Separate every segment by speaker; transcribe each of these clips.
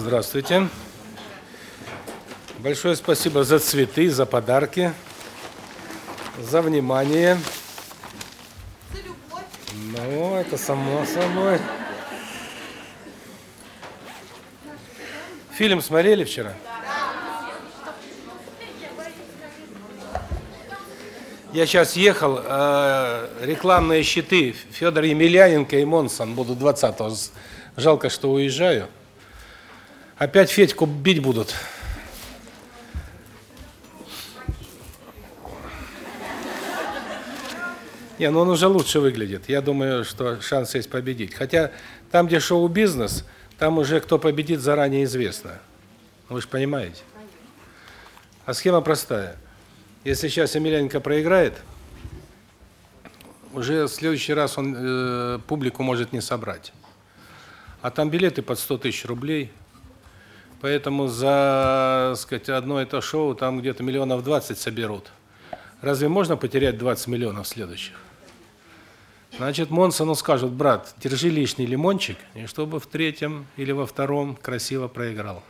Speaker 1: Здравствуйте. Большое спасибо за цветы, за подарки, за внимание. За любовь. Ну, это само собой. Фильм смотрели вчера? Я сейчас ехал, э, рекламные щиты Федор Емельяненко и Монсон будут 20-го. Жалко, что уезжаю. Опять Федьку бить будут. Не, ну он уже лучше выглядит. Я думаю, что шанс есть победить. Хотя там, где шоу-бизнес, там уже кто победит заранее известно. Вы же понимаете. А схема простая. Если сейчас Емельяненко проиграет, уже в следующий раз он э, публику может не собрать. А там билеты под 100 тысяч рублей. Поэтому за, сказать, одно это шоу там где-то миллионов 20 соберут. Разве можно потерять 20 миллионов следующих? Значит, Монсону скажут: "Брат, держи лишний лимончик, и чтобы в третьем или во втором красиво проиграл".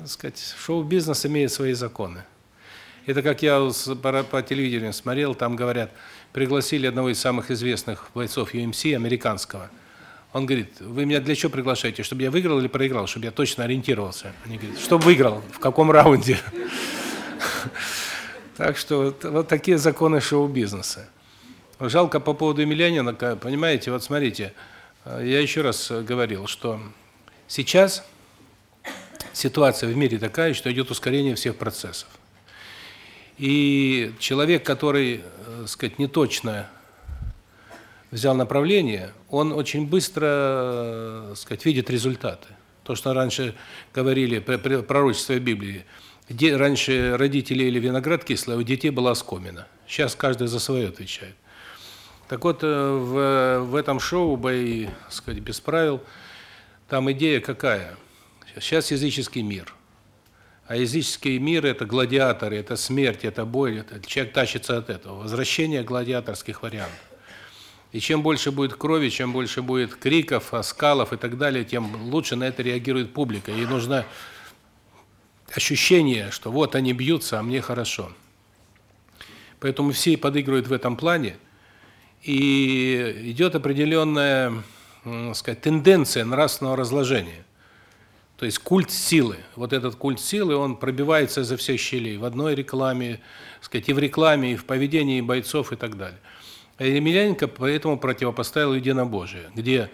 Speaker 1: Так сказать, шоу-бизнес имеет свои законы. Это как я по, по телевидению смотрел, там говорят, пригласили одного из самых известных бойцов UFC американского. Он говорит: "Вы меня для чего приглашаете? Чтобы я выиграл или проиграл, чтобы я точно ориентировался?" Они говорят: "Чтобы выиграл, в каком раунде?" Так что вот такие законы шоу-бизнеса. Жалко по поводу Емельяненко, понимаете, вот смотрите, я еще раз говорил, что сейчас ситуация в мире такая, что идет ускорение всех процессов. И человек, который, так э, сказать, не точно взял направление, он очень быстро, так сказать, видит результаты. То, что раньше говорили пророчество Библии, где раньше родители ели виноград кислый, а у детей была оскомина. Сейчас каждый за свое отвечает. Так вот, э, в в этом шоу бои, сказать, без правил, там идея какая? Сейчас языческий мир. А языческий мир это гладиаторы, это смерть, это бой, это человек тащится от этого. Возвращение гладиаторских вариантов. И чем больше будет крови, чем больше будет криков, оскалов и так далее, тем лучше на это реагирует публика. Ей нужно ощущение, что вот они бьются, а мне хорошо. Поэтому все подыгрывают в этом плане, и идет определенная, сказать, тенденция нравственного разложения. То есть культ силы. Вот этот культ силы, он пробивается за все щели в одной рекламе, сказать, и в рекламе, и в поведении бойцов и так далее. А Емельяненко поэтому противопоставил единобожие, где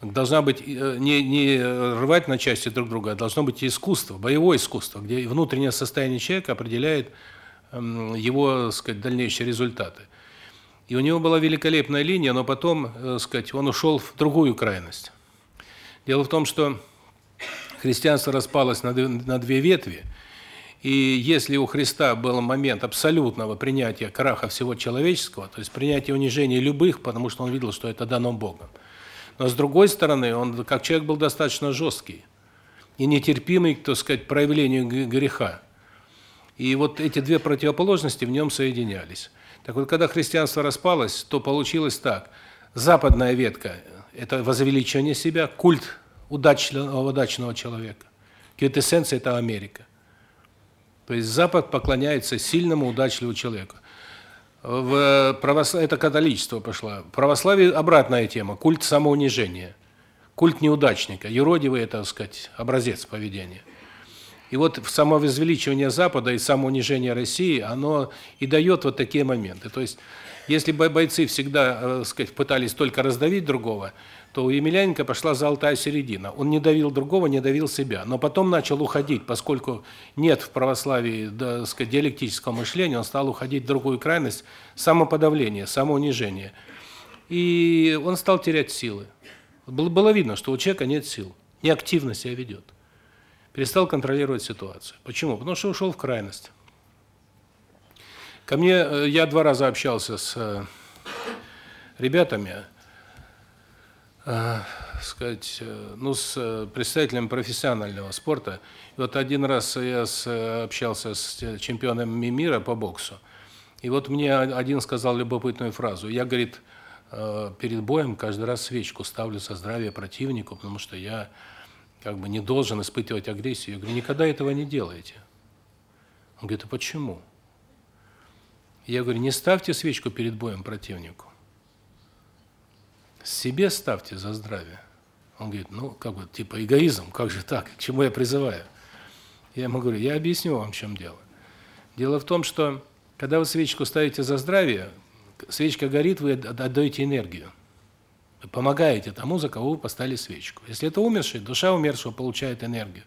Speaker 1: должна быть э, не не рвать на части друг друга, а должно быть искусство, боевое искусство, где внутреннее состояние человека определяет эм, его, сказать, дальнейшие результаты. И у него была великолепная линия, но потом, э, сказать, он ушел в другую крайность. Дело в том, что христианство распалось на на две ветви. И если у Христа был момент абсолютного принятия краха всего человеческого, то есть принятия унижения любых, потому что он видел, что это дано Богом. Но с другой стороны, он как человек был достаточно жесткий и нетерпимый, так сказать, проявлению греха. И вот эти две противоположности в нем соединялись. Так вот, когда христианство распалось, то получилось так: западная ветка это возвеличение себя, культ удачного, удачного человека. Квинтэссенция это Америка. То есть Запад поклоняется сильному, удачливому человеку. В православие это католичество пошло. В православии обратная тема культ самоунижения. Культ неудачника. Юродивый это, так сказать, образец поведения. И вот самовозвеличивание Запада и самоунижение России, оно и дает вот такие моменты. То есть, если бойцы всегда, э, сказать, пытались только раздавить другого, то у Емельяненко пошла золотая середина. Он не давил другого, не давил себя. Но потом начал уходить, поскольку нет в православии, да, сказать, диалектического мышления, он стал уходить в другую крайность самоподавления, самоунижения. И он стал терять силы. Было, было видно, что у человека нет сил, неактивно себя ведет перестал контролировать ситуацию. Почему? Потому что ушел в крайность. Ко мне э, я два раза общался с э, ребятами, э, сказать, э, ну с представителями профессионального спорта. И вот один раз я с, общался с чемпионом мира по боксу. И вот мне один сказал любопытную фразу. Я, говорит, перед боем каждый раз свечку ставлю со здравия противнику, потому что я как бы не должен испытывать агрессию. Я говорю, никогда этого не делайте. Он говорит, а почему? Я говорю, не ставьте свечку перед боем противнику. Себе ставьте за здравие. Он говорит, ну, как бы, типа, эгоизм, как же так, к чему я призываю? Я ему говорю, я объясню вам, в чем дело. Дело в том, что, когда вы свечку ставите за здравие, свечка горит, вы отдаете энергию. Вы помогаете тому, за кого вы поставили свечку. Если это умерший, душа умершего получает энергию.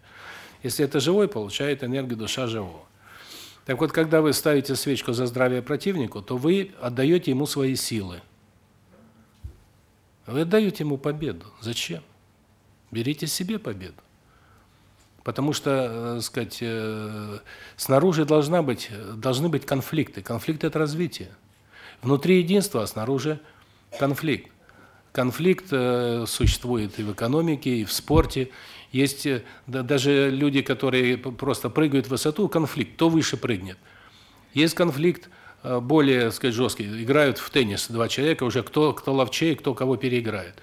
Speaker 1: Если это живой, получает энергию душа живого. Так вот, когда вы ставите свечку за здравие противнику, то вы отдаете ему свои силы. Вы отдаете ему победу. Зачем? Берите себе победу. Потому что, э, сказать, э, снаружи должна быть должны быть конфликты. Конфликт это развитие. Внутри единство, а снаружи конфликт. Конфликт э, существует и в экономике, и в спорте. Есть да, даже люди, которые просто прыгают в высоту, конфликт, кто выше прыгнет. Есть конфликт более, сказать, жесткий. Играют в теннис два человека, уже кто кто ловчее, кто кого переиграет.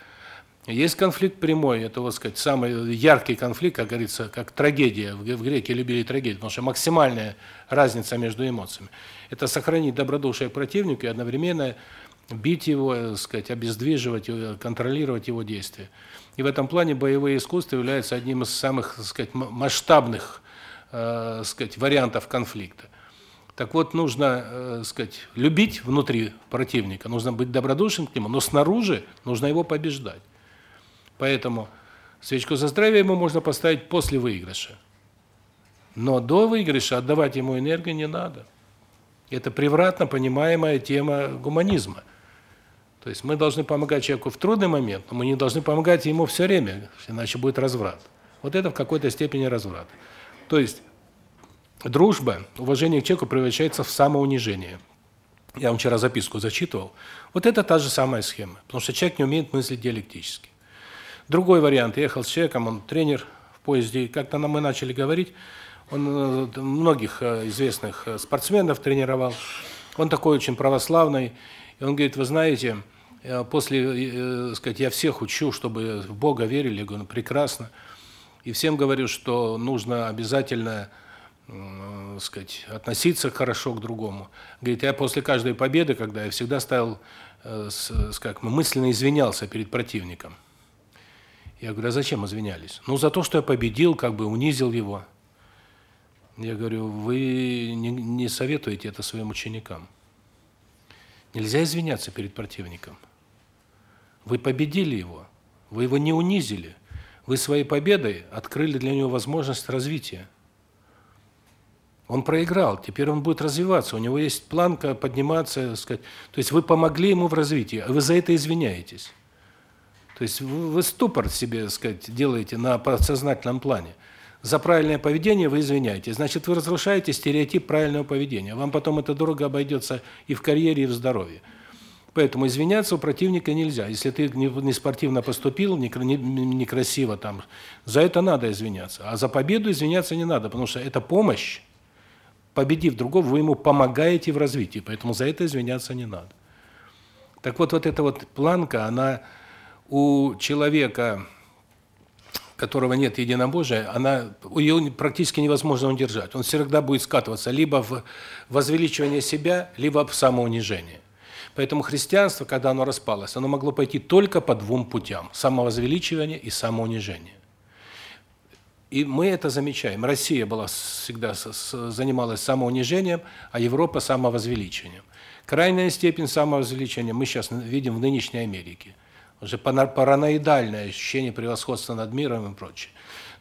Speaker 1: Есть конфликт прямой, это, вот сказать, самый яркий конфликт, как говорится, как трагедия. В греки любили трагедию, потому что максимальная разница между эмоциями. Это сохранить добродушие противнику и одновременно бить его, сказать, обездвиживать, контролировать его действия. И в этом плане боевые искусства являются одним из самых, сказать, масштабных, э, сказать, вариантов конфликта. Так вот, нужно, э, сказать, любить внутри противника, нужно быть добродушным к нему, но снаружи нужно его побеждать. Поэтому свечку за здравие ему можно поставить после выигрыша. Но до выигрыша отдавать ему энергию не надо. Это превратно понимаемая тема гуманизма. То есть мы должны помогать человеку в трудный момент, но мы не должны помогать ему все время, иначе будет разврат. Вот это в какой-то степени разврат. То есть дружба, уважение к человеку превращается в самоунижение. Я вам вчера записку зачитывал. Вот это та же самая схема, потому что человек не умеет мыслить диалектически. Другой вариант. Я ехал с человеком, он тренер в поезде, как-то мы начали говорить, он э, многих э, известных э, спортсменов тренировал. Он такой очень православный, и он говорит: "Вы знаете, после, сказать, я всех учу, чтобы в Бога верили". Я говорю: "Ну прекрасно". И всем говорю, что нужно обязательно, сказать, относиться хорошо к другому. Говорит: "Я после каждой победы, когда я всегда ставил, как мысленно извинялся перед противником". Я говорю: "А зачем извинялись?" "Ну за то, что я победил, как бы унизил его". Я говорю: "Вы не не советуете это своим ученикам. Нельзя извиняться перед противником. Вы победили его, вы его не унизили. Вы своей победой открыли для него возможность развития. Он проиграл, теперь он будет развиваться, у него есть планка подниматься, сказать. То есть вы помогли ему в развитии, а вы за это извиняетесь. То есть вы ступор себе, сказать, делаете на подсознательном плане. За правильное поведение вы извиняетесь. Значит, вы разрушаете стереотип правильного поведения. Вам потом это дорого обойдется и в карьере, и в здоровье. Поэтому извиняться у противника нельзя. Если ты не спортивно поступил, некрасиво там, за это надо извиняться. А за победу извиняться не надо, потому что это помощь. Победив другого, вы ему помогаете в развитии, поэтому за это извиняться не надо. Так вот, вот эта вот планка, она у человека которого нет единобожия, она ее практически невозможно удержать. Он всегда будет скатываться либо в возвеличивание себя, либо в самоунижение. Поэтому христианство, когда оно распалось, оно могло пойти только по двум путям: самовозвеличивание и самоунижение. И мы это замечаем. Россия была всегда занималась самоунижением, а Европа самовозвеличиванием. Крайняя степень самовозвеличивания мы сейчас видим в нынешней Америке уже параноидальное ощущение превосходства над миром и прочее.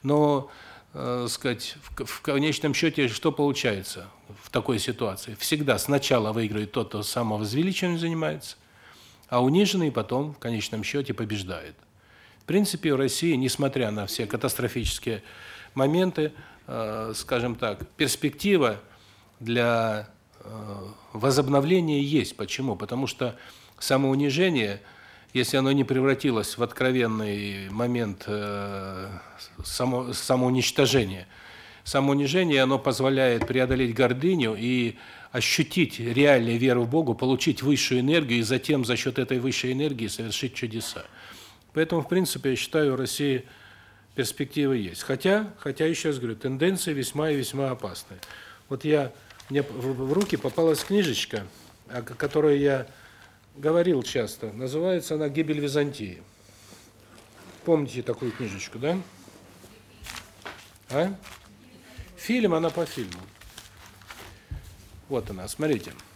Speaker 1: Но, э, сказать, в, в конечном счете что получается в такой ситуации? Всегда сначала выигрывает тот, кто самовозвеличиванием занимается, а униженный потом в конечном счете побеждает. В принципе, в России, несмотря на все катастрофические моменты, э, скажем так, перспектива для э, возобновления есть. Почему? Потому что самоунижение – если оно не превратилось в откровенный момент э, само самоуничтожения. Самоунижение оно позволяет преодолеть гордыню и ощутить реальную веру в Бога, получить высшую энергию и затем за счет этой высшей энергии совершить чудеса. Поэтому, в принципе, я считаю, у России перспективы есть. Хотя, хотя еще раз говорю, тенденция весьма и весьма опасная. Вот я мне в руки попалась книжечка, о которой я говорил часто. Называется она Гибель Византии. Помните такую книжечку, да? А? Фильм, она по фильму. Вот она, смотрите. А,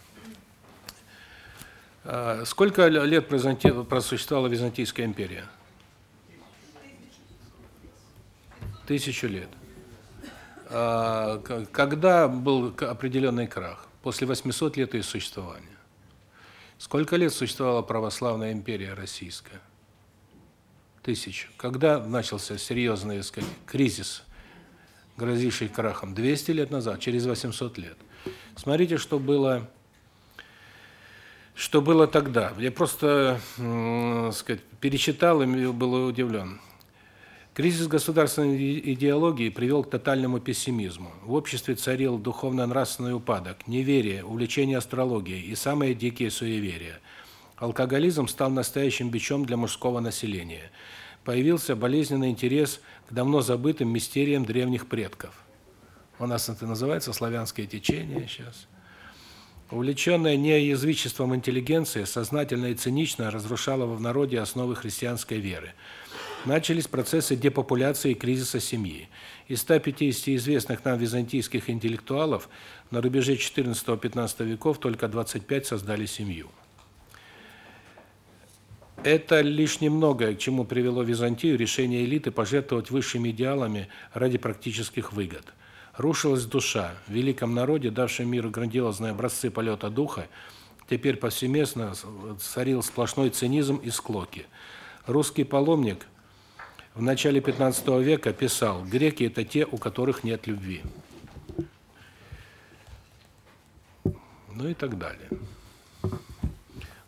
Speaker 1: сколько лет просуществовала Византийская империя? Тысячу лет. А, когда был определенный крах? После 800 лет ее существования. Сколько лет существовала православная империя российская? Тысячу. Когда начался серьезный, сказать, кризис, грозивший крахом? 200 лет назад, через 800 лет. Смотрите, что было что было тогда. Я просто, сказать, перечитал и был удивлен. Кризис государственной идеологии привел к тотальному пессимизму. В обществе царил духовно-нравственный упадок, неверие, увлечение астрологией и самые дикие суеверия. Алкоголизм стал настоящим бичом для мужского населения. Появился болезненный интерес к давно забытым мистериям древних предков. У нас это называется славянское течение сейчас. Увлеченная неязычеством интеллигенция сознательно и цинично разрушала в народе основы христианской веры начались процессы депопуляции и кризиса семьи. Из 150 известных нам византийских интеллектуалов на рубеже 14-15 веков только 25 создали семью. Это лишь немногое, к чему привело Византию решение элиты пожертвовать высшими идеалами ради практических выгод. Рушилась душа. В великом народе, давшем миру грандиозные образцы полета духа, теперь повсеместно царил сплошной цинизм и склоки. Русский паломник в начале 15 века писал: "Греки это те, у которых нет любви". Ну и так далее.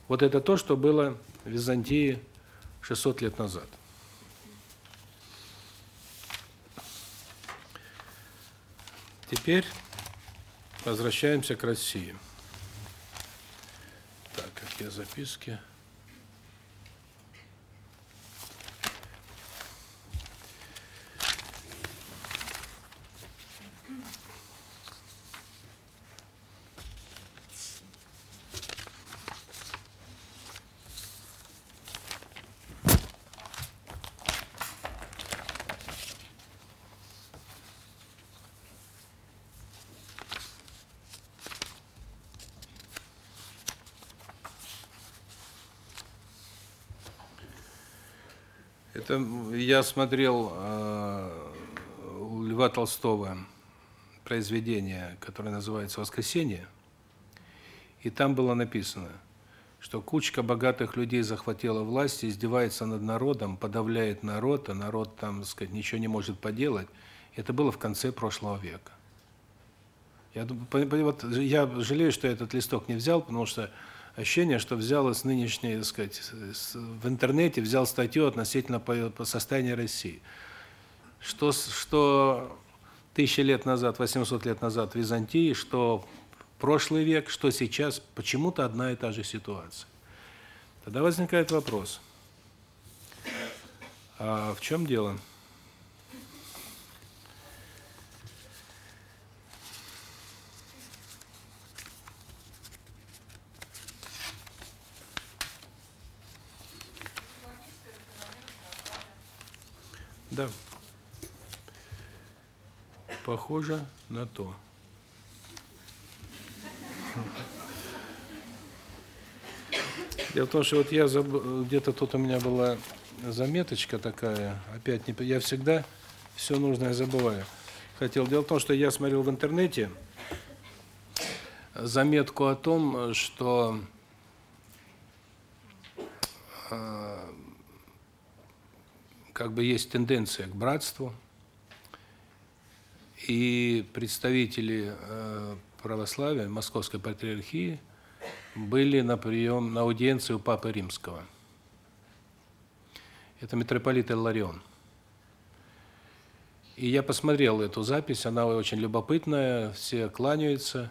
Speaker 1: Вот это то, что было в Византии 600 лет назад. Теперь возвращаемся к России. Так, какие записки? Это я смотрел э, Льва Толстого произведение, которое называется «Воскресенье», и там было написано, что кучка богатых людей захватила власть, издевается над народом, подавляет народ, а народ там, так сказать, ничего не может поделать. Это было в конце прошлого века. Я вот я жалею, что я этот листок не взял, потому что ощущение, что взял из нынешней, так сказать, в интернете взял статью относительно по, по состоянию России. Что что тысячи лет назад, 800 лет назад в Византии, что прошлый век, что сейчас, почему-то одна и та же ситуация. Тогда возникает вопрос. А в чем дело? Да. Похоже на то. Дело в том, что вот я где-то тут у меня была заметочка такая, опять не я всегда все нужное забываю. Хотел дело в том, что я смотрел в интернете заметку о том, что э, как бы есть тенденция к братству, и представители э, православия Московской патриархии были на прием, на аудиенции у Папы Римского. Это митрополит Илларион. И я посмотрел эту запись, она очень любопытная, все кланяются,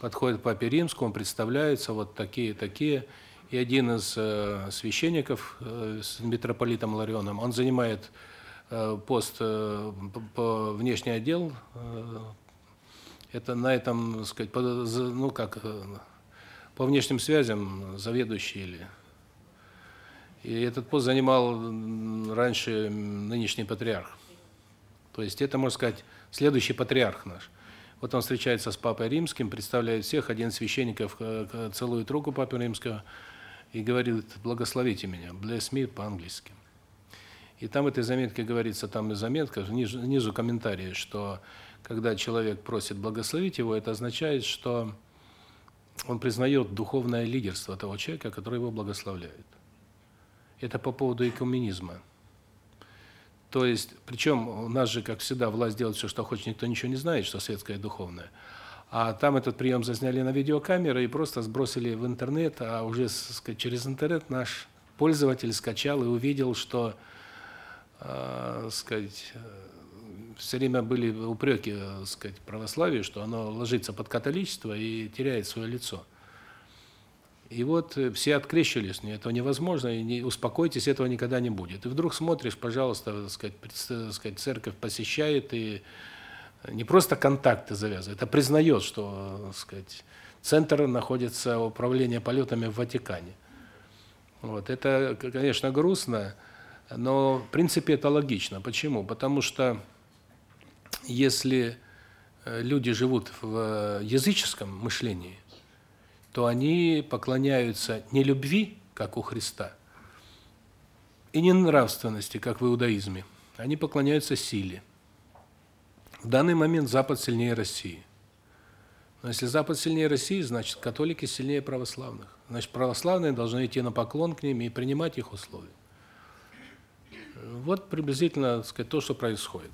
Speaker 1: подходят к Папе Римскому, представляются, вот такие-такие и один из э, священников э, с митрополитом Ларионом, он занимает э, пост э, по внешний отдел это на этом, так сказать, по, ну как по внешним связям заведующий или и этот пост занимал раньше нынешний патриарх. То есть это, можно сказать, следующий патриарх наш. Вот он встречается с папой римским, представляет всех, один из священников целует руку папы римского и говорит: "Благословите меня". Bless me по-английски. И там в этой заметке говорится, там и заметка, ниже, внизу комментарии, что когда человек просит благословить его, это означает, что он признает духовное лидерство того человека, который его благословляет. Это по поводу экуменизма. То есть, причем у нас же, как всегда, власть делает все, что хочет, никто ничего не знает, что светское и духовное. А там этот прием засняли на видеокамеры и просто сбросили в интернет, а уже сказать, через интернет наш пользователь скачал и увидел, что э, сказать, все время были упреки, сказать, православию, что оно ложится под католичество и теряет свое лицо. И вот э, все открещивались, нет, это невозможно, и не успокойтесь, этого никогда не будет. И вдруг смотришь, пожалуйста, сказать, так сказать, церковь посещает и не просто контакты завязывает, а признает, что, так сказать, центр находится управления полетами в Ватикане. Вот это, конечно, грустно, но в принципе это логично. Почему? Потому что если э, люди живут в языческом мышлении, то они поклоняются не любви, как у Христа, и не нравственности, как в иудаизме. Они поклоняются силе. В данный момент Запад сильнее России. Но если Запад сильнее России, значит, католики сильнее православных. Значит, православные должны идти на поклон к ним и принимать их условия. Вот приблизительно, так сказать, то, что происходит.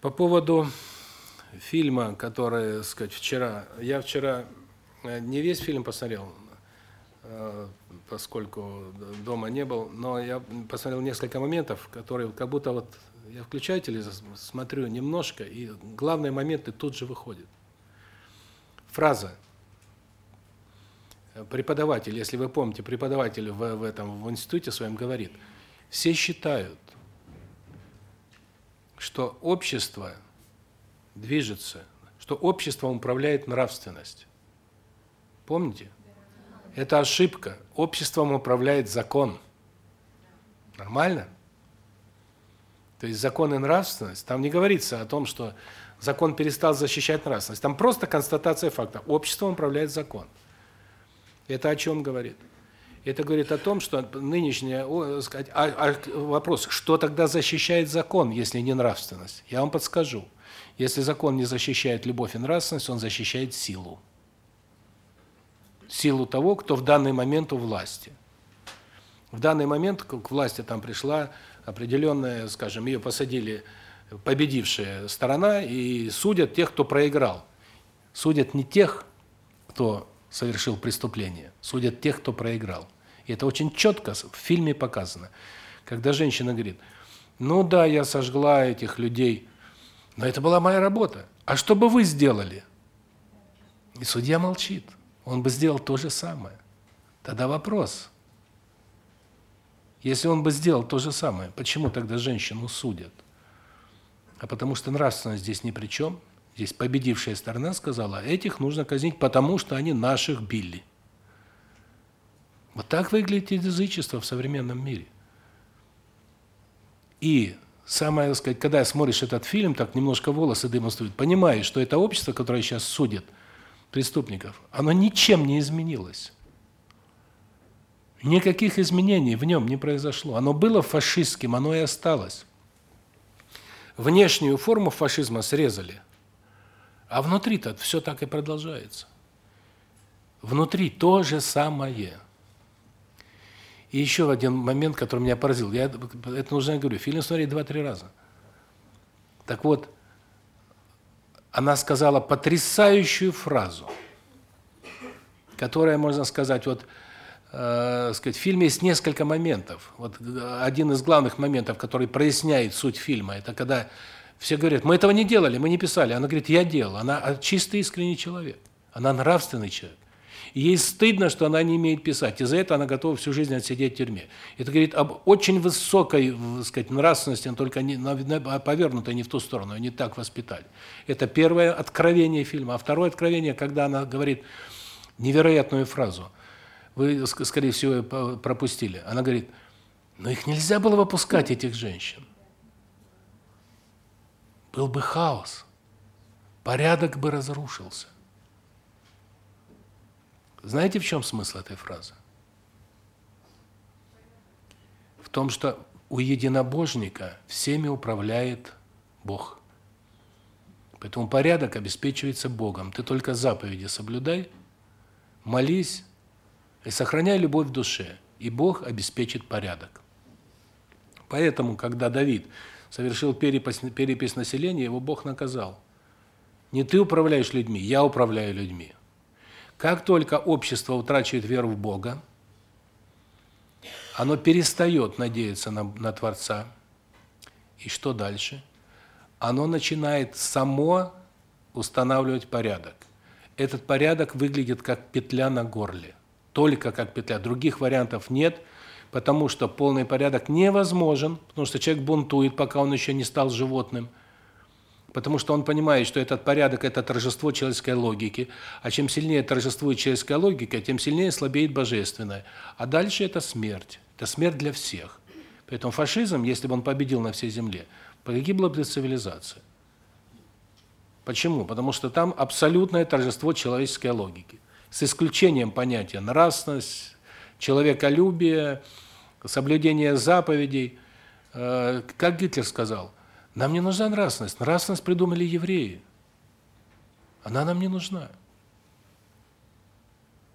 Speaker 1: По поводу фильма, который, так сказать, вчера, я вчера э, не весь фильм посмотрел, э, поскольку дома не был, но я посмотрел несколько моментов, которые как будто вот я включаю телевизор, смотрю немножко, и главные моменты тут же выходят. Фраза преподаватель, если вы помните, преподаватель в в этом в институте своем говорит: "Все считают, что общество движется, что обществом управляет нравственность. Помните? Это ошибка. Обществом управляет закон. Нормально? То есть закон и там не говорится о том, что закон перестал защищать нравственность. Там просто констатация факта. Обществом управляет закон. Это о чем говорит? Это говорит о том, что нынешняя, сказать, а, а вопрос, что тогда защищает закон, если не нравственность? Я вам подскажу. Если закон не защищает любовь и нравственность, он защищает силу. Силу того, кто в данный момент у власти. В данный момент к власти там пришла определенная, скажем, ее посадили победившая сторона и судят тех, кто проиграл. Судят не тех, кто совершил преступление, судят тех, кто проиграл. И это очень четко в фильме показано. Когда женщина говорит: "Ну да, я сожгла этих людей, но это была моя работа. А что бы вы сделали?" И судья молчит. Он бы сделал то же самое. Тогда вопрос: если он бы сделал то же самое, почему тогда женщину судят? А потому что нравственность здесь ни при чем. Здесь победившая сторона сказала: "Этих нужно казнить, потому что они наших били". Вот так выглядит язычество в современном мире. И самое, так сказать, когда смотришь этот фильм, так немножко волосы дымом стоят, понимаешь, что это общество, которое сейчас судит преступников, оно ничем не изменилось. Никаких изменений в нем не произошло. Оно было фашистским, оно и осталось. Внешнюю форму фашизма срезали, а внутри-то все так и продолжается. Внутри то же самое. И еще один момент, который меня поразил. Я это нужно говорю, фильм смотреть два-три раза. Так вот, она сказала потрясающую фразу, которая, можно сказать, вот э, сказать, в фильме есть несколько моментов. Вот один из главных моментов, который проясняет суть фильма, это когда все говорят: "Мы этого не делали, мы не писали". Она говорит: "Я делал". Она чистый искренний человек. Она нравственный человек. И ей стыдно, что она не умеет писать. И за это она готова всю жизнь отсидеть в тюрьме. Это говорит об очень высокой, так сказать, нравственности, но только не повернутой не в ту сторону, они так воспитали. Это первое откровение фильма. А второе откровение, когда она говорит невероятную фразу. Вы, скорее всего, пропустили. Она говорит: "Но их нельзя было выпускать этих женщин. Был бы хаос. Порядок бы разрушился". Знаете, в чем смысл этой фразы? В том, что у единобожника всеми управляет Бог. Поэтому порядок обеспечивается Богом. Ты только заповеди соблюдай, молись и сохраняй любовь в душе, и Бог обеспечит порядок. Поэтому, когда Давид совершил перепись, перепись населения, его Бог наказал. Не ты управляешь людьми, я управляю людьми. Как только общество утрачивает веру в Бога, оно перестает надеяться на, на Творца. И что дальше? Оно начинает само устанавливать порядок. Этот порядок выглядит как петля на горле. Только как петля. Других вариантов нет, потому что полный порядок невозможен, потому что человек бунтует, пока он еще не стал животным потому что он понимает, что этот порядок это торжество человеческой логики, а чем сильнее торжествует человеческая логика, тем сильнее слабеет божественное. А дальше это смерть. Это смерть для всех. Поэтому фашизм, если бы он победил на всей земле, погибла бы цивилизация. Почему? Потому что там абсолютное торжество человеческой логики, с исключением понятия нравственность, человеколюбие, соблюдение заповедей. Э, как Гитлер сказал: нам не нужна нравственность. Нравственность придумали евреи. Она нам не нужна.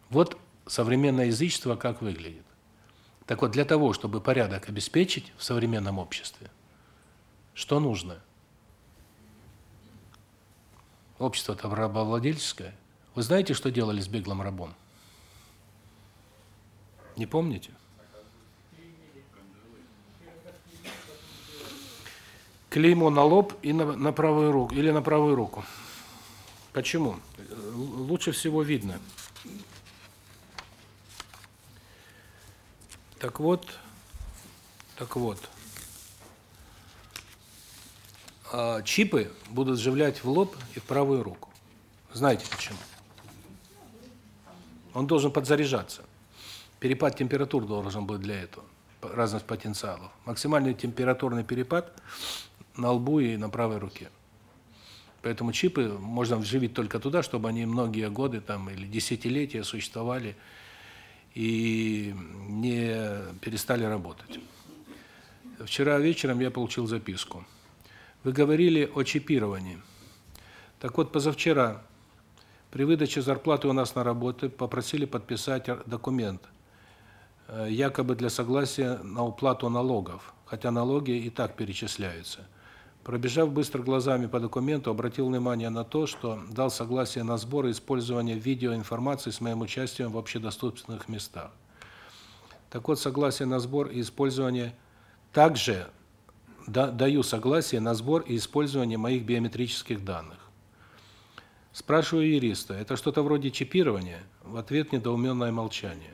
Speaker 1: Вот современное язычество как выглядит. Так вот, для того, чтобы порядок обеспечить в современном обществе, что нужно? Общество-то рабовладельческое. Вы знаете, что делали с беглым рабом? Не помните? клеймо на лоб и на, на правую руку или на правую руку. Почему? Лучше всего видно. Так вот, так вот. А, чипы будут вживлять в лоб и в правую руку. Знаете почему? Он должен подзаряжаться. Перепад температур должен быть для этого. Разность потенциалов. Максимальный температурный перепад на лбу и на правой руке. Поэтому чипы можно вживить только туда, чтобы они многие годы там или десятилетия существовали и не перестали работать. Вчера вечером я получил записку. Вы говорили о чипировании. Так вот, позавчера при выдаче зарплаты у нас на работе попросили подписать документ, э, якобы для согласия на уплату налогов, хотя налоги и так перечисляются. Пробежав быстро глазами по документу, обратил внимание на то, что дал согласие на сбор и использование видеоинформации с моим участием в общедоступных местах. Так вот, согласие на сбор и использование также да, даю согласие на сбор и использование моих биометрических данных. Спрашиваю юриста: "Это что-то вроде чипирования?" В ответ недоуменное молчание.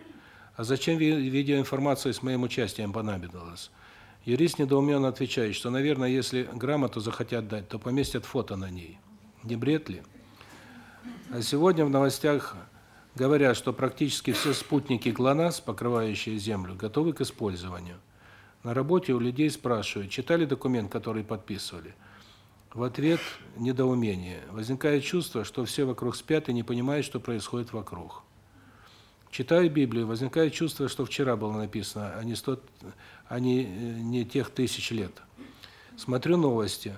Speaker 1: А зачем видеоинформация с моим участием понадобилась? Юрист недоуменно отвечает, что, наверное, если грамоту захотят дать, то поместят фото на ней. Не бред ли? А сегодня в новостях говорят, что практически все спутники ГЛОНАСС, покрывающие Землю, готовы к использованию. На работе у людей спрашивают, читали документ, который подписывали? В ответ недоумение. Возникает чувство, что все вокруг спят и не понимают, что происходит вокруг. Читая Библию, возникает чувство, что вчера было написано, а не сто, а не не тех тысяч лет. Смотрю новости.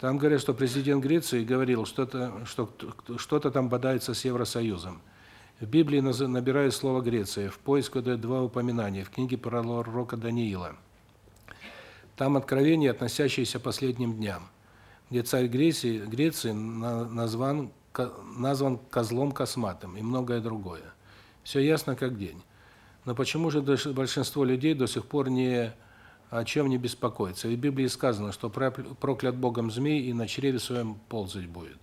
Speaker 1: Там говорят, что президент Греции говорил, что-то что что-то там бодается с Евросоюзом. В Библии набирают слово Греция, в поиске дают два упоминания в книге пророка Даниила. Там откровение, относящееся к последним дням, где царь Греции Греции назван назван козлом косматым и многое другое. Все ясно как день. Но почему же большинство людей до сих пор не о чем не беспокоится? В Библии сказано, что проклят Богом змей и на чреве своем ползать будет.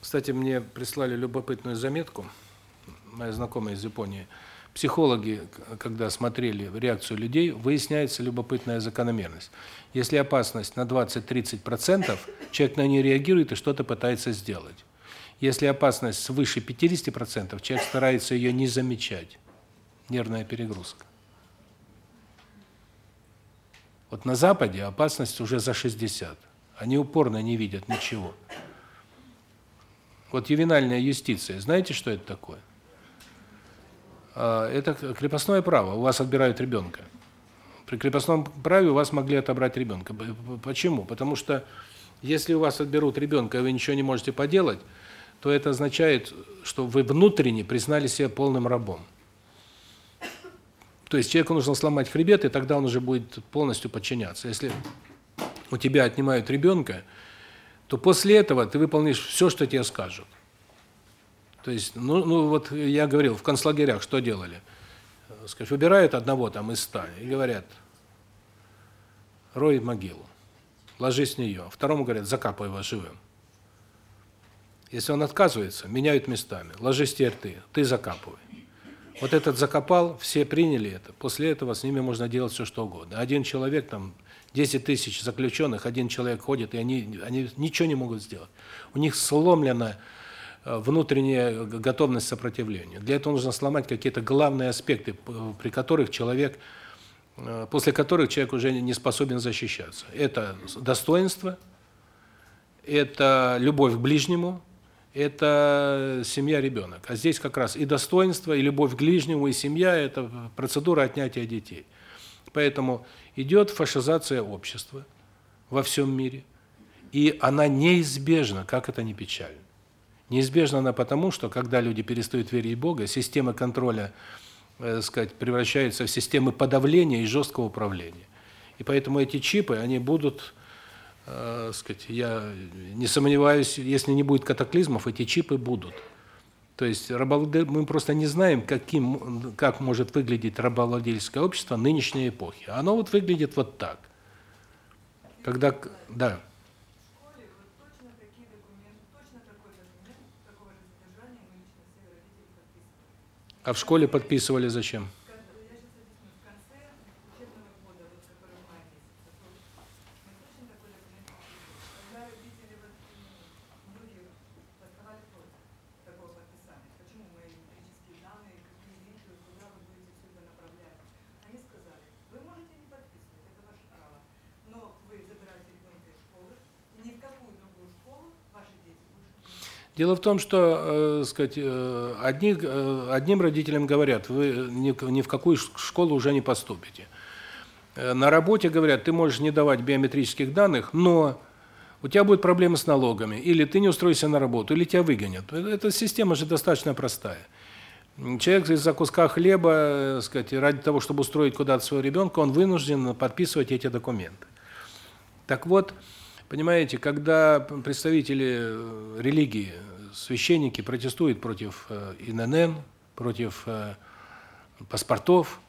Speaker 1: Кстати, мне прислали любопытную заметку, моя знакомая из Японии. Психологи, когда смотрели реакцию людей, выясняется любопытная закономерность. Если опасность на 20-30%, человек на нее реагирует и что-то пытается сделать. Если опасность свыше 50%, человек старается ее не замечать. Нервная перегрузка. Вот на Западе опасность уже за 60. Они упорно не видят ничего. Вот ювенальная юстиция, знаете, что это такое? А, это крепостное право. У вас отбирают ребенка. При крепостном праве у вас могли отобрать ребенка. Почему? Потому что если у вас отберут ребенка, и вы ничего не можете поделать, то это означает, что вы внутренне признали себя полным рабом. То есть человеку нужно сломать хребет, и тогда он уже будет полностью подчиняться. Если у тебя отнимают ребенка, то после этого ты выполнишь все, что тебе скажут. То есть, ну, ну вот я говорил, в концлагерях что делали? Сказать, выбирают одного там из ста и говорят, рой могилу, ложись в нее. Второму говорят, закапывай его живым. Если он отказывается, меняют местами. Ложись теперь ты, ты закапывай. Вот этот закопал, все приняли это. После этого с ними можно делать все что угодно. Один человек там 10 тысяч заключенных, один человек ходит, и они они ничего не могут сделать. У них сломлена э, внутренняя готовность к сопротивлению. Для этого нужно сломать какие-то главные аспекты, при которых человек э, после которых человек уже не способен защищаться. Это достоинство, это любовь к ближнему, это семья, ребенок. А здесь как раз и достоинство, и любовь к ближнему, и семья это процедура отнятия детей. Поэтому идет фашизация общества во всем мире, и она неизбежна, как это ни печально. Неизбежна она потому, что когда люди перестают верить в Бога, система контроля, э, сказать, превращается в системы подавления и жесткого управления. И поэтому эти чипы, они будут, э, сказать, я не сомневаюсь, если не будет катаклизмов, эти чипы будут. То есть мы просто не знаем, каким как может выглядеть рабовладельческое общество нынешней эпохи. Оно вот выглядит вот так. Когда да. А в школе подписывали зачем? Дело в том, что, э, сказать, э, одни, э, одним родителям говорят, вы ни, ни в какую школу уже не поступите. Э, на работе говорят, ты можешь не давать биометрических данных, но у тебя будет проблемы с налогами, или ты не устроишься на работу, или тебя выгонят. Эта система же достаточно простая. Человек из-за куска хлеба, сказать, ради того, чтобы устроить куда-то своего ребенка, он вынужден подписывать эти документы. Так вот, Понимаете, когда представители э, религии, священники протестуют против э, ИНН, против э, паспортов,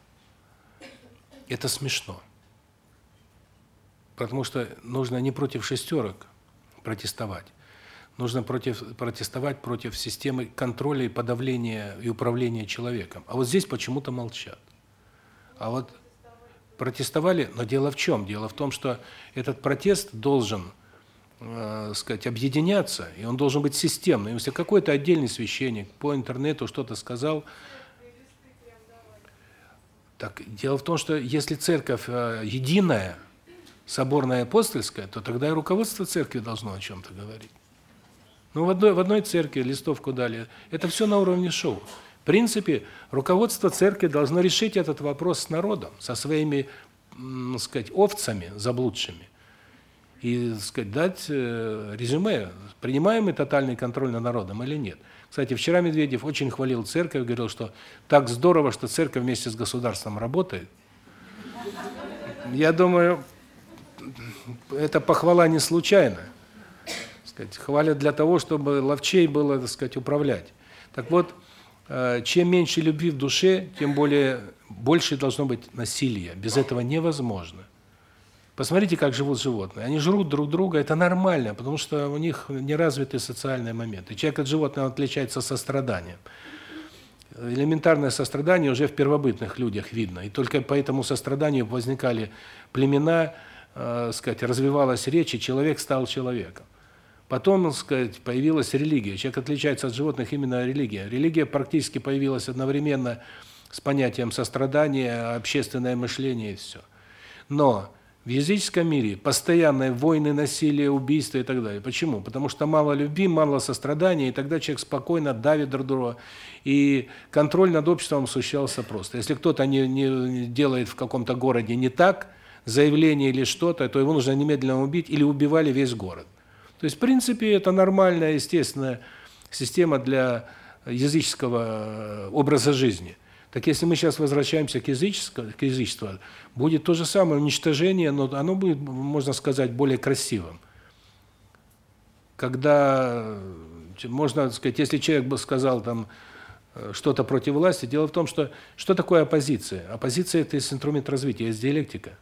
Speaker 1: это смешно. Потому что нужно не против шестерок протестовать. Нужно против протестовать против системы контроля и подавления и управления человеком. А вот здесь почему-то молчат. А вот протестовали, но дело в чем? Дело в том, что этот протест должен, э, сказать, объединяться, и он должен быть системным. Если какой-то отдельный священник по интернету что-то сказал, так дело в том, что если церковь э, единая, соборная апостольская, то тогда и руководство церкви должно о чем то говорить. Ну в одной в одной церкви листовку дали. Это все на уровне шоу. В принципе, руководство церкви должно решить этот вопрос с народом, со своими, так сказать, овцами заблудшими. И, так сказать, дать э, резюме, принимаем мы тотальный контроль над народом или нет. Кстати, вчера Медведев очень хвалил церковь, говорил, что так здорово, что церковь вместе с государством работает. Я думаю, эта похвала не случайна. сказать, хвалят для того, чтобы ловчей было, так сказать, управлять. Так вот, чем меньше любви в душе, тем более больше должно быть насилия. Без этого невозможно. Посмотрите, как живут животные. Они жрут друг друга, это нормально, потому что у них не развиты социальные моменты. Человек от животного отличается состраданием. Элементарное сострадание уже в первобытных людях видно. И только по этому состраданию возникали племена, э, сказать, развивалась речь, и человек стал человеком. Потом, так сказать, появилась религия. Человек отличается от животных именно религия. Религия практически появилась одновременно с понятием сострадания, общественное мышление и все. Но в языческом мире постоянные войны, насилие, убийства и так далее. Почему? Потому что мало любви, мало сострадания, и тогда человек спокойно давит друг друга. И контроль над обществом осуществлялся просто. Если кто-то не, не делает в каком-то городе не так, заявление или что-то, то его нужно немедленно убить или убивали весь город. То есть, в принципе, это нормальная, естественная система для языческого образа жизни. Так если мы сейчас возвращаемся к язычеству, к язычеству, будет то же самое уничтожение, но оно будет, можно сказать, более красивым. Когда можно сказать, если человек бы сказал там э, что-то против власти, дело в том, что что такое оппозиция? Оппозиция это инструмент развития, есть диалектика.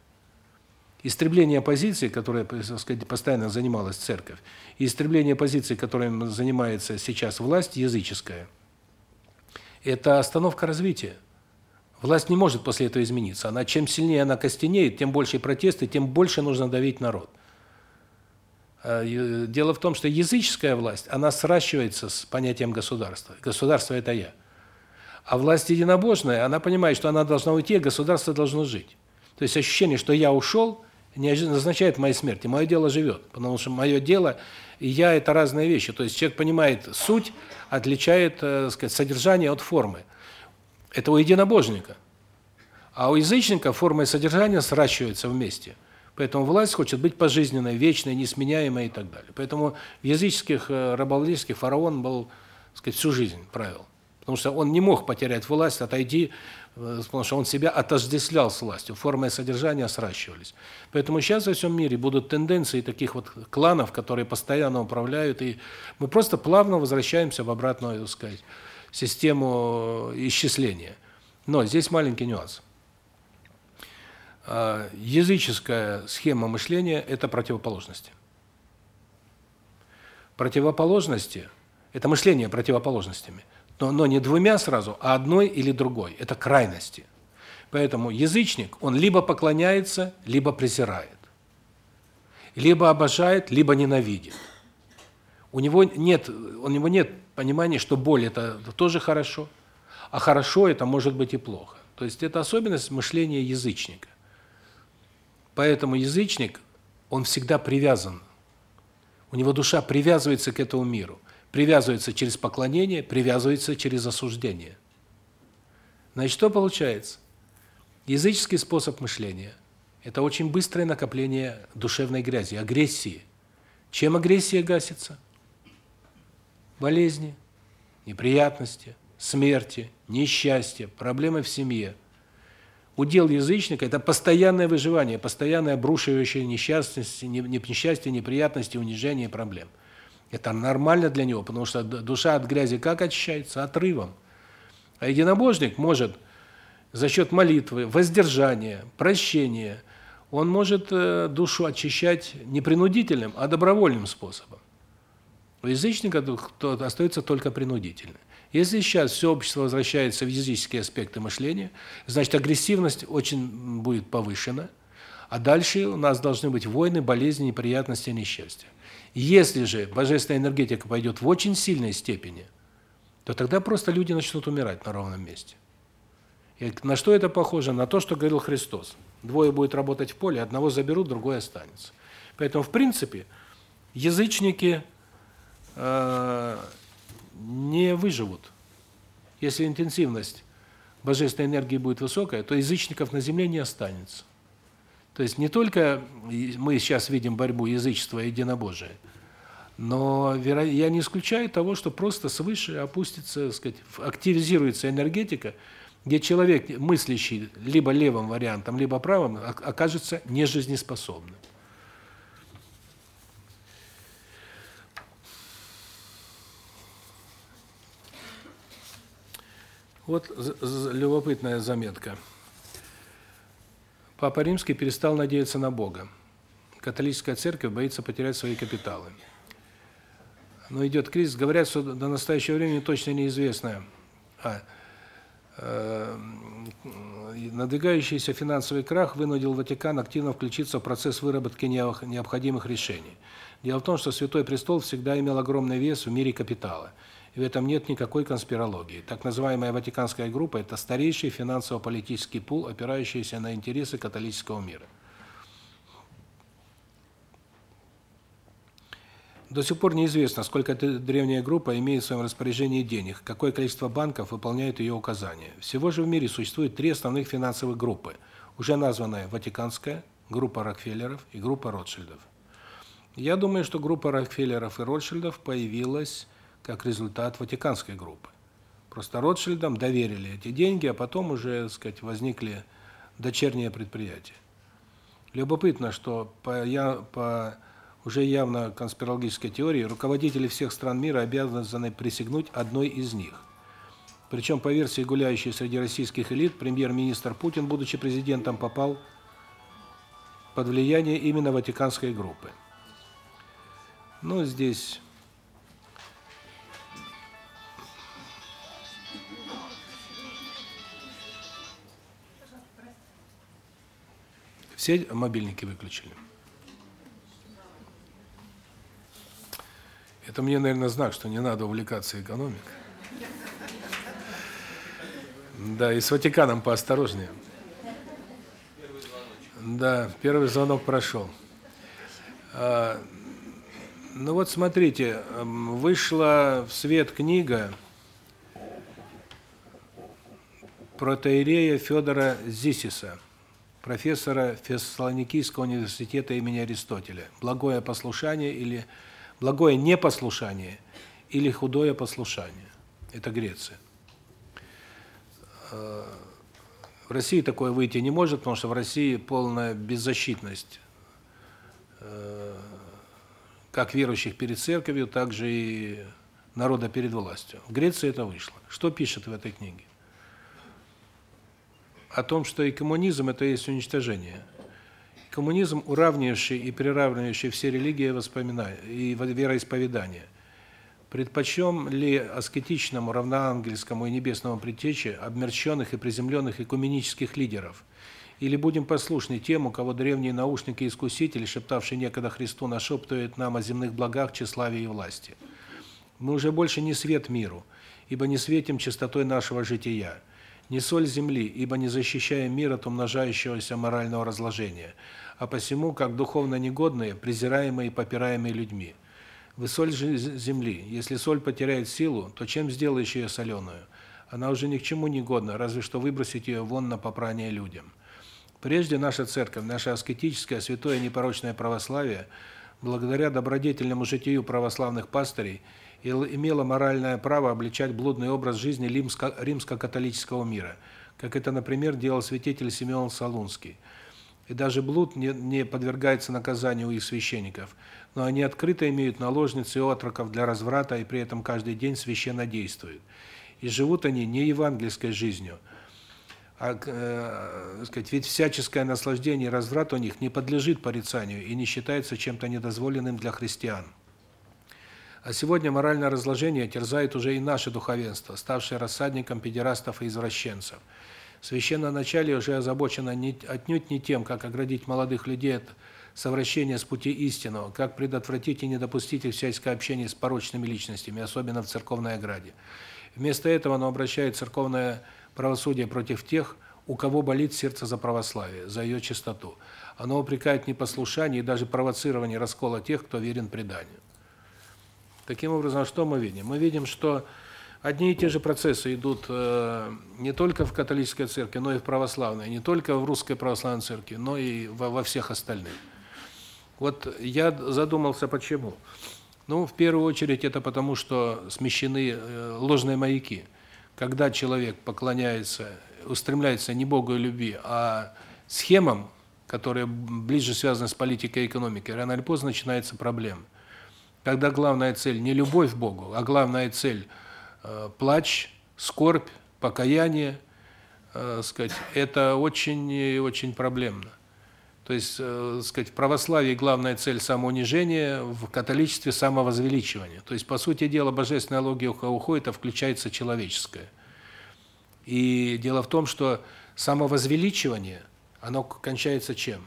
Speaker 1: Истребление оппозиции, которая, так сказать, постоянно занималась церковь, и истребление оппозиции, которым занимается сейчас власть языческая – это остановка развития. Власть не может после этого измениться. Она чем сильнее она костенеет, тем больше протесты, тем больше нужно давить народ. А, дело в том, что языческая власть, она сращивается с понятием государства. Государство это я. А власть единобожная, она понимает, что она должна уйти, а государство должно жить. То есть ощущение, что я ушел, не означает моей смерти. Мое дело живет, потому что мое дело и я это разные вещи. То есть человек понимает суть, отличает, э, сказать, содержание от формы. Это у единобожника. А у язычника форма и содержание сращиваются вместе. Поэтому власть хочет быть пожизненной, вечной, несменяемой и так далее. Поэтому в языческих э, рабовладельческих фараон был, так сказать, всю жизнь правил. Потому что он не мог потерять власть, отойти, э, потому что он себя отождествлял с властью, форма и содержание сращивались. Поэтому сейчас во всем мире будут тенденции таких вот кланов, которые постоянно управляют, и мы просто плавно возвращаемся в обратную, так сказать, систему исчисления. Но здесь маленький нюанс. А, языческая схема мышления – это противоположности. Противоположности – это мышление противоположностями но, но не двумя сразу, а одной или другой. Это крайности. Поэтому язычник, он либо поклоняется, либо презирает. Либо обожает, либо ненавидит. У него нет, у него нет понимания, что боль это тоже хорошо, а хорошо это может быть и плохо. То есть это особенность мышления язычника. Поэтому язычник, он всегда привязан. У него душа привязывается к этому миру привязывается через поклонение, привязывается через осуждение. Значит, что получается? Языческий способ мышления это очень быстрое накопление душевной грязи, агрессии. Чем агрессия гасится? Болезни, неприятности, смерти, несчастья, проблемы в семье. Удел язычника это постоянное выживание, постоянное обрушивающее несчастье, несчастье, неприятности, унижение, проблемы. Это нормально для него, потому что душа от грязи как очищается? Отрывом. А единобожник может за счет молитвы, воздержания, прощения, он может э, душу очищать не принудительным, а добровольным способом. У язычника то остается только принудительно. Если сейчас все общество возвращается в языческие аспекты мышления, значит агрессивность очень будет повышена, а дальше у нас должны быть войны, болезни, неприятности, несчастья. Если же божественная энергетика пойдет в очень сильной степени, то тогда просто люди начнут умирать на ровном месте. И на что это похоже? На то, что говорил Христос. Двое будет работать в поле, одного заберут, другой останется. Поэтому, в принципе, язычники э, не выживут. Если интенсивность божественной энергии будет высокая, то язычников на земле не останется. То есть не только мы сейчас видим борьбу язычества и единобожия, но я не исключаю того, что просто свыше опустится, сказать, активизируется энергетика, где человек, мыслящий либо левым вариантом, либо правым, окажется нежизнеспособным. Вот любопытная заметка. Папа Римский перестал надеяться на Бога. католическая церковь боится потерять свои капиталы. Но идет кризис, говорят, что до настоящего времени точно неизвестно. А, э, надвигающийся финансовый крах вынудил Ватикан активно включиться в процесс выработки необходимых решений. Дело в том, что Святой Престол всегда имел огромный вес в мире капитала. И в этом нет никакой конспирологии. Так называемая Ватиканская группа – это старейший финансово-политический пул, опирающийся на интересы католического мира. До сих пор неизвестно, сколько эта древняя группа имеет в своем распоряжении денег, какое количество банков выполняет ее указания. Всего же в мире существует три основных финансовых группы, уже названная Ватиканская, группа Рокфеллеров и группа Ротшильдов. Я думаю, что группа Рокфеллеров и Ротшильдов появилась как результат Ватиканской группы. Просто Ротшильдам доверили эти деньги, а потом уже, так сказать, возникли дочерние предприятия. Любопытно, что по я по уже явно конспирологической теории, руководители всех стран мира обязаны присягнуть одной из них. Причем по версии гуляющей среди российских элит, премьер-министр Путин, будучи президентом, попал под влияние именно Ватиканской группы. Ну, здесь Все мобильники выключили. Это мне, наверное, знак, что не надо увлекаться экономикой. Да, и с Ватиканом поосторожнее. Да, первый звонок прошел. А, ну вот смотрите, вышла в свет книга протоиерея Федора Зисиса, профессора Фессалоникийского университета имени Аристотеля. Благое послушание или Благое непослушание или худое послушание. Это Греция. Э, в России такое выйти не может, потому что в России полная беззащитность э, как верующих перед церковью, так же и народа перед властью. В Греции это вышло. Что пишет в этой книге? О том, что и коммунизм это есть уничтожение Коммунизм, уравнивающий и приравнивающий все религии и воспоминания и вероисповедания. Предпочем ли аскетичному, равноангельскому и небесному предтече обмерщенных и приземленных экуменических лидеров? Или будем послушны тем, у кого древние наушники искусители, шептавшие некогда Христу, нашептывают нам о земных благах, тщеславии и власти? Мы уже больше не свет миру, ибо не светим чистотой нашего жития не соль земли, ибо не защищаем мир от умножающегося морального разложения, а посему, как духовно негодные, презираемые и попираемые людьми. Вы соль земли. Если соль потеряет силу, то чем сделаешь ее соленую? Она уже ни к чему не годна, разве что выбросить ее вон на попрание людям. Прежде наша церковь, наше аскетическое, святое непорочное православие, благодаря добродетельному житию православных пастырей, имела моральное право обличать блудный образ жизни римско-католического мира, как это, например, делал святитель Симеон Солунский. И даже блуд не, не подвергается наказанию у их священников, но они открыто имеют наложниц и отроков для разврата и при этом каждый день священно действуют. И живут они не евангельской жизнью, а, э, сказать, ведь всяческое наслаждение и разврат у них не подлежит порицанию и не считается чем-то недозволенным для христиан. А сегодня моральное разложение терзает уже и наше духовенство, ставшее рассадником педерастов и извращенцев. Священное начале уже озабочено не, отнюдь не тем, как оградить молодых людей от совращения с пути истинного, как предотвратить и не допустить их всяческое общение с порочными личностями, особенно в церковной ограде. Вместо этого оно обращает церковное правосудие против тех, у кого болит сердце за православие, за ее чистоту. Оно упрекает в непослушании и даже провоцировании раскола тех, кто верен преданию. Таким образом, что мы видим? Мы видим, что одни и те же процессы идут э, не только в католической церкви, но и в православной, не только в русской православной церкви, но и во, всех остальных. Вот я задумался почему. Ну, в первую очередь это потому, что смещены э, ложные маяки. Когда человек поклоняется, устремляется не Богу и любви, а схемам, которые ближе связаны с политикой и экономикой, рано или поздно начинается проблема. Когда главная цель не любовь к Богу, а главная цель э, плач, скорбь, покаяние, э, сказать, это очень и очень проблемно. То есть, э, сказать, в православии главная цель самоунижение, в католичестве самовозвеличивание. То есть, по сути дела, божественная логика уходит, а включается человеческая. И дело в том, что самовозвеличивание, оно кончается чем?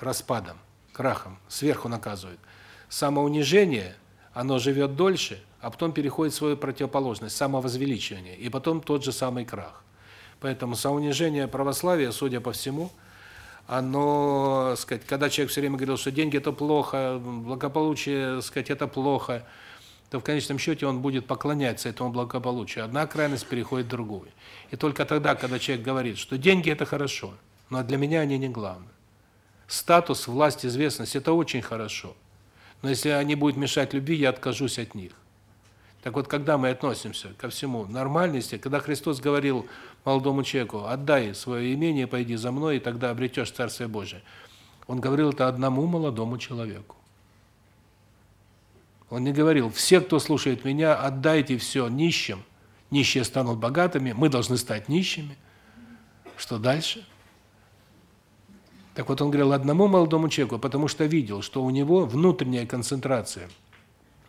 Speaker 1: Распадом, крахом, сверху наказывает. Самоунижение, оно живет дольше, а потом переходит в свою противоположность самовозвеличивание, и потом тот же самый крах. Поэтому самоунижение православия, судя по всему, оно, сказать, когда человек все время говорил, что деньги это плохо, благополучие, сказать, это плохо, то в конечном счете он будет поклоняться этому благополучию. Одна крайность переходит в другую. И только тогда, когда человек говорит, что деньги это хорошо, но для меня они не главное. Статус, власть, известность это очень хорошо. Но если они будут мешать любви, я откажусь от них. Так вот, когда мы относимся ко всему нормальности, когда Христос говорил молодому человеку: "Отдай свое имение, пойди за мной, и тогда обретешь Царствие Божие". Он говорил это одному молодому человеку. Он не говорил: "Все, кто слушает меня, отдайте все нищим, нищие станут богатыми, мы должны стать нищими". Что дальше? Так вот он говорил одному молодому человеку, потому что видел, что у него внутренняя концентрация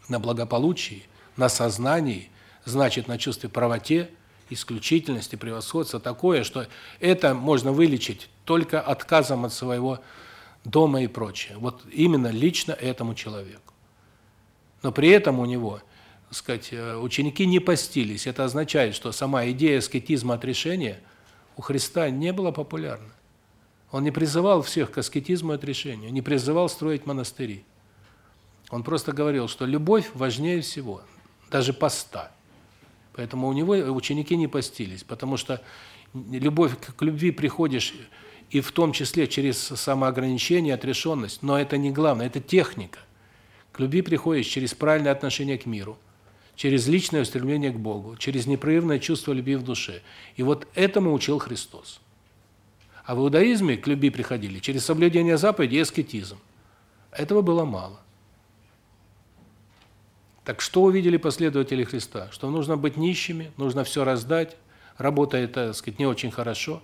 Speaker 1: на благополучии, на сознании, значит, на чувстве правоте, исключительности, превосходства такое, что это можно вылечить только отказом от своего дома и прочее. Вот именно лично этому человеку. Но при этом у него, так сказать, э, ученики не постились. Это означает, что сама идея аскетизма отрешения у Христа не была популярна. Он не призывал всех к аскетизму и отрешению, не призывал строить монастыри. Он просто говорил, что любовь важнее всего даже поста. Поэтому у него ученики не постились, потому что любовь к любви приходишь и в том числе через самоограничение, отрешенность, но это не главное, это техника. К любви приходишь через правильное отношение к миру, через личное устремление к Богу, через непрерывное чувство любви в душе. И вот этому учил Христос. А в иудаизме к любви приходили через соблюдение заповедей и аскетизм. Этого было мало. Так что увидели последователи Христа? Что нужно быть нищими, нужно все раздать, работа это, так сказать, не очень хорошо.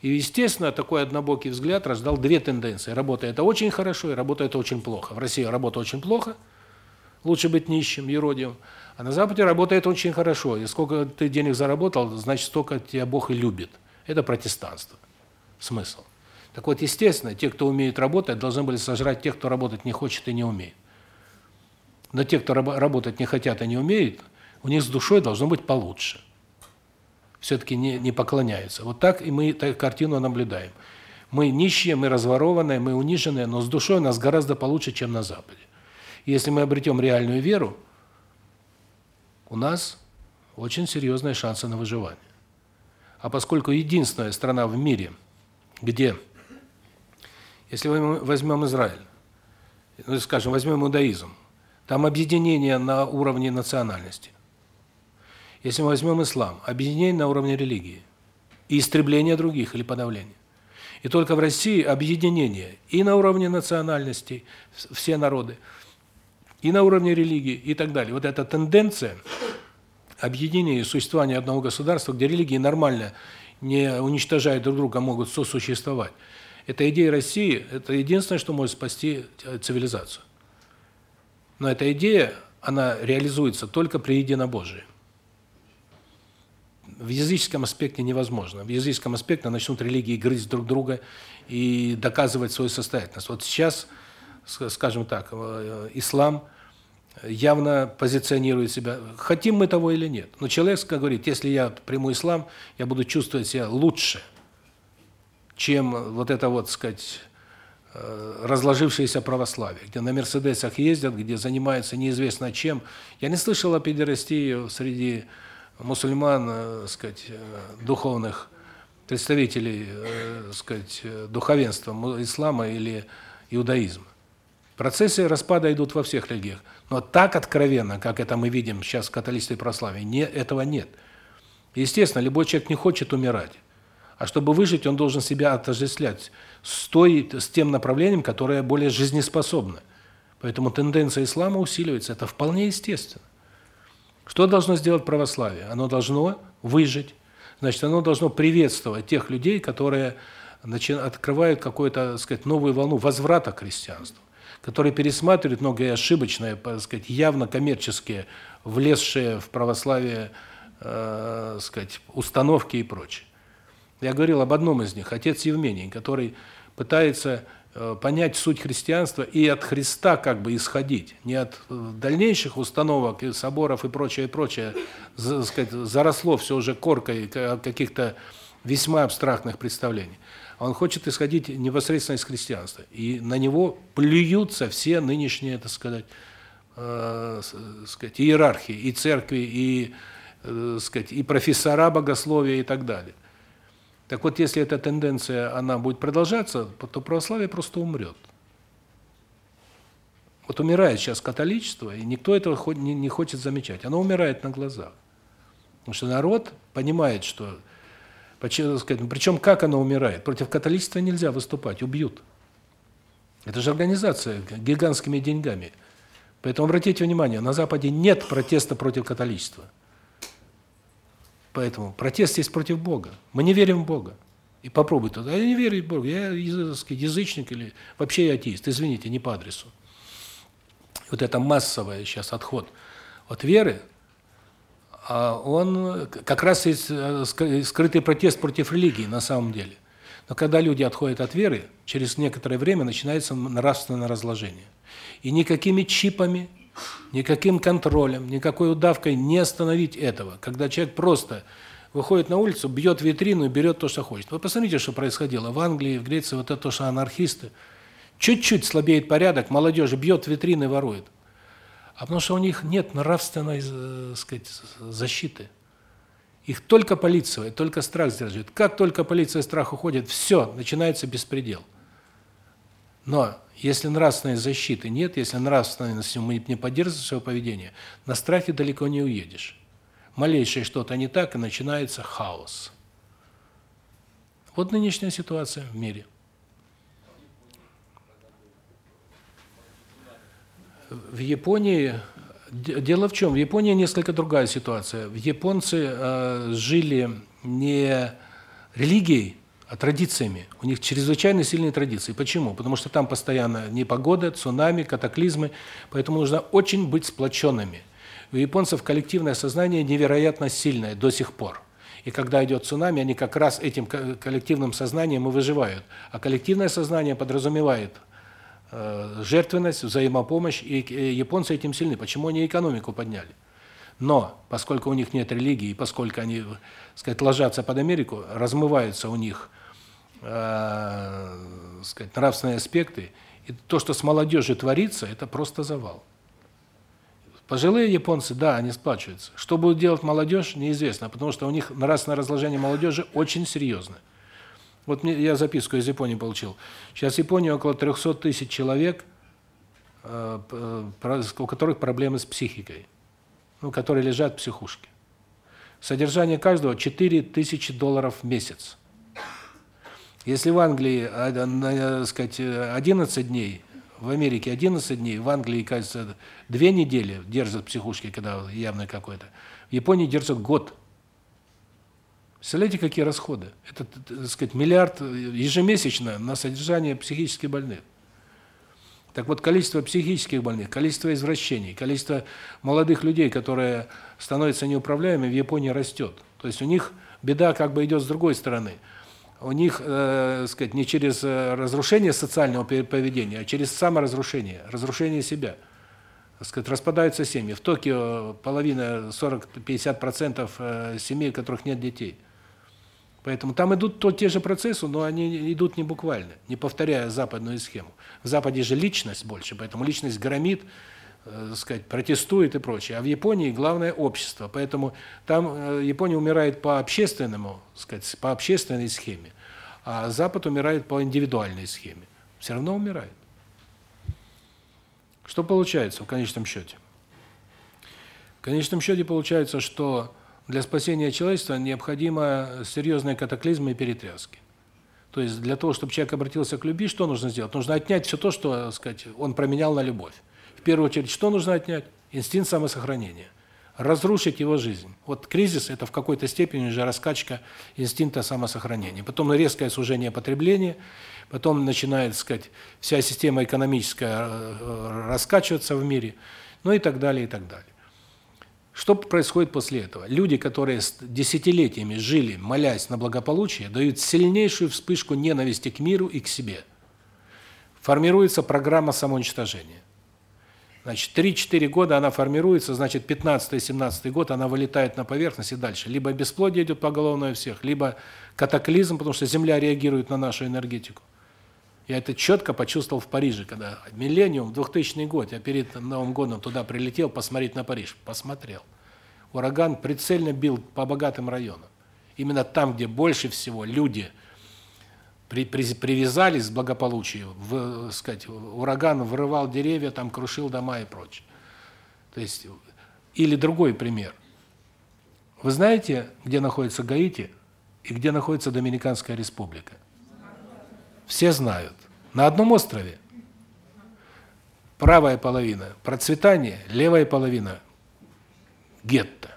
Speaker 1: И, естественно, такой однобокий взгляд рождал две тенденции. Работа это очень хорошо, и работа это очень плохо. В России работа очень плохо, лучше быть нищим, еродием. А на Западе работает очень хорошо. И сколько ты денег заработал, значит, столько тебя Бог и любит. Это протестанство. Смысл. Так вот, естественно, те, кто умеет работать, должны были сожрать тех, кто работать не хочет и не умеет. Но те, кто работать не хотят и не умеют, у них с душой должно быть получше. Все-таки не, не поклоняются. Вот так и мы эту картину наблюдаем. Мы нищие, мы разворованные, мы униженные, но с душой у нас гораздо получше, чем на Западе. Если мы обретем реальную веру, у нас очень серьезные шансы на выживание. А поскольку единственная страна в мире, где, если мы возьмем Израиль, ну, скажем, возьмем иудаизм, там объединение на уровне национальности. Если мы возьмем ислам, объединение на уровне религии и истребление других или подавление. И только в России объединение и на уровне национальности все народы, и на уровне религии и так далее. Вот эта тенденция объединения и существования одного государства, где религии нормально не уничтожая друг друга, могут сосуществовать. Эта идея России это единственное, что может спасти цивилизацию. Но эта идея, она реализуется только при единобожии. В языческом аспекте невозможно. В языческом аспекте начнут религии грызть друг друга и доказывать свою состоятельность. Вот сейчас, скажем так, э, ислам явно позиционирует себя, хотим мы того или нет. Но человек говорит, если я приму ислам, я буду чувствовать себя лучше, чем вот это вот, сказать, Э, разложившееся православие, где на мерседесах ездят, где занимаются неизвестно чем. Я не слышал о педерастии среди мусульман, э, сказать, э, духовных представителей, сказать, духовенства ислама или иудаизма. Процессы распада идут во всех религиях, но так откровенно, как это мы видим сейчас в католичестве и православии, не этого нет. Естественно, любой человек не хочет умирать. А чтобы выжить, он должен себя отождествлять с той с тем направлением, которое более жизнеспособно. Поэтому тенденция ислама усиливается, это вполне естественно. Что должно сделать православие? Оно должно выжить. Значит, оно должно приветствовать тех людей, которые открывают какую-то, сказать, новую волну возврата к христианству, который пересматривает многие ошибочные, так сказать, явно коммерческие, влезшие в православие, э, сказать, установки и прочее. Я говорил об одном из них, отец Евмений, который пытается э, понять суть христианства и от Христа как бы исходить, не от э, дальнейших установок и соборов и прочее, и прочее, сказать, заросло все уже коркой каких-то весьма абстрактных представлений. Он хочет исходить непосредственно из христианства. И на него плюются все нынешние, так сказать, э, сказать, иерархии, и церкви, и, э, сказать, и профессора богословия и так далее. Так вот, если эта тенденция, она будет продолжаться, то православие просто умрет. Вот умирает сейчас католичество, и никто этого не хочет замечать. Оно умирает на глазах. Потому что народ понимает, что причем как оно умирает? Против католичества нельзя выступать, убьют. Это же организация гигантскими деньгами. Поэтому обратите внимание, на западе нет протеста против католичества. Поэтому протест есть против Бога. Мы не верим в Бога. И попробуй туда. Я не верю в Бога. Я язычник или вообще я атеист. Извините, не по адресу. Вот это массовый сейчас отход от веры, он как раз есть э, скрытый протест против религии на самом деле. Но когда люди отходят от веры, через некоторое время начинается нравственное разложение. И никакими чипами, никаким контролем, никакой удавкой не остановить этого. Когда человек просто выходит на улицу, бьет витрину и берет то, что хочет. Вы посмотрите, что происходило в Англии, в Греции, вот это то, что анархисты. Чуть-чуть слабеет порядок, молодежь бьет витрины ворует. А потому что у них нет нравственной, э, сказать, защиты. Их только полиция, только страх сдерживает. Как только полиция и страх уходит, все, начинается беспредел. Но если нравственной защиты нет, если нравственностью мы не поддерживаем свое поведение, на страхе далеко не уедешь. Малейшее что-то не так, и начинается хаос. Вот нынешняя ситуация в мире. В Японии дело в чем? В Японии несколько другая ситуация. В Японцы э, жили не религией, а традициями. У них чрезвычайно сильные традиции. Почему? Потому что там постоянно непогода, цунами, катаклизмы, поэтому нужно очень быть сплоченными. У японцев коллективное сознание невероятно сильное до сих пор. И когда идет цунами, они как раз этим коллективным сознанием и выживают. А коллективное сознание подразумевает жертвенность, взаимопомощь, и японцы этим сильны. Почему они экономику подняли? Но поскольку у них нет религии, поскольку они, сказать, ложатся под Америку, размываются у них, э, сказать, нравственные аспекты, и то, что с молодежью творится, это просто завал. Пожилые японцы, да, они сплачиваются. Что будет делать молодежь, неизвестно, потому что у них нравственное разложение молодежи очень серьезное. Вот мне я записку из Японии получил. Сейчас в Японии около 300 тысяч человек, э, у которых проблемы с психикой, ну, которые лежат в психушке. Содержание каждого 4 тысячи долларов в месяц. Если в Англии, э, сказать, 11 дней, в Америке 11 дней, в Англии, кажется, 2 недели держат психушки, когда явно какой-то. В Японии держат год. Представляете, какие расходы? Это, так сказать, миллиард ежемесячно на содержание психически больных. Так вот, количество психических больных, количество извращений, количество молодых людей, которые становятся неуправляемыми, в Японии растет. То есть у них беда как бы идет с другой стороны. У них, э, сказать, не через э, разрушение социального поведения, а через саморазрушение, разрушение себя. Сказать, распадаются семьи. В Токио половина, 40-50% э, семей, у которых нет детей. Поэтому там идут то те же процессы, но они идут не буквально, не повторяя западную схему. В Западе же личность больше, поэтому личность громит, э, сказать, протестует и прочее. А в Японии главное общество. Поэтому там э, Япония умирает по общественному, сказать, по общественной схеме, а Запад умирает по индивидуальной схеме. Все равно умирает. Что получается в конечном счете? В конечном счете получается, что для спасения человечества необходимо серьезные катаклизмы и перетряски. То есть для того, чтобы человек обратился к любви, что нужно сделать? Нужно отнять все то, что, сказать, он променял на любовь. В первую очередь, что нужно отнять? Инстинкт самосохранения. разрушить его жизнь. Вот кризис – это в какой-то степени уже раскачка инстинкта самосохранения. Потом резкое сужение потребления, потом начинает, так сказать, вся система экономическая э, раскачиваться в мире, ну и так далее, и так далее. Что происходит после этого? Люди, которые десятилетиями жили, молясь на благополучие, дают сильнейшую вспышку ненависти к миру и к себе. Формируется программа самоуничтожения. Значит, 3-4 года она формируется, значит, 15-17 год она вылетает на поверхность и дальше. Либо бесплодие идет поголовно у всех, либо катаклизм, потому что Земля реагирует на нашу энергетику. Я это четко почувствовал в Париже, когда миллениум, 2000 год, я перед Новым годом туда прилетел посмотреть на Париж. Посмотрел. Ураган прицельно бил по богатым районам. Именно там, где больше всего люди при, при, привязались к благополучию, в, сказать, ураган вырывал деревья, там крушил дома и прочее. То есть или другой пример. Вы знаете, где находится Гаити и где находится Доминиканская республика? Все знают. На одном острове. Правая половина процветание, левая половина гетто.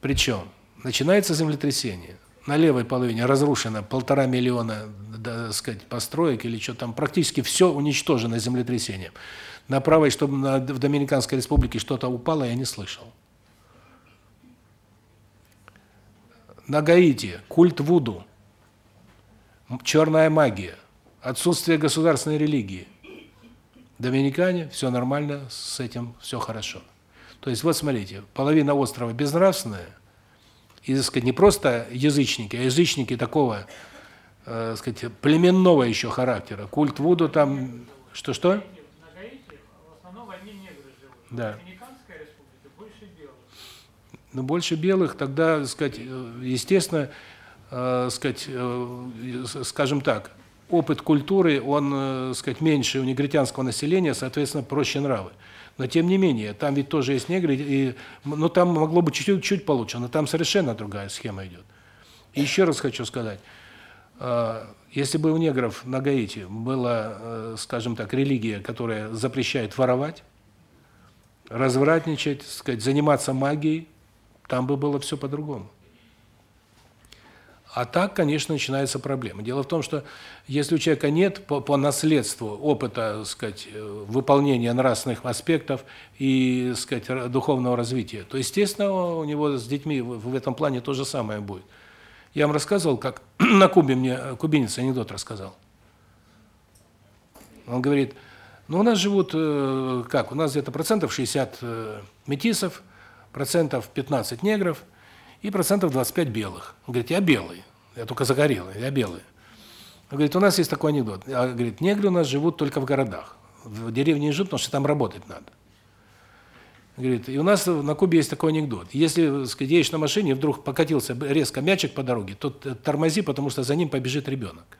Speaker 1: Причем начинается землетрясение на левой половине разрушено полтора миллиона, да, сказать, построек или что там, практически все уничтожено землетрясением. На правой, чтобы на, в Доминиканской республике что-то упало, я не слышал. На Гаити культ Вуду, черная магия, отсутствие государственной религии. Доминикане, все нормально, с этим все хорошо. То есть вот смотрите, половина острова безнравственная, и, так сказать, не просто язычники, а язычники такого, э, сказать, племенного еще характера. Культ Вуду там что-что?
Speaker 2: На Гаити в основном одни негры живут.
Speaker 1: Да.
Speaker 2: Доминиканская республика больше белых.
Speaker 1: Ну больше белых, тогда, так сказать, э, естественно, э, сказать, э, скажем так, опыт культуры, он, э, сказать, меньше у негритянского населения, соответственно, проще нравы. Но тем не менее, там ведь тоже есть негры, и ну там могло бы чуть-чуть чуть получше, но там совершенно другая схема идет. И еще раз хочу сказать, э, если бы у негров на Гаити была, э, скажем так, религия, которая запрещает воровать, развратничать, сказать, заниматься магией, там бы было все по-другому. А так, конечно, начинается проблема. Дело в том, что если у человека нет по, по наследству опыта, сказать, э, выполнения нравственных аспектов и, сказать, духовного развития, то, естественно, у него с детьми в этом плане то же самое будет. Я вам рассказывал, как на Кубе мне кубинец анекдот рассказал. Он говорит: "Ну у нас живут э, как? У нас где-то процентов 60 э, метисов, процентов 15 негров, и процентов 25 белых. Он говорит, я белый, я только загорелый, я белый. Он говорит, у нас есть такой анекдот. А, говорит, негры у нас живут только в городах. В деревне не живут, потому что там работать надо. Говорит, и у нас на Кубе есть такой анекдот. Если, сказать, едешь на машине, вдруг покатился резко мячик по дороге, то тормози, потому что за ним побежит ребенок.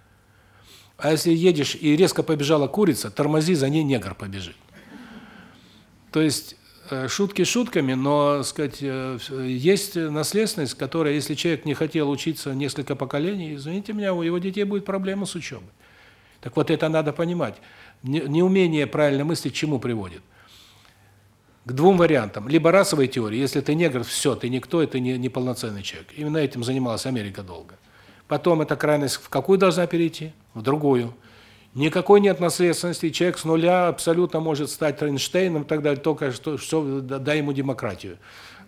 Speaker 1: А если едешь и резко побежала курица, тормози, за ней негр побежит. То есть шутки шутками, но, сказать, э, есть наследственность, которая, если человек не хотел учиться несколько поколений, извините меня, у его детей будет проблема с учебой. Так вот это надо понимать. Неумение правильно мыслить к чему приводит? К двум вариантам. Либо расовой теории, если ты негр, все, ты никто, ты не неполноценный человек. Именно этим занималась Америка долго. Потом эта крайность в какую должна перейти? В другую. Никакой нет наследственности, человек с нуля абсолютно может стать Эйнштейном и так далее, только что все дай ему демократию.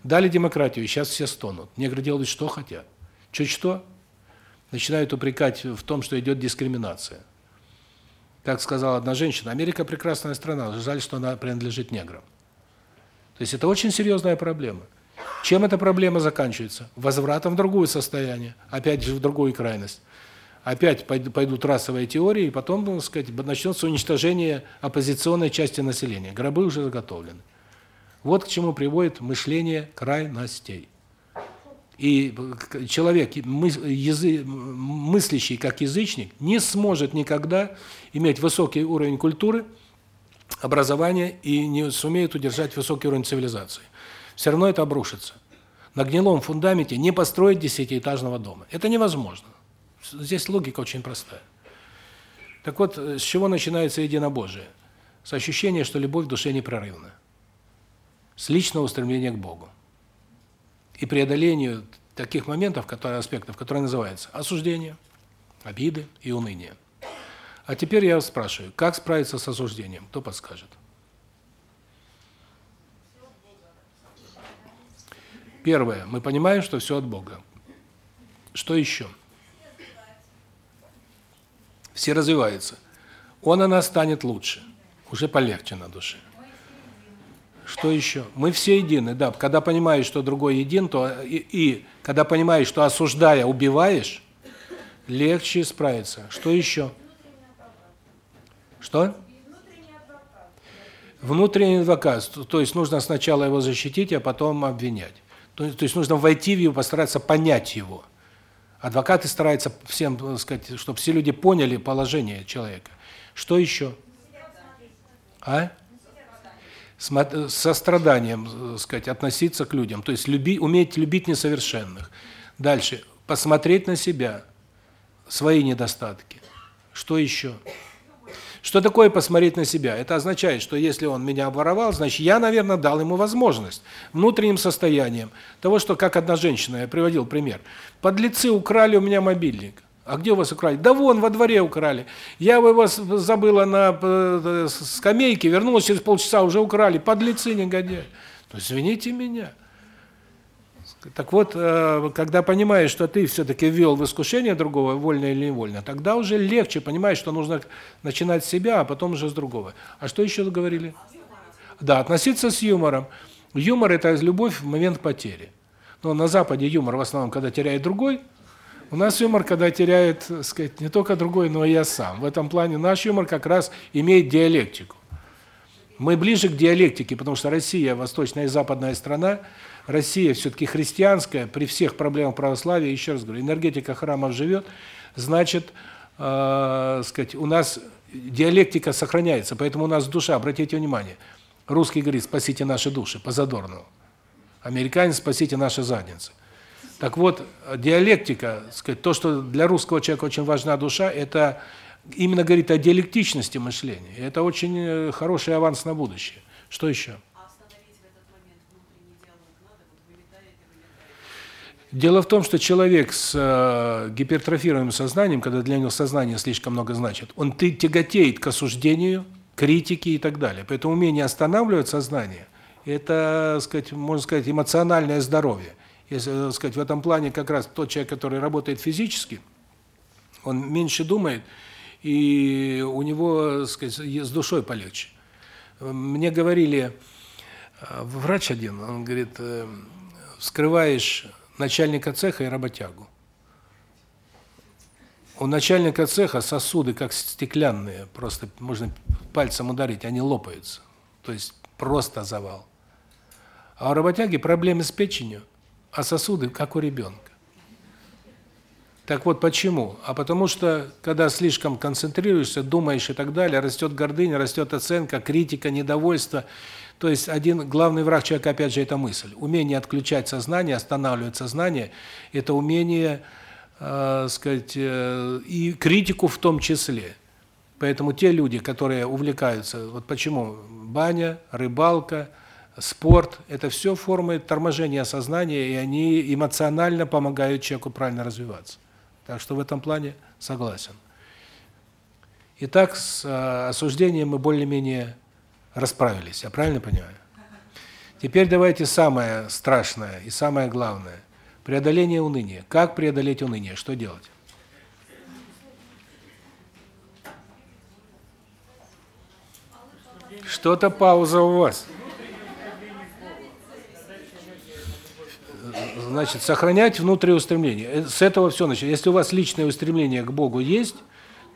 Speaker 1: Дали демократию, сейчас все стонут. Негры делают что хотят. Чуть что начинают упрекать в том, что идет дискриминация. Как сказала одна женщина, Америка прекрасная страна, жаль, что она принадлежит неграм. То есть это очень серьезная проблема. Чем эта проблема заканчивается? Возвратом в другое состояние, опять же в другую крайность опять пойдут расовые теории, и потом, так сказать, начнется уничтожение оппозиционной части населения. Гробы уже заготовлены. Вот к чему приводит мышление крайностей. И человек, мыслящий как язычник, не сможет никогда иметь высокий уровень культуры, образования и не сумеет удержать высокий уровень цивилизации. Все равно это обрушится. На гнилом фундаменте не построить десятиэтажного дома. Это невозможно. Здесь логика очень простая. Так вот, с чего начинается единобожие? С ощущения, что любовь в душе непрерывна. с личного устремления к Богу. И преодолению таких моментов, которые аспектов, которые называются осуждение, обиды и уныние. А теперь я вас спрашиваю, как справиться с осуждением? Кто подскажет? Первое. Мы понимаем, что все от Бога. Что еще? Все развиваются. Он о нас станет лучше. Уже полегче на душе. Что еще? Мы все едины, да. Когда понимаешь, что другой един, то и, и когда понимаешь, что осуждая убиваешь, легче справиться. Что еще? Что? Внутренний адвокат. То есть нужно сначала его защитить, а потом обвинять. То, то есть нужно войти в его, постараться понять его. Адвокаты стараются всем, так сказать, чтобы все люди поняли положение человека. Что еще? А? С состраданием, так сказать, относиться к людям, то есть люби, уметь любить несовершенных. Дальше посмотреть на себя, свои недостатки. Что еще? Что такое посмотреть на себя? Это означает, что если он меня обворовал, значит, я, наверное, дал ему возможность внутренним состоянием того, что как одна женщина, я приводил пример. Подлецы украли у меня мобильник. А где у вас украли? Да вон, во дворе украли. Я его забыла на э, скамейке, вернулась через полчаса, уже украли. Подлецы негодяи. Ну, извините меня. Так вот, э, когда понимаешь, что ты все-таки ввел в искушение другого, вольно или невольно, тогда уже легче понимаешь, что нужно начинать с себя, а потом уже с другого. А что еще говорили? Да, относиться с юмором. Юмор – это любовь в момент потери. Но на Западе юмор в основном, когда теряет другой. У нас юмор, когда теряет, сказать, не только другой, но и я сам. В этом плане наш юмор как раз имеет диалектику. Мы ближе к диалектике, потому что Россия – восточная и западная страна – Россия все-таки христианская, при всех проблемах православия, еще раз говорю, энергетика храмов живет, значит, э, сказать, у нас диалектика сохраняется, поэтому у нас душа, обратите внимание, русский говорит «спасите наши души» по Задорнову, американец «спасите наши задницы». Так вот, диалектика, сказать, то, что для русского человека очень важна душа, это именно говорит о диалектичности мышления. Это очень э, хороший аванс на будущее. Что еще? Дело в том, что человек с э, гипертрофированным сознанием, когда для него сознание слишком много значит, он тяготеет к осуждению, критике и так далее. Поэтому умение останавливать сознание это, сказать, можно сказать, эмоциональное здоровье. Если, сказать, в этом плане как раз тот человек, который работает физически, он меньше думает, и у него, сказать, с душой полегче. Мне говорили э, врач один, он говорит, э, вскрываешь начальника цеха и работягу. У начальника цеха сосуды как стеклянные, просто можно пальцем ударить, они лопаются. То есть просто завал. А у работяги проблемы с печенью, а сосуды как у ребенка. Так вот почему? А потому что когда слишком концентрируешься, думаешь и так далее, растет гордыня, растет оценка, критика, недовольство, то есть один главный враг человека опять же это мысль. Умение отключать сознание, останавливать сознание это умение, э, сказать, э, и критику в том числе. Поэтому те люди, которые увлекаются, вот почему баня, рыбалка, спорт это все формы торможения сознания, и они эмоционально помогают человеку правильно развиваться. Так что в этом плане согласен. Итак, с э, осуждением мы более-менее расправились. Я правильно понимаю? Теперь давайте самое страшное и самое главное преодоление уныния. Как преодолеть уныние? Что делать? Что-то пауза у вас. Значит, сохранять внутреннее устремление. С этого все начинается. Если у вас личное устремление к Богу есть,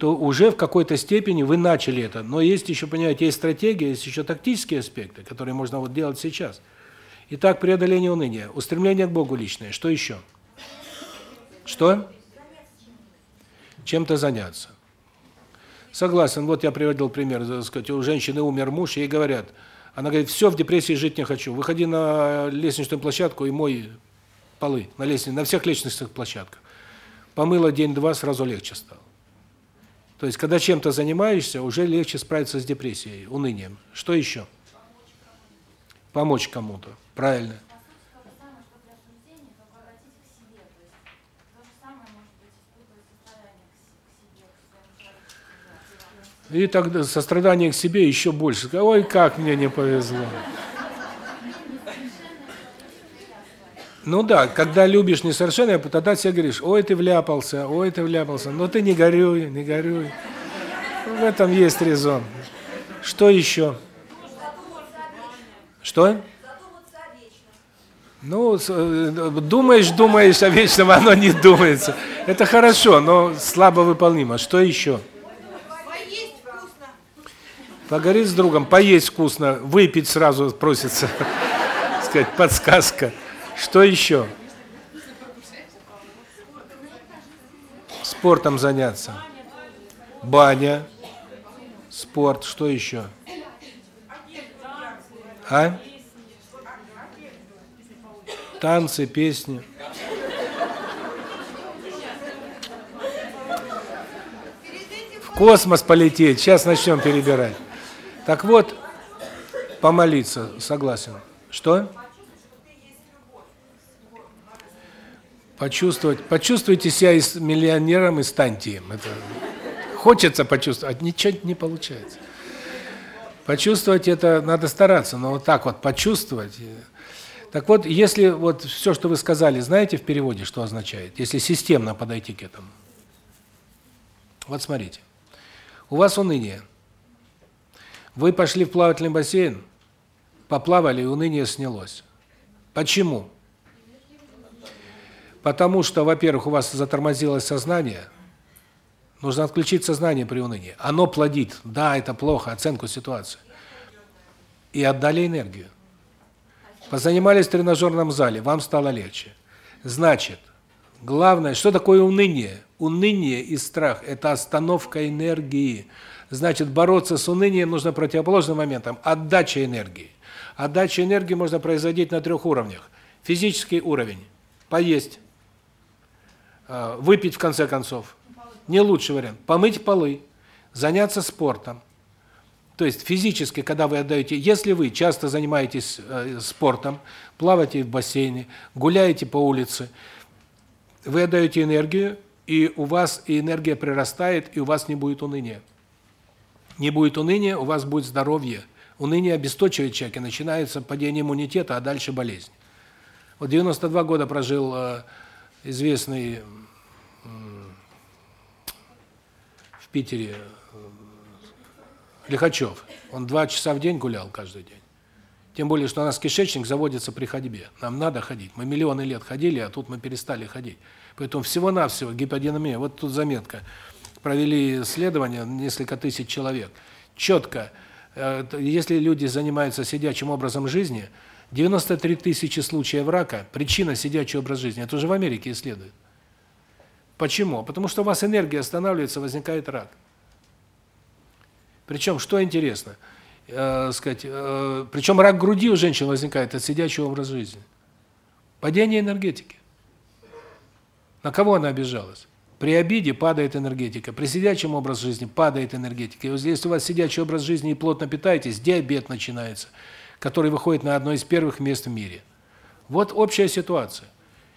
Speaker 1: то уже в какой-то степени вы начали это. Но есть еще, понимаете, есть стратегия, есть еще тактические аспекты, которые можно вот делать сейчас. Итак, преодоление уныния, устремление к Богу личное. Что еще? Что? Чем-то заняться. Согласен. Вот я приводил пример, так сказать, у женщины умер муж, ей говорят, она говорит: "Все, в депрессии жить не хочу. Выходи на лестничную площадку и мой полы на лестнице, на всех лестничных площадках". Помыла день-два, сразу легче стало. То есть, когда чем-то занимаешься, уже легче справиться с депрессией, унынием. Что еще? помочь кому-то. Правильно. И тогда сострадание к себе еще больше. Ой, как мне не повезло. Ну да, когда любишь несовершенное, тогда себе говоришь, ой, ты вляпался, ой, ты вляпался. Но ты не горюй, не горюй. В этом есть резон. Что еще? Что? Ну, э, думаешь, думаешь о вечном, а оно не думается. Это хорошо, но слабо выполнимо. Что еще?
Speaker 3: Поесть вкусно.
Speaker 1: Поговорить с другом, поесть вкусно, выпить сразу просится. Сказать, подсказка. Что еще? Спортом заняться. Баня. Спорт, что еще? А? Танцы, песни. В космос полететь. Сейчас начнем перебирать. Так вот, помолиться, согласен. Что? Почувствовать, почувствуйте себя из миллионером и станьте им. Это хочется почувствовать, а ничего не получается. Почувствовать это надо стараться, но вот так вот почувствовать. Так вот, если вот все, что вы сказали, знаете в переводе, что означает? Если системно подойти к этому. Вот смотрите. У вас уныние. Вы пошли в плавательный бассейн, поплавали, и уныние снялось. Почему? Потому что, во-первых, у вас затормозилось сознание. Нужно отключить сознание при унынии. Оно плодит. Да, это плохо, оценку ситуации. И отдали энергию. Позанимались в тренажерном зале, вам стало легче. Значит, главное, что такое уныние? Уныние и страх это остановка энергии. Значит, бороться с унынием нужно противоположным моментом отдача энергии. Отдача энергии можно производить на трех уровнях. Физический уровень поесть, выпить в конце концов. Не лучший вариант. Помыть полы, заняться спортом. То есть физически, когда вы отдаете, если вы часто занимаетесь э, спортом, плаваете в бассейне, гуляете по улице, вы отдаете энергию, и у вас и энергия прирастает, и у вас не будет уныния. Не будет уныния, у вас будет здоровье. Уныние обесточивает человека, начинается падение иммунитета, а дальше болезнь. Вот 92 года прожил э, известный в Питере э, Лихачев. Он два часа в день гулял каждый день. Тем более, что у нас кишечник заводится при ходьбе. Нам надо ходить. Мы миллионы лет ходили, а тут мы перестали ходить. Поэтому всего-навсего гиподинамия. Вот тут заметка. Провели исследование, несколько тысяч человек. Четко, э, если люди занимаются сидячим образом жизни, 93 тысячи случаев рака, причина сидячий образ жизни. Это уже в Америке исследуют. Почему? Потому что у вас энергия останавливается, возникает рак. Причем, что интересно, э, сказать, э, причем рак груди у женщин возникает от сидячего образа жизни. Падение энергетики. На кого она обижалась? При обиде падает энергетика, при сидячем образе жизни падает энергетика. И вот если у вас сидячий образ жизни и плотно питаетесь, диабет начинается, который выходит на одно из первых мест в мире. Вот общая ситуация.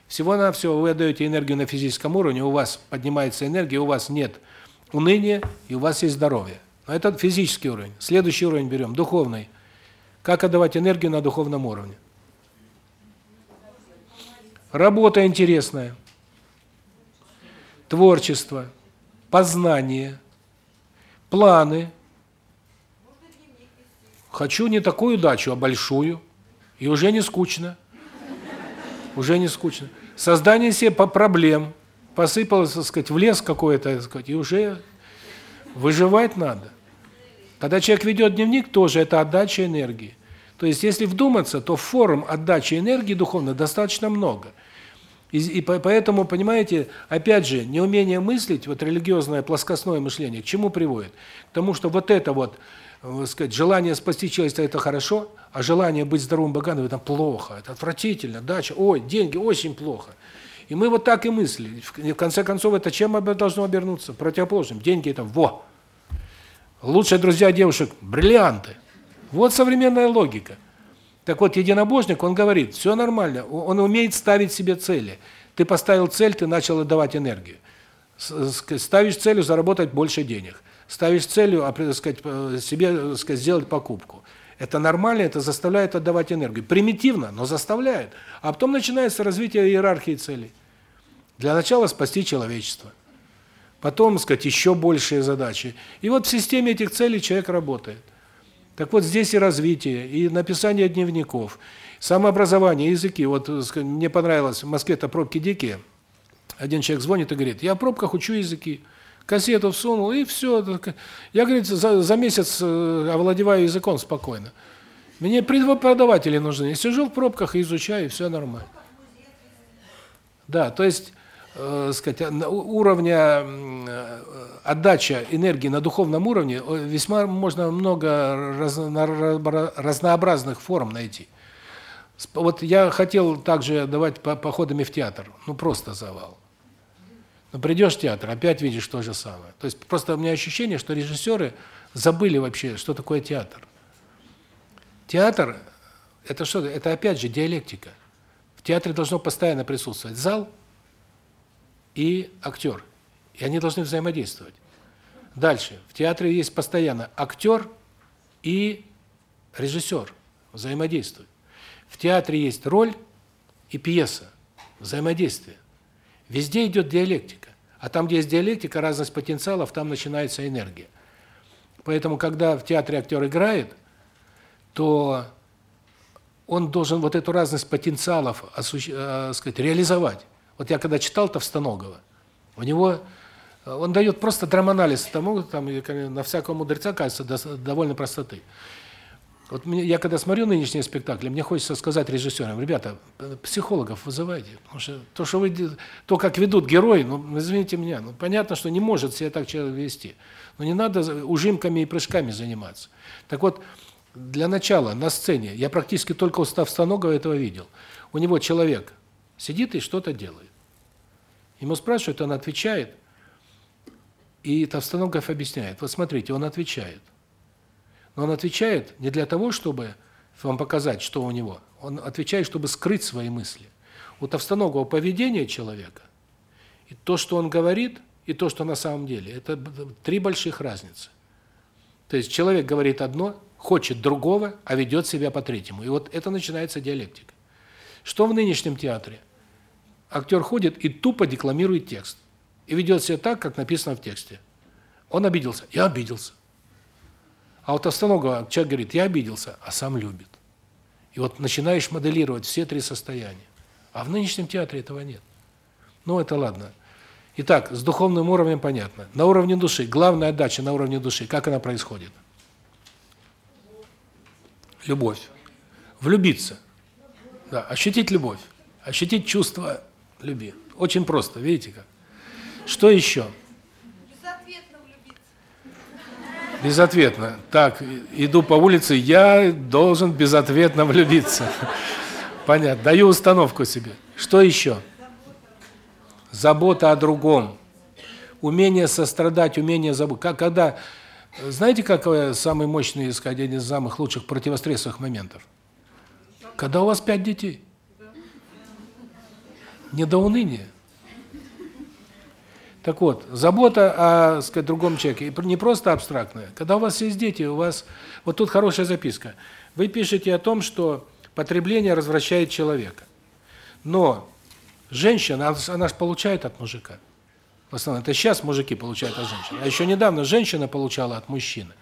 Speaker 1: Всего-навсего вы отдаете энергию на физическом уровне, у вас поднимается энергия, у вас нет уныния, и у вас есть здоровье. Но это физический уровень. Следующий уровень берем, духовный. Как отдавать энергию на духовном уровне? Работа интересная. Творчество, познание, планы. Хочу не такую дачу, а большую. И уже не скучно. Уже не скучно. Создание себе по проблем. Посыпалось, так сказать, в лес какой-то, так сказать, и уже выживать надо. Когда человек ведет дневник, тоже это отдача энергии. То есть, если вдуматься, то форм отдачи энергии духовной достаточно много. И, и по- поэтому, понимаете, опять же, неумение мыслить, вот религиозное плоскостное мышление, к чему приводит? К тому, что вот это вот, э, сказать, желание спасти человечество – это хорошо, а желание быть здоровым богатым – это плохо, это отвратительно, дача, ой, деньги – очень плохо. И мы вот так и мыслили. В конце концов, это чем должно обернуться? Противоположным. Деньги – это во! Лучшие друзья девушек – бриллианты. Вот современная логика. Так вот, единобожник, он говорит, все нормально, он умеет ставить себе цели. Ты поставил цель, ты начал отдавать энергию. Ставишь целью заработать больше денег. Ставишь целью, а, так сказать, себе так сказать, сделать покупку. Это нормально, это заставляет отдавать энергию. Примитивно, но заставляет. А потом начинается развитие иерархии целей. Для начала спасти человечество. Потом, сказать, еще большие задачи. И вот в системе этих целей человек работает. Так вот здесь и развитие, и написание дневников, самообразование, языки. Вот мне понравилось, в Москве-то пробки дикие. Один человек звонит и говорит: "Я в пробках учу языки" кассету всунул, и все. Я, говорит, за, за месяц э, овладеваю языком спокойно. Мне преподаватели нужны. Я сижу в пробках и изучаю, и все нормально. Да, то есть, э, сказать, уровня э, отдача энергии на духовном уровне весьма можно много раз, разнообразных форм найти. Вот я хотел также давать походами в театр. Ну просто завал. Но придешь в театр, опять видишь то же самое. То есть просто у меня ощущение, что режиссеры забыли вообще, что такое театр. Театр это что? Это опять же диалектика. В театре должно постоянно присутствовать зал и актер. И они должны взаимодействовать. Дальше. В театре есть постоянно актер и режиссер взаимодействуют. В театре есть роль и пьеса, взаимодействие. Везде идет диалектика. А там, где есть диалектика, разность потенциалов, там начинается энергия. Поэтому, когда в театре актер играет, то он должен вот эту разность потенциалов, э, сказать, реализовать. Вот я когда читал Товстоногова, у него э, он дает просто драманализ тому, там на всякого мудреца кажется довольно простоты. Вот мне, я когда смотрю нынешние спектакли, мне хочется сказать режиссерам, ребята, психологов вызывайте, потому что то, что вы, то, как ведут герои, ну, извините меня, ну, понятно, что не может себя так человек вести, но не надо ужимками и прыжками заниматься. Так вот, для начала на сцене, я практически только у Ставстоногова этого видел, у него человек сидит и что-то делает. Ему спрашивают, он отвечает, и Товстоногов объясняет, вот смотрите, он отвечает – но он отвечает не для того, чтобы вам показать, что у него. Он отвечает, чтобы скрыть свои мысли. У Товстоногого поведение человека и то, что он говорит, и то, что на самом деле это три больших разницы. То есть человек говорит одно, хочет другого, а ведет себя по-третьему. И вот это начинается диалектика. Что в нынешнем театре? Актер ходит и тупо декламирует текст. И ведет себя так, как написано в тексте. Он обиделся. Я обиделся. А вот Останогова человек говорит, я обиделся, а сам любит. И вот начинаешь моделировать все три состояния. А в нынешнем театре этого нет. Ну, это ладно. Итак, с духовным уровнем понятно. На уровне души, главная отдача на уровне души, как она происходит? Любовь. Влюбиться. Да, ощутить любовь. Ощутить чувство любви. Очень просто, видите как? Что еще? Безответно. Так, иду по улице, я должен безответно влюбиться. Понятно. Даю установку себе. Что еще? Забота о другом. Умение сострадать, умение заботиться. Как когда знаете, самый мощный, сказать, один из самых лучших противострессовых моментов? Когда у вас пять детей. Не до уныния. Так вот, забота о, сказать, другом человеке не просто абстрактная. Когда у вас есть дети, у вас вот тут хорошая записка. Вы пишете о том, что потребление развращает человека. Но женщина, она, же получает от мужика. В основном это сейчас мужики получают от женщин. А еще недавно женщина получала от мужчины.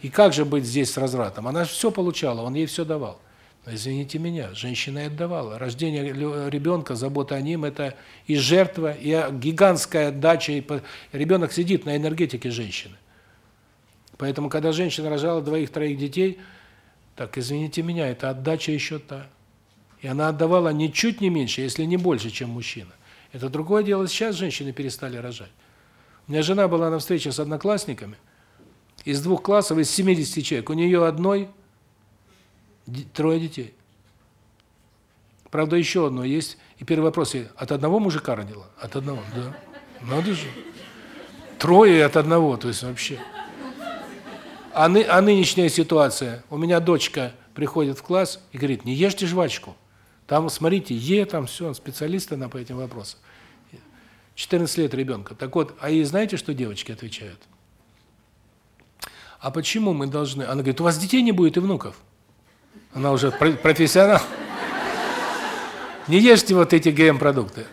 Speaker 1: И как же быть здесь с развратом? Она же все получала, он ей все давал. Извините меня, женщина отдавала. Рождение ребенка, забота о ним это и жертва, и гигантская отдача, и ребенок сидит на энергетике женщины. Поэтому когда женщина рожала двоих-троих детей, так извините меня, это отдача еще та. И она отдавала ничуть не меньше, если не больше, чем мужчина. Это другое дело, сейчас женщины перестали рожать. У меня жена была на встрече с одноклассниками из двух классов, из 70 человек. У нее одной трое детей. Правда, еще одно есть. И первый вопрос, от одного мужика родила? От одного, да. Надо же. Трое от одного, то есть вообще. А, ны, а нынешняя ситуация. У меня дочка приходит в класс и говорит, не ешьте жвачку. Там, смотрите, Е, там все, специалисты на по этим вопросам. 14 лет ребенка. Так вот, а и знаете, что девочки отвечают? А почему мы должны? Она говорит, у вас детей не будет и внуков. Она уже профессионал. Не ешьте вот эти ГМ-продукты.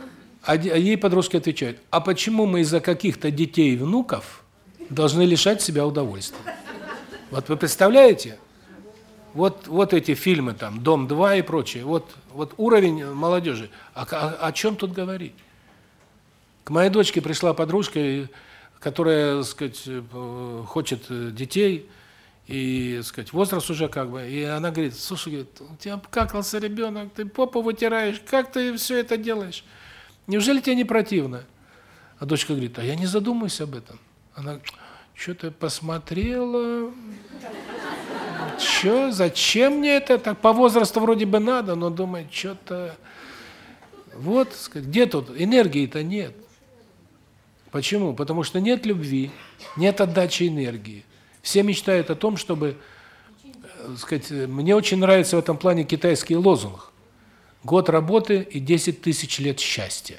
Speaker 1: А, ей подружки отвечают, а почему мы из-за каких-то детей и внуков должны лишать себя удовольствия? Вот вы представляете? Вот вот эти фильмы там Дом-2 и прочее. Вот вот уровень молодежи. А, а о чем тут говорить? К моей дочке пришла подружка, которая, так сказать, э, хочет детей, и, сказать, возраст уже как бы, и она говорит: "Слушай, говорит, у тебя обкакался ребенок, ты попу вытираешь, как ты все это делаешь? Неужели тебе не противно?" А дочка говорит: "А я не задумываюсь об этом". Она что-то посмотрела. Что? Зачем мне это? Так по возрасту вроде бы надо, но думает, что-то вот, сказать, где тут энергии-то нет. Почему? Потому что нет любви, нет отдачи энергии. Все мечтают о том, чтобы, э, сказать, мне очень нравится в этом плане китайский лозунг. Год работы и 10 тысяч лет счастья.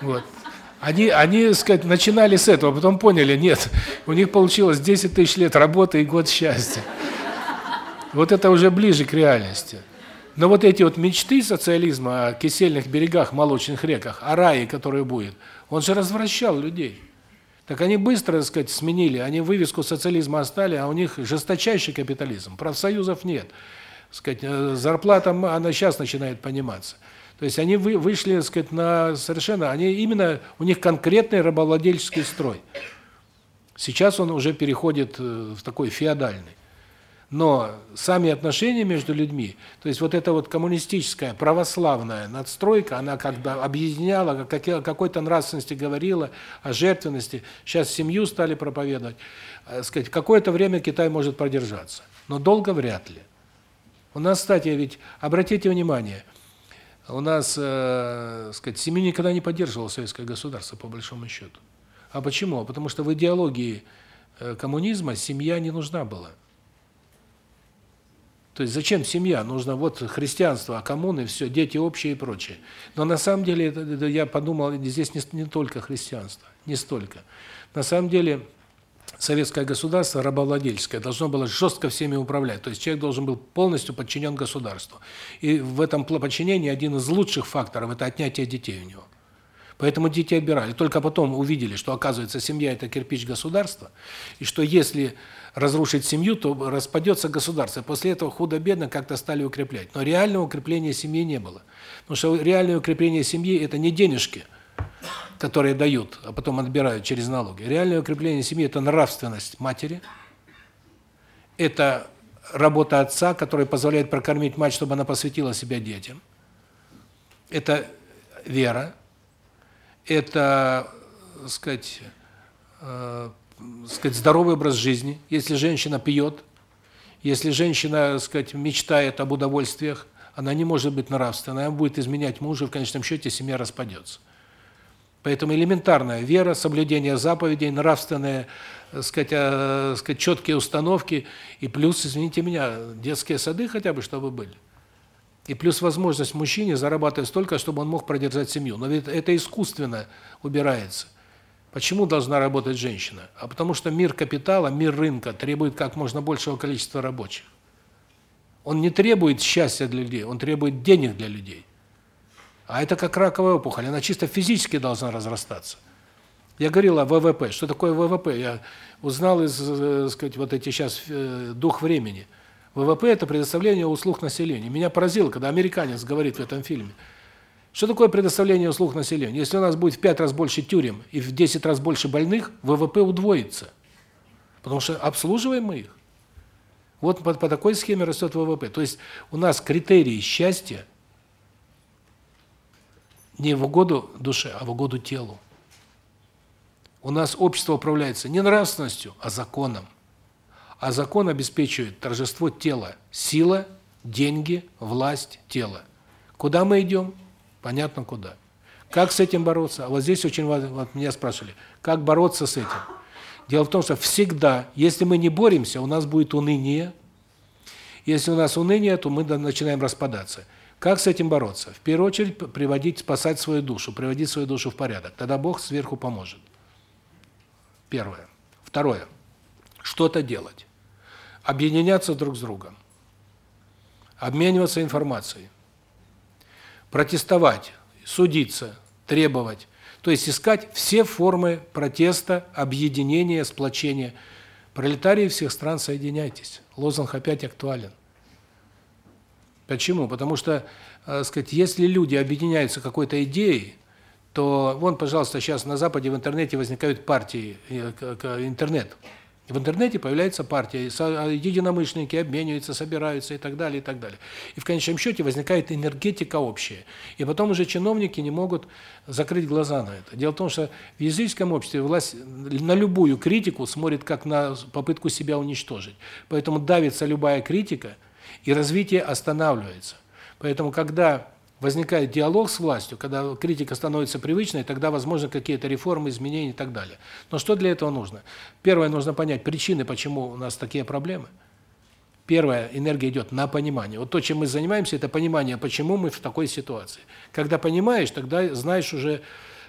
Speaker 1: Вот. Они, они, сказать, начинали с этого, потом поняли, нет, у них получилось 10 тысяч лет работы и год счастья. Вот это уже ближе к реальности. Но вот эти вот мечты социализма о кисельных берегах, молочных реках, о рае, который будет, он же развращал людей. Так они быстро, так сказать, сменили, они вывеску социализма оставили, а у них жесточайший капитализм. Профсоюзов нет. сказать, э, зарплата, она сейчас начинает пониматься. То есть они вы, вышли, так сказать, на совершенно, они именно, у них конкретный рабовладельческий строй. Сейчас он уже переходит э, в такой феодальный. Но сами отношения между людьми, то есть вот эта вот коммунистическая, православная надстройка, она как бы объединяла, о какой-то нравственности говорила, о жертвенности. Сейчас семью стали проповедовать. Э, сказать, какое-то время Китай может продержаться, но долго вряд ли. У нас, кстати, ведь обратите внимание, у нас, э, сказать, семью никогда не поддерживало советское государство по большому счету. А почему? Потому что в идеологии э, коммунизма семья не нужна была. То есть зачем семья? Нужно вот христианство, а коммуны, все, дети общие и прочее. Но на самом деле это, это, я подумал, здесь не, не только христианство, не столько. На самом деле советское государство рабовладельческое должно было жестко всеми управлять. То есть человек должен был полностью подчинен государству. И в этом подчинении один из лучших факторов это отнятие детей у него. Поэтому детей отбирали. Только потом увидели, что оказывается семья это кирпич государства, и что если разрушить семью, то распадется государство. После этого худо-бедно как-то стали укреплять. Но реального укрепления семьи не было. Потому что реальное укрепление семьи это не денежки, которые дают, а потом отбирают через налоги. Реальное укрепление семьи это нравственность матери. Это работа отца, который позволяет прокормить мать, чтобы она посвятила себя детям. Это вера. Это, сказать, э, сказать, здоровый образ жизни. Если женщина пьет, если женщина, сказать, мечтает об удовольствиях, она не может быть нравственной, она будет изменять мужа, в конечном счете семья распадется. Поэтому элементарная вера, соблюдение заповедей, нравственные, так сказать, э, сказать, четкие установки и плюс, извините меня, детские сады хотя бы чтобы были. И плюс возможность мужчине зарабатывать столько, чтобы он мог продержать семью. Но ведь это искусственно убирается. Почему должна работать женщина? А потому что мир капитала, мир рынка требует как можно большего количества рабочих. Он не требует счастья для людей, он требует денег для людей. А это как раковая опухоль, она чисто физически должна разрастаться. Я говорил о ВВП. Что такое ВВП? Я узнал из, э, сказать, вот эти сейчас э, дух времени. ВВП это предоставление услуг населению. Меня поразило, когда американец говорит в этом фильме. Что такое предоставление услуг населению? Если у нас будет в 5 раз больше тюрем и в 10 раз больше больных, ВВП удвоится. Потому что обслуживаем мы их. Вот по, по такой схеме растет ВВП. То есть у нас критерии счастья не в угоду душе, а в угоду телу. У нас общество управляется не нравственностью, а законом. А закон обеспечивает торжество тела, сила, деньги, власть тела. Куда мы идем? Понятно куда. Как с этим бороться? А вот здесь очень важно, вот меня спрашивали, как бороться с этим? Дело в том, что всегда, если мы не боремся, у нас будет уныние, Если у нас уныние, то мы начинаем распадаться. Как с этим бороться? В первую очередь приводить, спасать свою душу, приводить свою душу в порядок. Тогда Бог сверху поможет. Первое. Второе. Что-то делать. Объединяться друг с другом. Обмениваться информацией. Протестовать, судиться, требовать. То есть искать все формы протеста, объединения, сплочения. Пролетарии всех стран, соединяйтесь. Лозунг опять актуален. Почему? Потому что, э, сказать, если люди объединяются какой-то идеей, то вон, пожалуйста, сейчас на западе в интернете возникают партии, э, интернет. В интернете появляется партия, а, единомышленники обмениваются, собираются и так далее, и так далее. И в конечном счете возникает энергетика общая. И потом уже чиновники не могут закрыть глаза на это. Дело в том, что в языческом обществе власть на любую критику смотрит как на попытку себя уничтожить. Поэтому давится любая критика, и развитие останавливается. Поэтому когда возникает диалог с властью, когда критика становится привычной, тогда возможны какие-то реформы, изменения и так далее. Но что для этого нужно? Первое, нужно понять причины, почему у нас такие проблемы. Первая энергия идет на понимание. Вот то, чем мы занимаемся, это понимание, почему мы в такой ситуации. Когда понимаешь, тогда знаешь уже,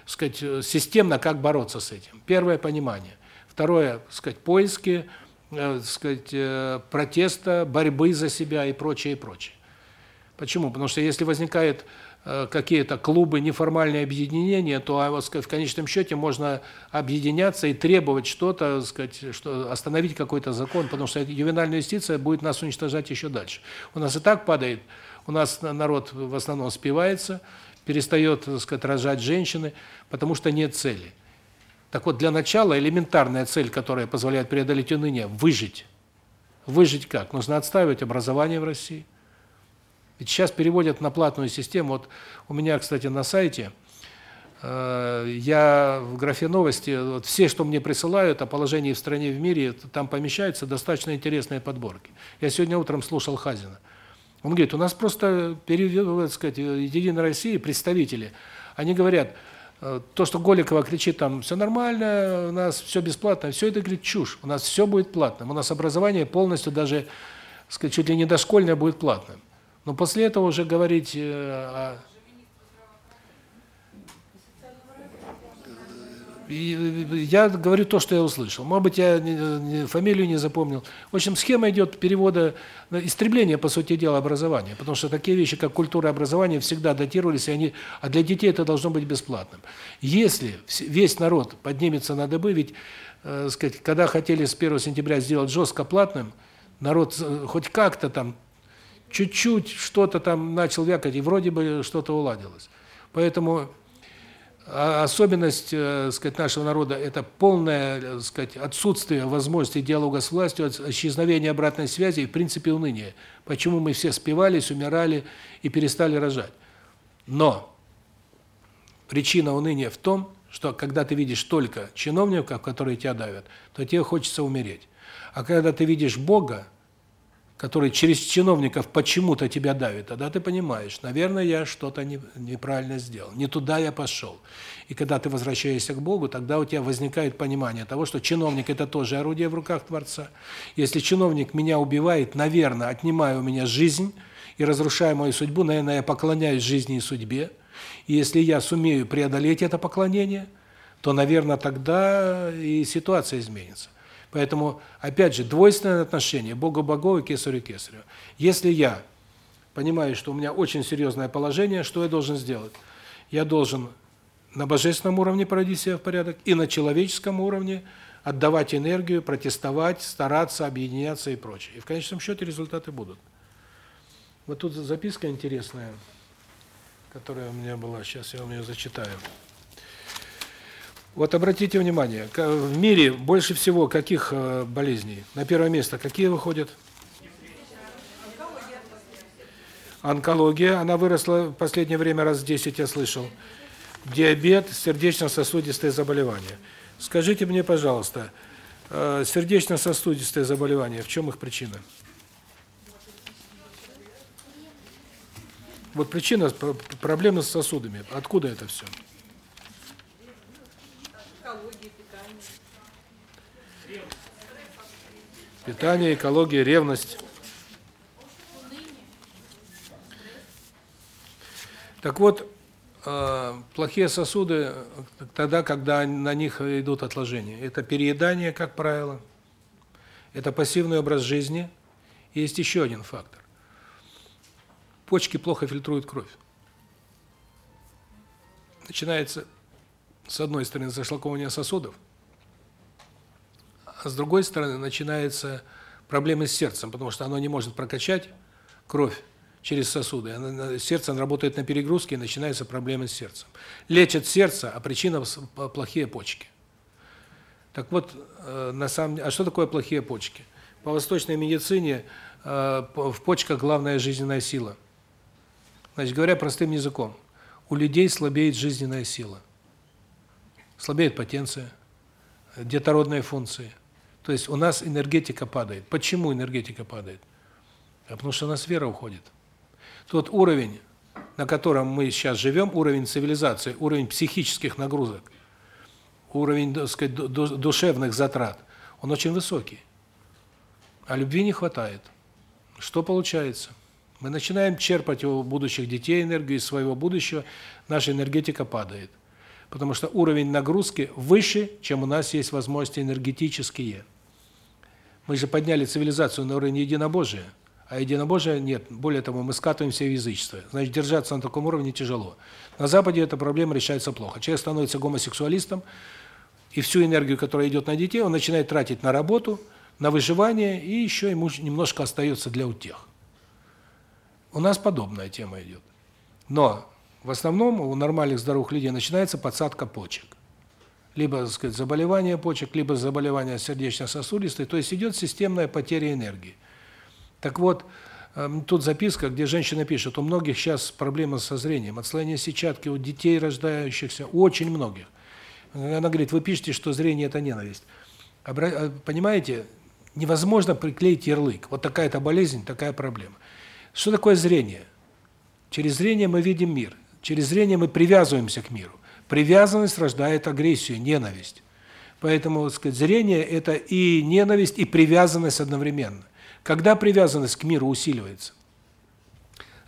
Speaker 1: сказать, системно, как бороться с этим. Первое понимание. Второе, сказать, поиски, э, сказать, э, протеста, борьбы за себя и прочее, и прочее. Почему? Потому что если возникают э, какие-то клубы, неформальные объединения, то а, в конечном счете можно объединяться и требовать что-то, сказать, что остановить какой-то закон, потому что ювенальная юстиция будет нас уничтожать еще дальше. У нас и так падает, у нас народ в основном спивается, перестает, сказать, рожать женщины, потому что нет цели. Так вот, для начала элементарная цель, которая позволяет преодолеть уныние выжить. Выжить как? Нужно отстаивать образование в России ведь сейчас переводят на платную систему. Вот у меня, кстати, на сайте э я в графе новости, вот все, что мне присылают о положении в стране в мире, там помещаются достаточно интересные подборки. Я сегодня утром слушал Хазина. Он говорит: "У нас просто перевод, сказать, Единая Россия представители, они говорят: э, то, что Голикова кричит там все нормально, у нас все бесплатно, все это говорит чушь. У нас все будет платным. У нас образование полностью даже, сказать, чуть ли не дошкольное будет платным. Но после этого уже говорить э, о я говорю то, что я услышал. Может быть, я фамилию не запомнил. В общем, схема идет перевода истребления по сути дела образования, потому что такие вещи, как культура и образование, всегда датировались, и они а для детей это должно быть бесплатным. Если весь народ поднимется на дыбы, ведь, э, сказать, когда хотели с 1 сентября сделать жестко платным, народ э, хоть как-то там чуть-чуть что-то там начал вякать, и вроде бы что-то уладилось. Поэтому а, особенность, э, сказать, нашего народа это полное, э, сказать, отсутствие возможности диалога с властью, исчезновение обратной связи и в принципе уныние. Почему мы все спивались, умирали и перестали рожать? Но причина уныния в том, что когда ты видишь только чиновников, которые тебя давят, то тебе хочется умереть. А когда ты видишь Бога, который через чиновников почему-то тебя давит, тогда ты понимаешь, наверное, я что-то не, неправильно сделал, не туда я пошел. И когда ты возвращаешься к Богу, тогда у тебя возникает понимание того, что чиновник – это тоже орудие в руках Творца. Если чиновник меня убивает, наверное, отнимая у меня жизнь и разрушая мою судьбу, наверное, я поклоняюсь жизни и судьбе. И если я сумею преодолеть это поклонение, то, наверное, тогда и ситуация изменится. Поэтому, опять же, двойственное отношение Богу Богову и Кесарю Кесарю. Если я понимаю, что у меня очень серьезное положение, что я должен сделать? Я должен на божественном уровне проводить себя в порядок и на человеческом уровне отдавать энергию, протестовать, стараться, объединяться и прочее. И в конечном счете результаты будут. Вот тут записка интересная, которая у меня была, сейчас я вам ее зачитаю. Вот обратите внимание, в мире больше всего каких э, болезней? На первое место какие выходят? Онкология, она выросла в последнее время раз в 10, я слышал. Диабет, сердечно-сосудистые заболевания. Скажите мне, пожалуйста, э, сердечно-сосудистые заболевания, в чем их причина? Вот причина проблемы с сосудами. Откуда это все? Питание, экология, ревность. Так вот, э, плохие сосуды тогда, когда на них идут отложения. Это переедание, как правило. Это пассивный образ жизни. И есть еще один фактор. Почки плохо фильтруют кровь. Начинается с одной стороны зашлаковывание сосудов, а с другой стороны начинается проблемы с сердцем, потому что оно не может прокачать кровь через сосуды. Оно, сердце работает на перегрузке, и начинаются проблемы с сердцем. Лечат сердце, а причина плохие почки. Так вот, э, на самом а что такое плохие почки? По восточной медицине э, в почках главная жизненная сила. Значит, говоря простым языком, у людей слабеет жизненная сила. Слабеет потенция, детородные функции. То есть у нас энергетика падает. Почему энергетика падает? А потому что у нас вера уходит. Тот уровень, на котором мы сейчас живем, уровень цивилизации, уровень психических нагрузок, уровень, так сказать, душевных затрат, он очень высокий. А любви не хватает. Что получается? Мы начинаем черпать у будущих детей энергию из своего будущего, наша энергетика падает. Потому что уровень нагрузки выше, чем у нас есть возможности энергетические. Мы же подняли цивилизацию на уровень единобожия, а единобожия нет. Более того, мы скатываемся в язычество. Значит, держаться на таком уровне тяжело. На Западе эта проблема решается плохо. Человек становится гомосексуалистом, и всю энергию, которая идет на детей, он начинает тратить на работу, на выживание, и еще ему немножко остается для утех. У нас подобная тема идет. Но в основном у нормальных здоровых людей начинается подсадка почек. Либо, так сказать, заболевание почек, либо заболевание сердечно-сосудистой, то есть идет системная потеря энергии. Так вот, эм, тут записка, где женщина пишет: "У многих сейчас проблемы со зрением, отслоение сетчатки у детей рождающихся, очень многих". Она говорит: "Вы пишете, что зрение это ненависть". Э, понимаете, невозможно приклеить ярлык. Вот такая-то болезнь, такая проблема. Что такое зрение? Через зрение мы видим мир. Через зрение мы привязываемся к миру. Привязанность рождает агрессию, ненависть. Поэтому, так сказать, зрение это и ненависть, и привязанность одновременно. Когда привязанность к миру усиливается?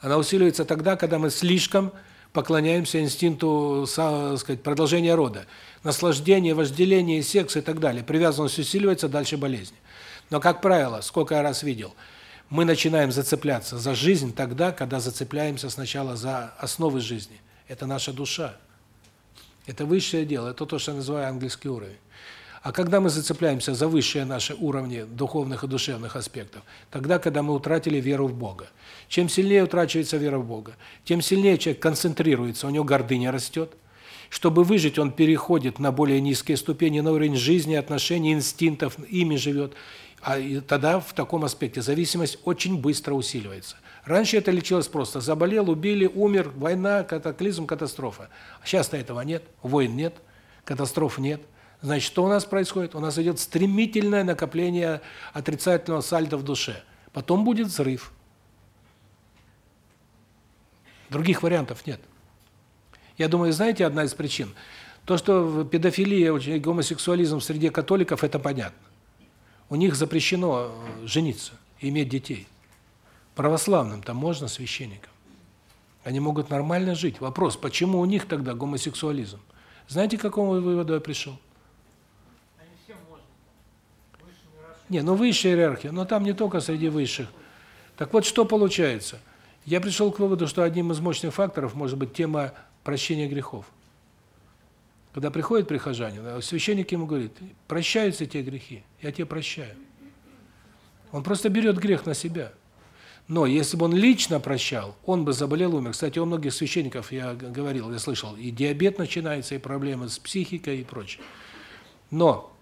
Speaker 1: Она усиливается тогда, когда мы слишком поклоняемся инстинкту, сказать, продолжения рода. Наслаждение, вожделение, секс и так далее. Привязанность усиливается, дальше болезни. Но, как правило, сколько я раз видел – мы начинаем зацепляться за жизнь тогда, когда зацепляемся сначала за основы жизни. Это наша душа. Это высшее дело, это то, что я называю английский уровень. А когда мы зацепляемся за высшие наши уровни духовных и душевных аспектов, тогда, когда мы утратили веру в Бога. Чем сильнее утрачивается вера в Бога, тем сильнее человек концентрируется, у него гордыня растет. Чтобы выжить, он переходит на более низкие ступени, на уровень жизни, отношений, инстинктов, ими живет. А тогда в таком аспекте зависимость очень быстро усиливается. Раньше это лечилось просто: заболел, убили, умер, война, катаклизм, катастрофа. А сейчас-то этого нет, войн нет, катастроф нет. Значит, что у нас происходит? У нас идет стремительное накопление отрицательного сальда в душе. Потом будет взрыв. Других вариантов нет. Я думаю, знаете, одна из причин то, что педофилия и гомосексуализм среди католиков это понятно. У них запрещено э, жениться, иметь детей. Православным там можно священникам. Они могут нормально жить. Вопрос, почему у них тогда гомосексуализм? Знаете, к какому выводу я пришел? Не, ну высшая иерархия, но там не только среди высших. Так вот, что получается? Я пришел к выводу, что одним из мощных факторов может быть тема прощения грехов. Когда приходит прихожанин, а священник ему говорит: "Прощаются те грехи, я тебе прощаю". Он просто берет грех на себя. Но если бы он лично прощал, он бы заболел, умер. Кстати, у многих священников я говорил, я слышал, и диабет начинается, и проблемы с психикой и прочее. Но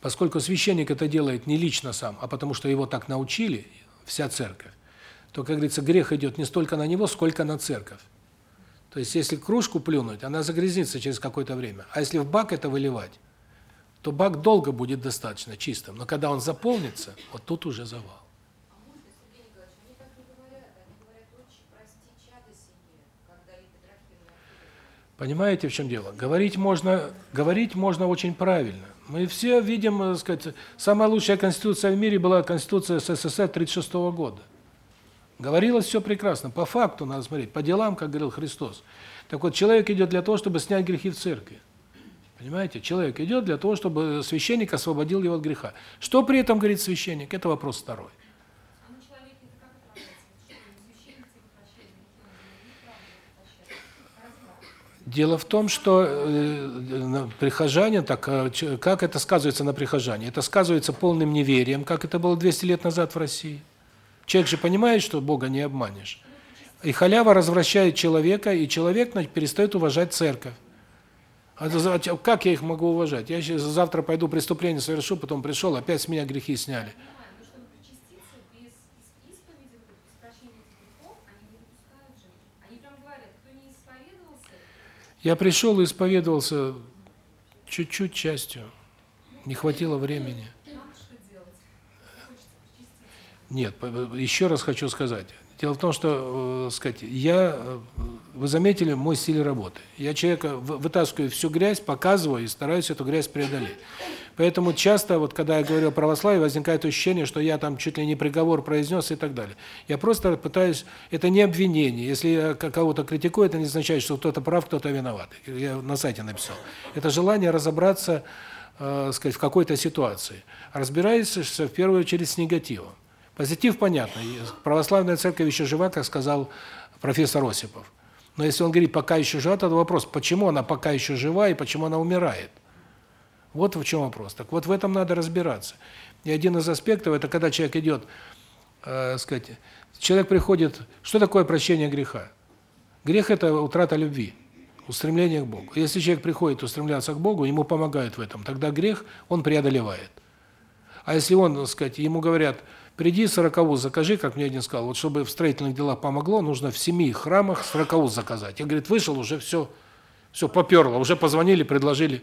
Speaker 1: поскольку священник это делает не лично сам, а потому что его так научили вся церковь, то, как говорится, грех идет не столько на него, сколько на церковь. То есть если кружку плюнуть, она загрязнится через какое-то время. А если в бак это выливать, то бак долго будет достаточно чистым. Но когда он заполнится, вот тут уже завал. Понимаете, в чем дело? Говорить можно, говорить можно очень правильно. Мы все видим, так сказать, самая лучшая конституция в мире была конституция СССР 36 -го года. Говорилось все прекрасно. По факту надо смотреть, по делам, как говорил Христос. Так вот, человек идет для того, чтобы снять грехи в церкви. Понимаете? Человек идет для того, чтобы священник освободил его от греха. Что при этом говорит священник? Это вопрос второй.
Speaker 4: А на человеке это как отражается? Что священник тебе прощает грехи, он говорит, неправда прощает.
Speaker 1: Дело в том, что э, прихожане, так э, как это сказывается на прихожане? Это сказывается полным неверием, как это было 200 лет назад в России. Человек же понимает, что Бога не обманешь. И халява развращает человека, и человек перестает уважать церковь. А как я их могу уважать? Я завтра пойду преступление совершу, потом пришел, опять с меня грехи сняли. Я пришел и исповедовался чуть-чуть частью. Не хватило времени. Нет, еще раз хочу сказать. Дело в том, что, э, сказать, я, э, вы заметили мой стиль работы. Я человека вытаскиваю всю грязь, показываю и стараюсь эту грязь преодолеть. Поэтому часто, вот когда я говорю о православии, возникает ощущение, что я там чуть ли не приговор произнес и так далее. Я просто пытаюсь, это не обвинение. Если я кого-то критикую, это не означает, что кто-то прав, кто-то виноват. Я на сайте написал. Это желание разобраться, э, сказать, в какой-то ситуации. Разбираюсь в первую очередь с негативом. Позитив понятно. Православная церковь еще жива, как сказал профессор Осипов. Но если он говорит, пока еще жива, то вопрос, почему она пока еще жива и почему она умирает? Вот в чем вопрос. Так вот в этом надо разбираться. И один из аспектов это когда человек идет, э, сказать, человек приходит, что такое прощение греха? Грех это утрата любви, устремление к Богу. Если человек приходит устремляться к Богу, ему помогают в этом, тогда грех он преодолевает. А если он, так сказать, ему говорят: Приди сорокову закажи, как мне один сказал, вот чтобы в строительных делах помогло, нужно в семи храмах сорокову заказать. Я, говорит, вышел, уже все, все поперло, уже позвонили, предложили.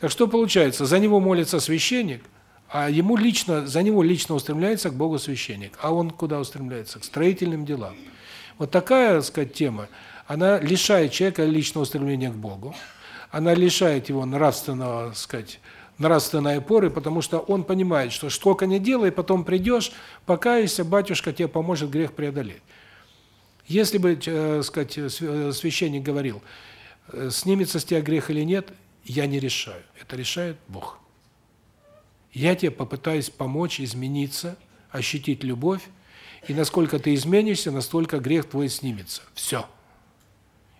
Speaker 1: Так что получается, за него молится священник, а ему лично, за него лично устремляется к Богу священник. А он куда устремляется? К строительным делам. Вот такая, так сказать, тема, она лишает человека личного устремления к Богу, она лишает его нравственного, так сказать, нравственной опоры, потому что он понимает, что сколько не делай, потом придешь, покаешься, батюшка тебе поможет грех преодолеть. Если бы, э, сказать, э, священник говорил, э, снимется с тебя грех или нет, я не решаю. Это решает Бог. Я тебе попытаюсь помочь измениться, ощутить любовь, и насколько ты изменишься, настолько грех твой снимется. Все.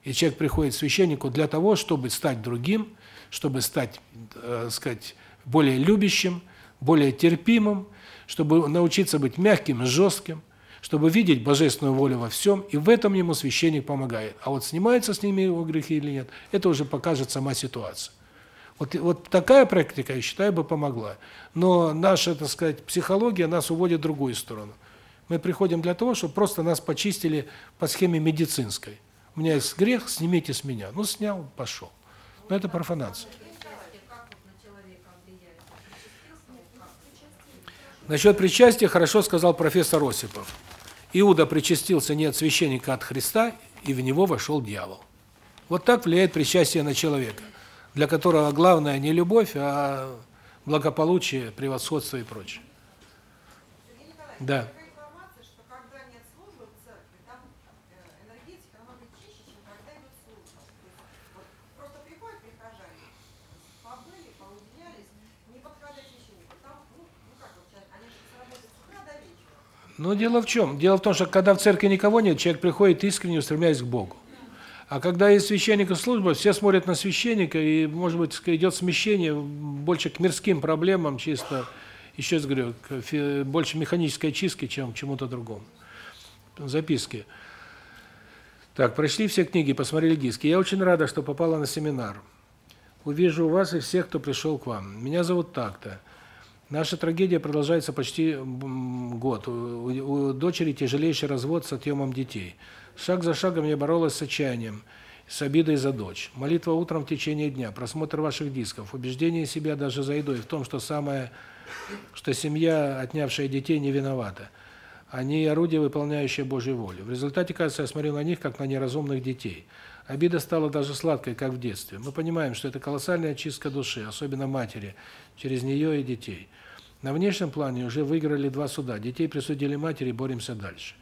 Speaker 1: И человек приходит к священнику для того, чтобы стать другим, чтобы стать, э, сказать, более любящим, более терпимым, чтобы научиться быть мягким, жестким, чтобы видеть божественную волю во всем, и в этом ему священник помогает. А вот снимается с ними его грехи или нет, это уже покажет сама ситуация. Вот вот такая практика, я считаю, бы помогла. Но наша, так сказать, психология нас уводит в другую сторону. Мы приходим для того, чтобы просто нас почистили по схеме медицинской. У меня есть грех, снимите с меня. Ну снял, пошел. Но это профанация. Насчет причастия хорошо сказал профессор Осипов. Иуда причастился не от священника, а от Христа, и в него вошел дьявол. Вот так влияет причастие на человека, для которого главное не любовь, а благополучие, превосходство и прочее. Да. Но дело в чем? Дело в том, что когда в церкви никого нет, человек приходит искренне устремляясь к Богу. А когда есть священник и служба, все смотрят на священника, и, может быть, идет смещение больше к мирским проблемам, чисто, еще раз говорю, к, больше механической чистки, чем к чему-то другому. Записки. Так, прошли все книги, посмотрели диски. Я очень рада, что попала на семинар. Увижу вас и всех, кто пришел к вам. Меня зовут так-то. Наша трагедия продолжается почти год. У, дочери тяжелейший развод с отъемом детей. Шаг за шагом я боролась с отчаянием, с обидой за дочь. Молитва утром в течение дня, просмотр ваших дисков, убеждение себя даже за едой в том, что самое что семья, отнявшая детей, не виновата. Они орудия, выполняющие Божью волю. В результате, кажется, я смотрел на них как на неразумных детей. Обида стала даже сладкой, как в детстве. Мы понимаем, что это колоссальная очистка души, особенно матери, через нее и детей. На внешнем плане уже выиграли два суда. Детей присудили матери, боремся дальше.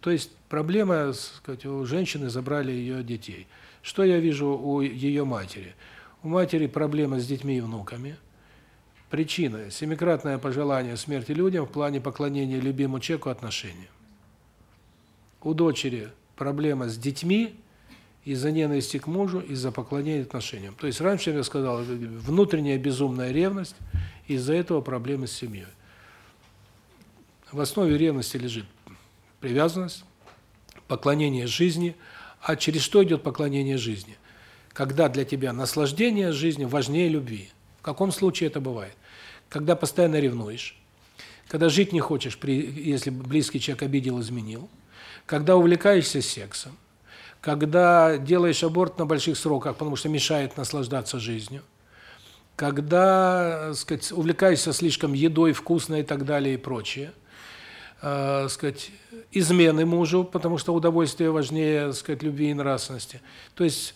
Speaker 1: То есть проблема, сказать, у женщины забрали ее детей. Что я вижу у ее матери? У матери проблема с детьми и внуками. Причина семикратное пожелание смерти людям в плане поклонения любимому человеку отношения. У дочери проблема с детьми из-за ненависти к мужу, из-за поклонения отношениям. То есть раньше я сказал, внутренняя безумная ревность, из-за этого проблемы с семьей. В основе ревности лежит привязанность, поклонение жизни, а через что идет поклонение жизни? Когда для тебя наслаждение жизнью важнее любви. В каком случае это бывает? Когда постоянно ревнуешь, когда жить не хочешь, если близкий человек обидел, изменил, когда увлекаешься сексом, когда делаешь аборт на больших сроках, потому что мешает наслаждаться жизнью, когда, сказать, увлекаешься слишком едой, вкусной и так далее и прочее, э, сказать, измены мужу, потому что удовольствие важнее, сказать, любви и нравственности. То есть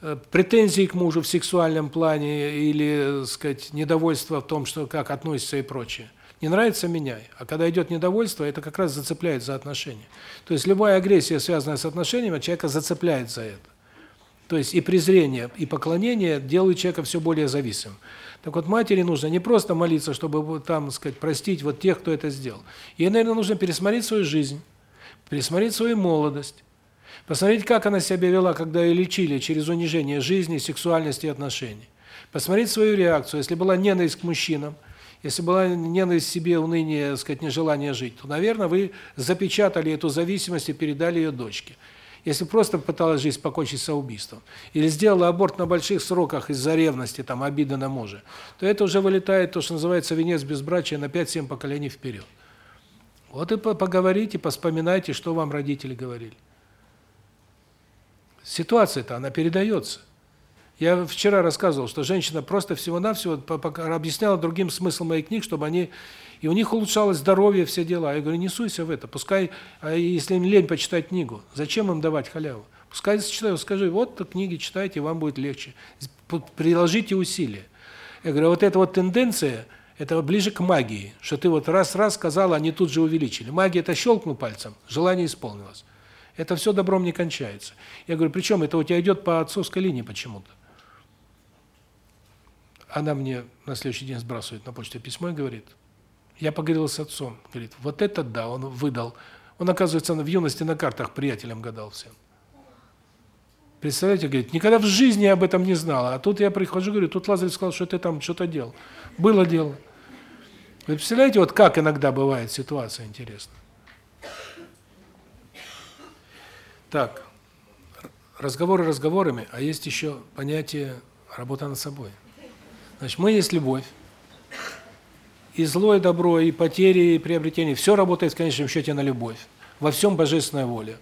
Speaker 1: э, претензии к мужу в сексуальном плане или, сказать, недовольство в том, что как относится и прочее. Не нравится меняй. А когда идет недовольство, это как раз зацепляет за отношения. То есть любая агрессия, связанная с отношениями, человека зацепляет за это. То есть и презрение, и поклонение делают человека все более зависимым. Так вот, матери нужно не просто молиться, чтобы там, сказать, простить вот тех, кто это сделал. Ей, наверное, нужно пересмотреть свою жизнь, пересмотреть свою молодость, посмотреть, как она себя вела, когда ее лечили через унижение жизни, сексуальности и отношений. Посмотреть свою реакцию. Если была ненависть к мужчинам, если была ненависть к себе, уныние, сказать, нежелание жить, то, наверное, вы запечатали эту зависимость и передали ее дочке. Если просто пыталась жизнь покончить самоубийством, или сделала аборт на больших сроках из-за ревности, там, обиды на мужа, то это уже вылетает то, что называется венец безбрачия на 5-7 поколений вперед. Вот и поговорите, поспоминайте, что вам родители говорили. Ситуация-то, она передается. Я вчера рассказывал, что женщина просто всего-навсего объясняла другим смысл моих книг, чтобы они и у них улучшалось здоровье, все дела. Я говорю, не суйся в это. Пускай, а если им лень почитать книгу, зачем им давать халяву? Пускай читают, скажи, вот книги читайте, вам будет легче. Приложите усилия. Я говорю, вот эта вот тенденция, это ближе к магии, что ты вот раз-раз сказала, они тут же увеличили. Магия – это щелкнул пальцем, желание исполнилось. Это все добром не кончается. Я говорю, причем это у тебя идет по отцовской линии почему-то. Она мне на следующий день сбрасывает на почту письмо и говорит, я поговорил с отцом. Говорит, вот это да, он выдал. Он, оказывается, в юности на картах приятелям гадал всем. Представляете, говорит, никогда в жизни я об этом не знала. А тут я прихожу, говорю, тут Лазарь сказал, что ты там что-то делал. Было дело. Вы представляете, вот как иногда бывает ситуация интересная. Так, разговоры разговорами, а есть еще понятие работа над собой. Значит, мы есть любовь и зло, и добро, и потери, и приобретения. Все работает в конечном счете на любовь. Во всем божественная воля.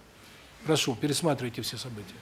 Speaker 1: Прошу, пересматривайте все события.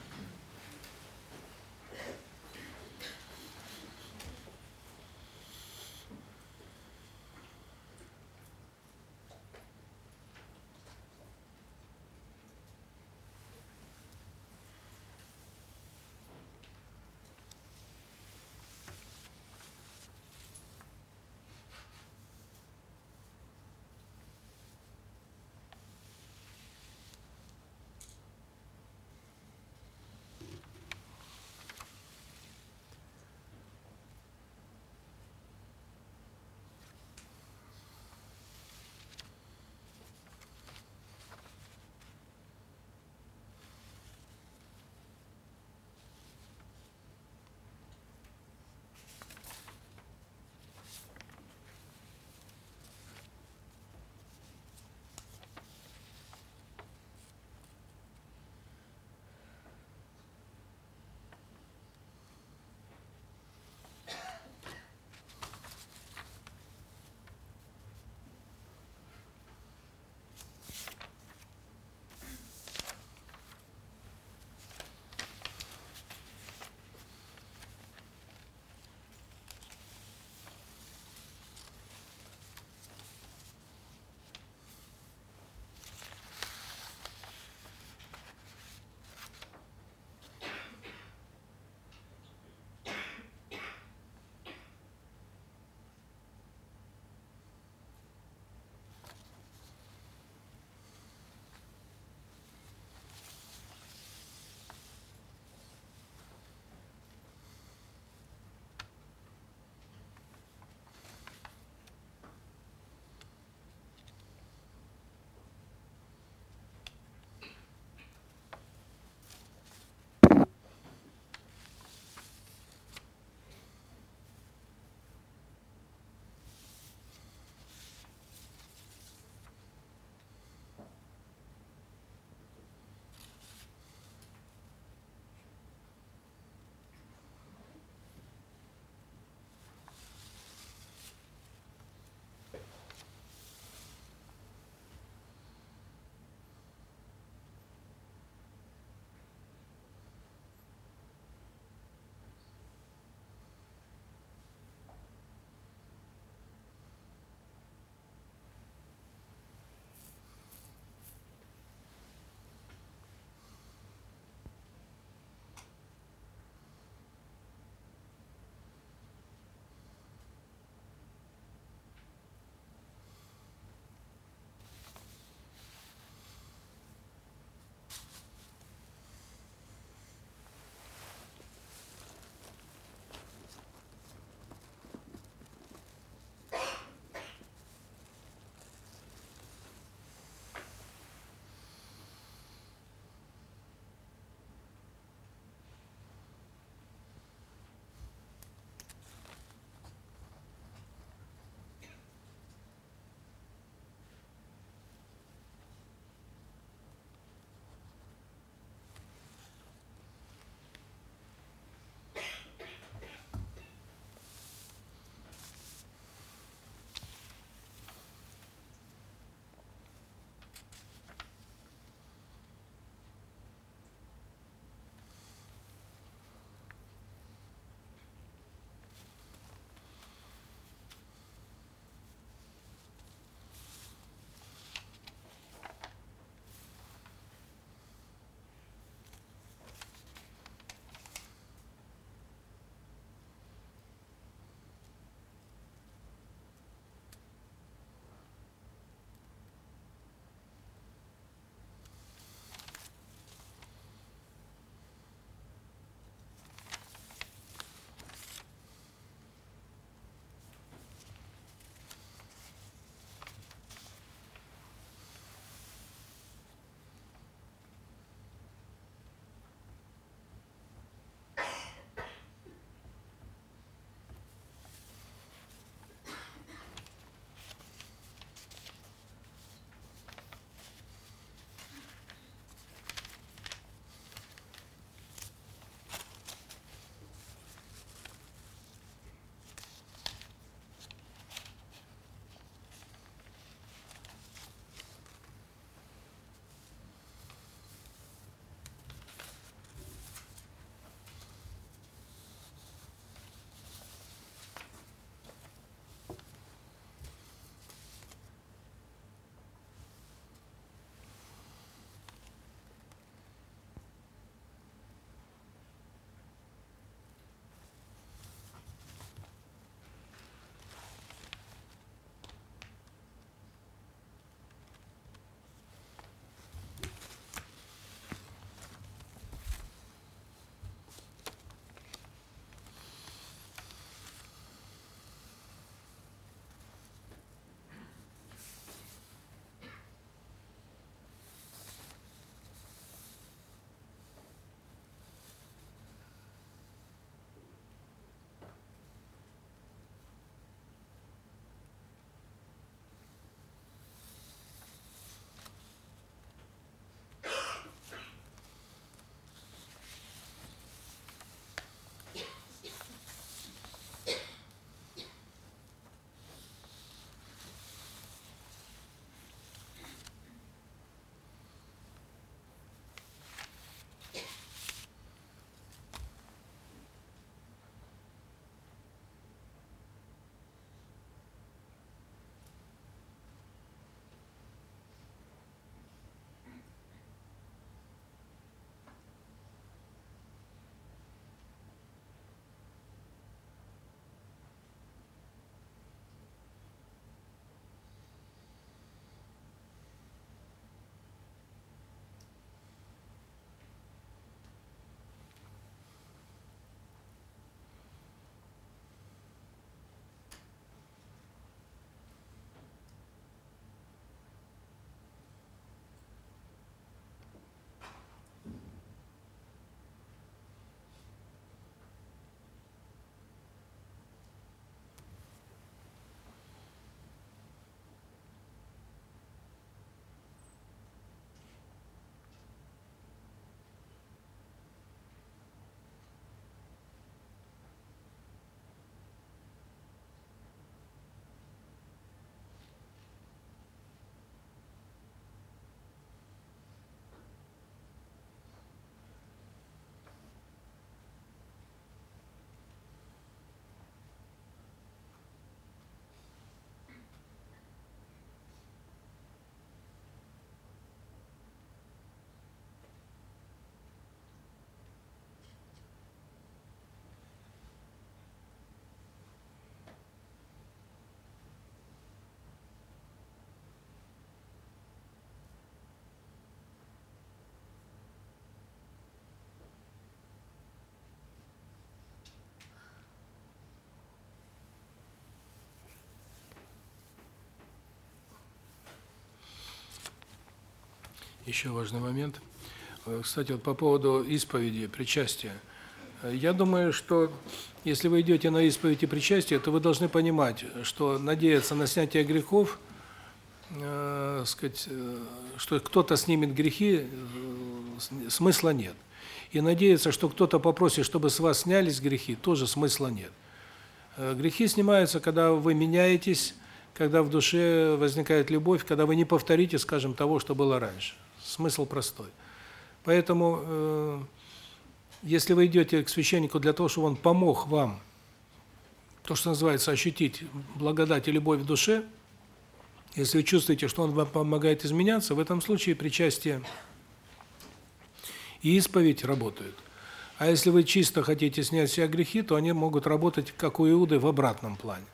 Speaker 1: Еще важный момент. Э, Кстати, вот по поводу исповеди, причастия. Э, Я думаю, что если вы идете на исповедь и причастие, то вы должны понимать, что надеяться на снятие грехов, э, сказать, э, что кто-то снимет грехи, смысла нет. И надеяться, что кто-то попросит, чтобы с вас снялись грехи, тоже смысла нет. Грехи снимаются, когда вы меняетесь, когда в душе возникает любовь, когда вы не повторите, скажем, того, что было раньше. Смысл простой. Поэтому, э, если вы идете к священнику для того, чтобы он помог вам, то, что называется, ощутить благодать и любовь в душе, если вы чувствуете, что он вам помогает изменяться, в этом случае причастие и исповедь работают. А если вы чисто хотите снять себя грехи, то они могут работать, как у Иуды, в обратном плане.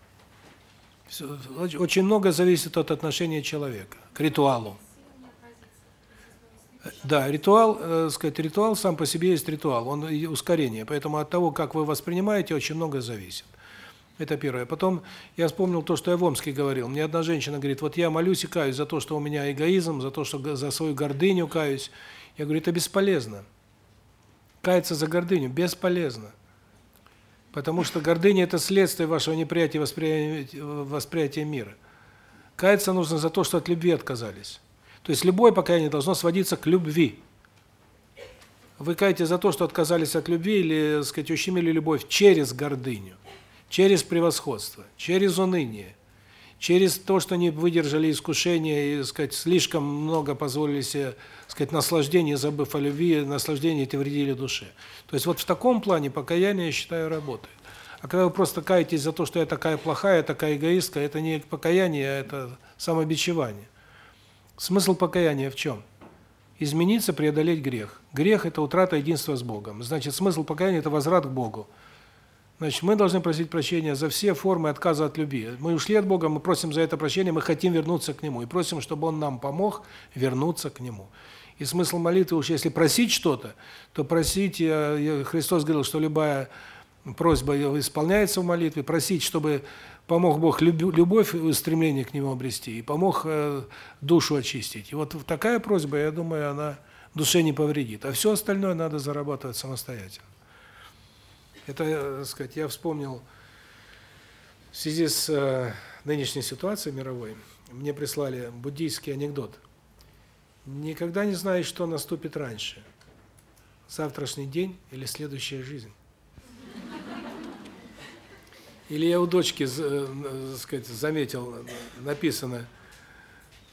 Speaker 1: Очень много зависит от отношения человека к ритуалу. Да, ритуал, э, сказать, ритуал сам по себе есть ритуал, он ускорение, поэтому от того, как вы воспринимаете, очень много зависит. Это первое. Потом я вспомнил то, что я в Омске говорил. Мне одна женщина говорит: "Вот я молюсь и каюсь за то, что у меня эгоизм, за то, что за свою гордыню каюсь". Я говорю: "Это бесполезно. Каяться за гордыню бесполезно. Потому что гордыня это следствие вашего неприятия восприятия восприятия мира. Каяться нужно за то, что от любви отказались. То есть любое покаяние должно сводиться к любви. Вы каетесь за то, что отказались от любви или, так сказать, ущемили любовь через гордыню, через превосходство, через уныние, через то, что не выдержали искушения и, так сказать, слишком много позволили себе, так сказать, наслаждения, забыв о любви, наслаждения эти вредили душе. То есть вот в таком плане покаяние, я считаю, работает. А когда вы просто каетесь за то, что я такая плохая, такая эгоистка, это не покаяние, а это самобичевание. Смысл покаяния в чем? Измениться, преодолеть грех. Грех это утрата единства с Богом. Значит, смысл покаяния это возврат к Богу. Значит, мы должны просить прощения за все формы отказа от любви. Мы ушли от Бога, мы просим за это прощения, мы хотим вернуться к нему и просим, чтобы он нам помог вернуться к нему. И смысл молитвы уж если просить что-то, то просить, Христос говорил, что любая просьба исполняется в молитве, просить, чтобы помог Бог любовь и стремление к нему обрести, и помог э, душу очистить. И вот такая просьба, я думаю, она душе не повредит. А все остальное надо зарабатывать самостоятельно. Это, э, так сказать, я вспомнил в связи с э, нынешней ситуацией мировой, мне прислали буддийский анекдот. Никогда не знаешь, что наступит раньше. Завтрашний день или следующая жизнь. Или я у дочки, з- э, так сказать, заметил, э, написано: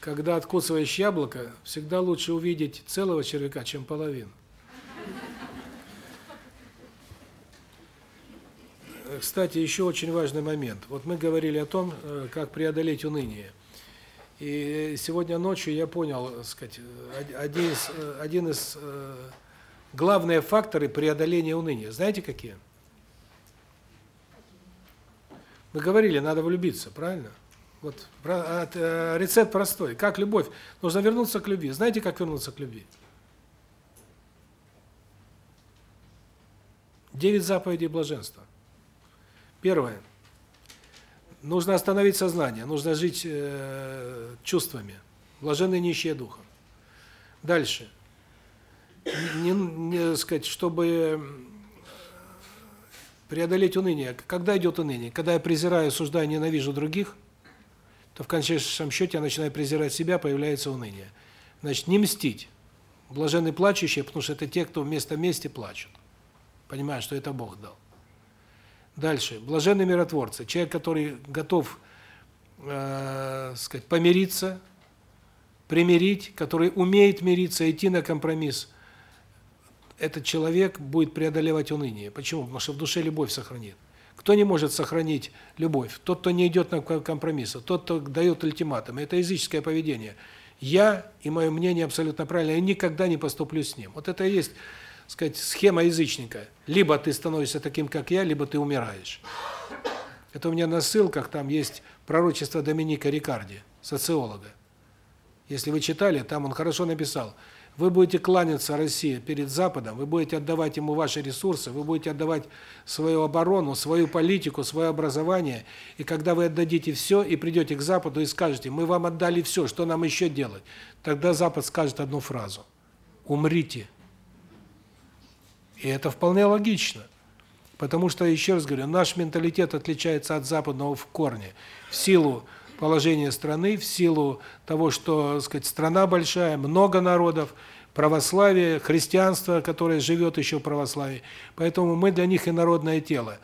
Speaker 1: когда откусываешь яблоко, всегда лучше увидеть целого червяка, чем половину. Э, Кстати, еще очень важный момент. Вот мы говорили о том, э, как преодолеть уныние. И сегодня ночью я понял, так сказать, э, од- один из э, один из э, главные факторы преодоления уныния. Знаете какие? Мы говорили, надо влюбиться, правильно? Вот э, рецепт простой. Как любовь? Нужно вернуться к любви. Знаете, как вернуться к любви? Девять заповедей блаженства. Первое. Нужно остановить сознание, нужно жить э, чувствами. Блаженны нищие духом. Дальше. Не, не сказать, чтобы преодолеть уныние. Когда идет уныние? Когда я презираю, осуждаю, ненавижу других, то в конечном счете я начинаю презирать себя, появляется уныние. Значит, не мстить. Блаженны плачущие, потому что это те, кто вместо мести плачут. Понимая, что это Бог дал. Дальше. Блаженные миротворцы. Человек, который готов, э, сказать, помириться, примирить, который умеет мириться, идти на компромисс. Этот человек будет преодолевать уныние. Почему? Потому что в душе любовь сохранит. Кто не может сохранить любовь? Тот, кто не идет на компромиссы, тот, кто дает ультиматум. Это языческое поведение. Я и мое мнение абсолютно правильно, я никогда не поступлю с ним. Вот это и есть, сказать, схема язычника. Либо ты становишься таким, как я, либо ты умираешь. Это у меня на ссылках там есть пророчество Доминика Рикарди, социолога. Если вы читали, там он хорошо написал. Вы будете кланяться России перед Западом, вы будете отдавать ему ваши ресурсы, вы будете отдавать свою оборону, свою политику, свое образование. И когда вы отдадите все и придете к Западу и скажете, мы вам отдали все, что нам еще делать? Тогда Запад скажет одну фразу. Умрите. И это вполне логично. Потому что, еще раз говорю, наш менталитет отличается от западного в корне. В силу положения страны, в силу того, что, так сказать, страна большая, много народов, православие, христианство, которое живет еще в православии. Поэтому мы для них инородное тело.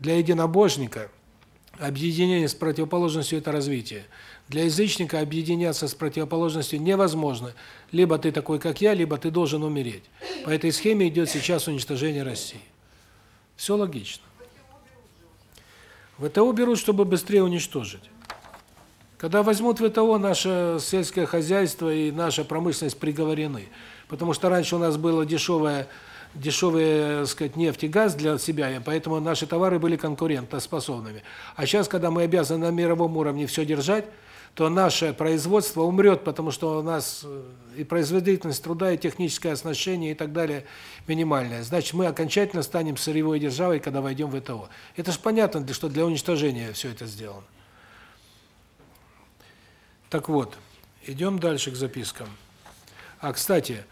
Speaker 1: Для единобожника объединение с противоположностью – это развитие. Для язычника объединяться с противоположностью невозможно. Либо ты такой, как я, либо ты должен умереть. По этой схеме идет сейчас уничтожение России. Все логично. ВТО берут, чтобы быстрее уничтожить. Когда возьмут ВТО, наше сельское хозяйство и наша промышленность приговорены. Потому что раньше у нас было дешевое дешевые, так сказать, нефть и газ для себя, и поэтому наши товары были конкурентоспособными. А сейчас, когда мы обязаны на мировом уровне все держать, то наше производство умрет, потому что у нас э, и производительность труда, и техническое оснащение и так далее минимальная. Значит, мы окончательно станем сырьевой державой, когда войдем в ВТО. Это же понятно, что для уничтожения все это сделано. Так вот, идем дальше к запискам. А, кстати,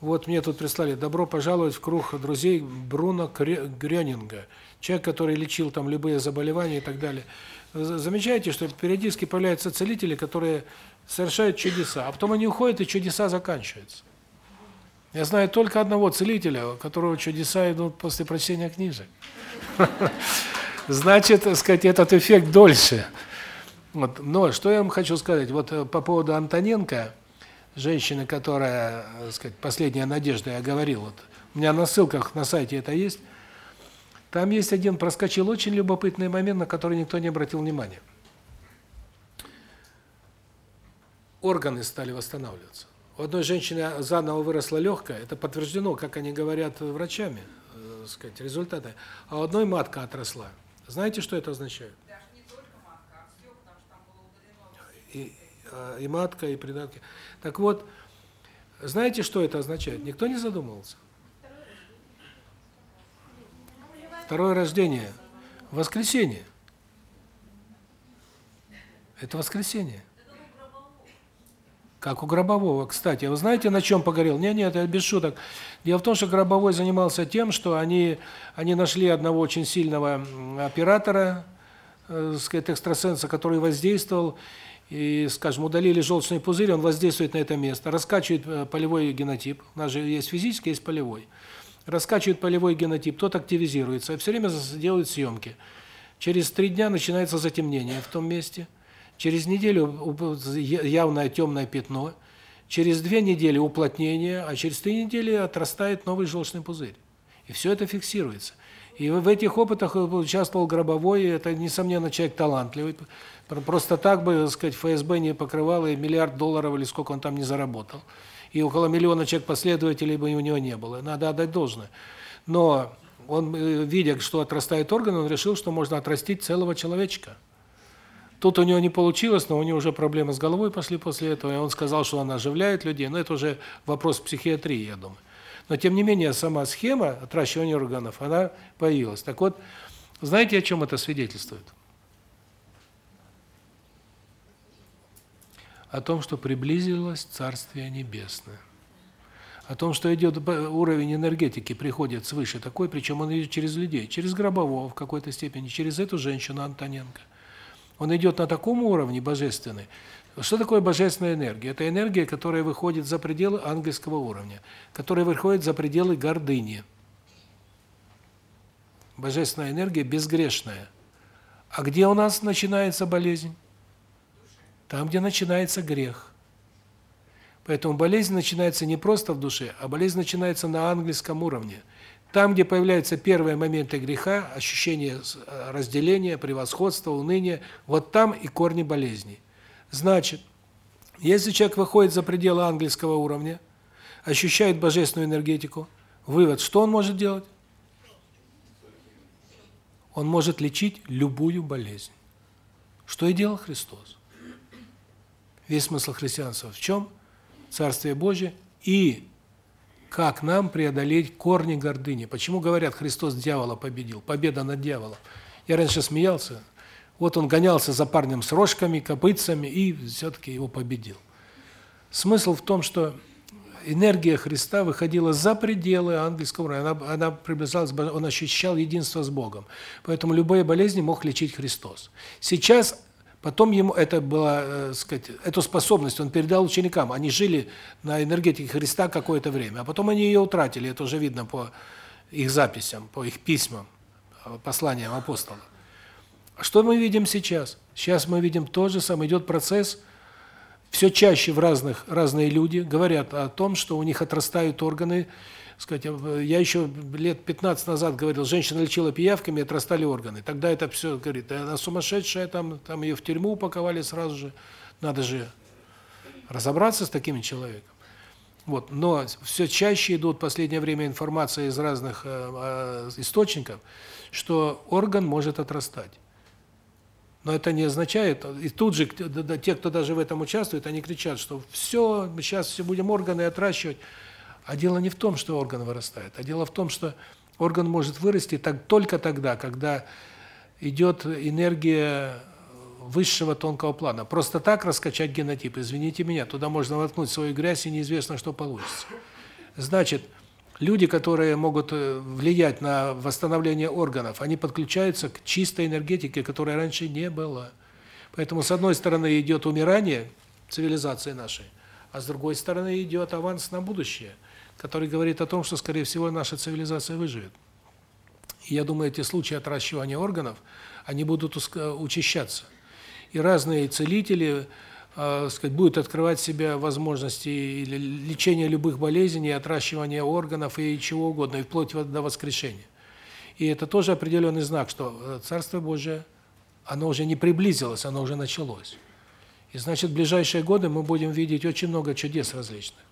Speaker 1: вот мне тут прислали добро пожаловать в круг друзей Бруно Грёнинга, человек, который лечил там любые заболевания и так далее. Замечаете, что периодически появляются целители, которые совершают чудеса, а потом они уходят, и чудеса заканчиваются. Я знаю только одного целителя, у которого чудеса идут после прочтения книжек. Значит, сказать, этот эффект дольше. Вот, но что я вам хочу сказать, вот э, по поводу Антоненко, женщины, которая, так сказать, последняя надежда, я говорил, вот, у меня на ссылках на сайте это есть, там есть один, проскочил очень любопытный момент, на который никто не обратил внимания. Органы стали восстанавливаться. У одной женщины заново выросла легкая, это подтверждено, как они говорят врачами, э, сказать, результаты. А у одной матка отросла. Знаете, что это означает? И, а, и матка, и придатки. Так вот, знаете, что это означает? Никто не задумывался. Второе рождение. Воскресенье. Это воскресенье. Как у Гробового. Кстати, вы знаете, на чем погорел? Не, нет, это без шуток. Дело в том, что Гробовой занимался тем, что они они нашли одного очень сильного оператора, э, сказать, экстрасенса, который воздействовал и, скажем, удалили желчный пузырь, он воздействует на это место, раскачивает э, полевой генотип. У нас же есть физический, есть полевой. Раскачивает полевой генотип, тот активизируется, и все время делают съемки. Через три дня начинается затемнение в том месте. Через неделю явное темное пятно. Через две недели уплотнение, а через три недели отрастает новый желчный пузырь. И все это фиксируется. И в этих опытах участвовал Гробовой, это, несомненно, человек талантливый. Просто так бы, так сказать, ФСБ не покрывало и миллиард долларов или сколько он там не заработал. И около миллиона человек последователей бы у него не было. Надо отдать должное. Но он, э, видя, что отрастает орган, он решил, что можно отрастить целого человечка. Тут у него не получилось, но у него уже проблемы с головой пошли после этого, и он сказал, что он оживляет людей. Но это уже вопрос психиатрии, я думаю. Но тем не менее сама схема отращивания органов, она появилась. Так вот, знаете, о чем это свидетельствует? О том, что приблизилось Царствие Небесное. О том, что идет уровень энергетики, приходит свыше такой, причем он идет через людей, через Гробового в какой-то степени, через эту женщину Антоненко. Он идет на таком уровне божественный, что такое божественная энергия? Это энергия, которая выходит за пределы ангельского уровня, которая выходит за пределы гордыни. Божественная энергия безгрешная. А где у нас начинается болезнь? Там, где начинается грех. Поэтому болезнь начинается не просто в душе, а болезнь начинается на ангельском уровне. Там, где появляются первые моменты греха, ощущение э, разделения, превосходства, уныния, вот там и корни болезней. Значит, если человек выходит за пределы ангельского уровня, ощущает божественную энергетику, вывод, что он может делать? Он может лечить любую болезнь. Что и делал Христос. Весь смысл христианства в чем? Царствие Божие и как нам преодолеть корни гордыни. Почему говорят, Христос дьявола победил, победа над дьяволом. Я раньше смеялся, вот он гонялся за парнем с рожками, копытцами и все-таки его победил. Смысл в том, что энергия Христа выходила за пределы ангельского рая. Она, она приближалась, он ощущал единство с Богом. Поэтому любые болезни мог лечить Христос. Сейчас Потом ему это было, э, сказать, эту способность он передал ученикам. Они жили на энергетике Христа какое-то время, а потом они ее утратили. Это уже видно по их записям, по их письмам, э, посланиям апостолов. Что мы видим сейчас? Сейчас мы видим то же самое, идет процесс все чаще в разных разные люди говорят о том, что у них отрастают органы, сказать, я еще лет 15 назад говорил, женщина лечила пиявками, отрастали органы. Тогда это все говорит, она сумасшедшая, там там ее в тюрьму упаковали сразу же. Надо же разобраться с таким человеком. Вот, но все чаще идут в последнее время информация из разных э, э, источников, что орган может отрастать. Но это не означает, и тут же те, кто даже в этом участвует, они кричат, что все, мы сейчас все будем органы отращивать. А дело не в том, что орган вырастает, а дело в том, что орган может вырасти так только тогда, когда идет энергия высшего тонкого плана. Просто так раскачать генотип, извините меня, туда можно воткнуть свою грязь, и неизвестно, что получится. Значит, Люди, которые могут э, влиять на восстановление органов, они подключаются к чистой энергетике, которой раньше не было. Поэтому с одной стороны идет умирание цивилизации нашей, а с другой стороны идет аванс на будущее, который говорит о том, что скорее всего наша цивилизация выживет. И я думаю, эти случаи отращивания органов, они будут учащаться. И разные целители э, сказать, будет открывать себе возможности лечения любых болезней, отращивания органов и чего угодно, и вплоть до воскрешения. И это тоже определенный знак, что э, Царство Божие, оно уже не приблизилось, оно уже началось. И значит, в ближайшие годы мы будем видеть очень много чудес различных.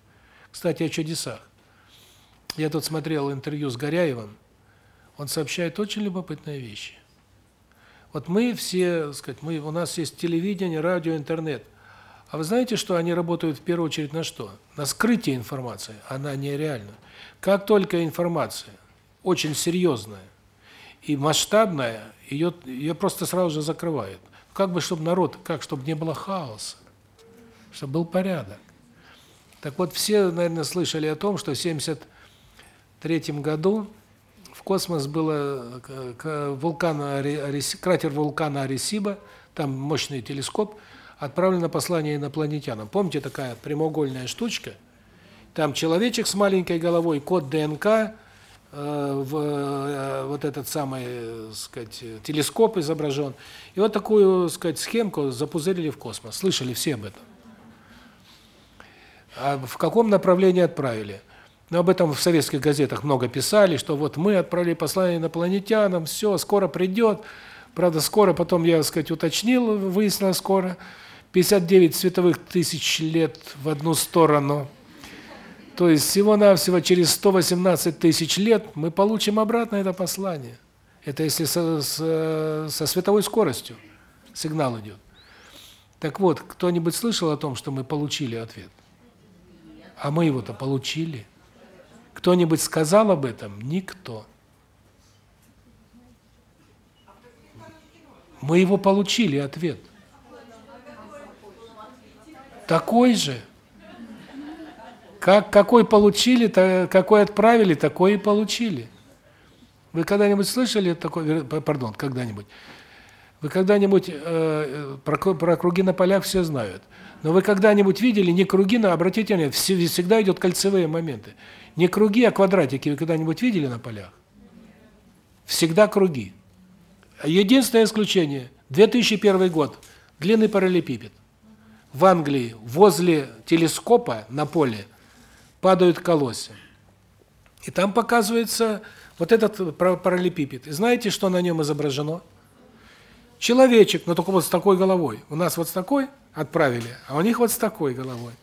Speaker 1: Кстати, о чудесах. Я тут смотрел интервью с Горяевым. Он сообщает очень любопытные вещи. Вот мы все, так сказать, мы у нас есть телевидение, радио, интернет. А вы знаете, что они работают в первую очередь на что? На скрытие информации. Она нереальна. Как только информация очень серьезная и масштабная, ее ее просто сразу же закрывают. Как бы чтобы народ, как чтобы не было хаоса, чтобы был порядок. Так вот все, наверное, слышали о том, что 70 1973 году в космос было э, вулкана кратер вулкана Аресиба, там мощный телескоп, отправлено послание инопланетянам. Помните такая прямоугольная штучка? Там человечек с маленькой головой, код ДНК, э, в э, вот этот самый, э, сказать, телескоп изображен. И вот такую, сказать, схемку запузырили в космос. Слышали все об этом. А в каком направлении отправили? Ну, об этом в советских газетах много писали, что вот мы отправили послание инопланетянам, все, скоро придет. Правда, скоро, потом я, так сказать, уточнил, выяснилось скоро. 59 световых тысяч лет в одну сторону. То есть всего-навсего через 118 тысяч лет мы получим обратно это послание. Это если со, со, со световой скоростью сигнал идет. Так вот, кто-нибудь слышал о том, что мы получили ответ? А мы его-то получили. Кто-нибудь сказал об этом? Никто. Мы его получили, ответ. Такой же. Как какой получили, то какой отправили, такой и получили. Вы когда-нибудь слышали такой, пардон, когда-нибудь? Вы когда-нибудь э, про, про круги на полях все знают. Но вы когда-нибудь видели не круги, но обратите внимание, всегда идут кольцевые моменты. Не круги, а квадратики вы когда-нибудь видели на полях? Всегда круги. Единственное исключение 2001 год. Длинный параллелепипед в Англии возле телескопа на поле падают колосья. И там показывается вот этот параллелепипед. И знаете, что на нем изображено? Человечек, но только вот с такой головой. У нас вот с такой отправили, а у них вот с такой головой.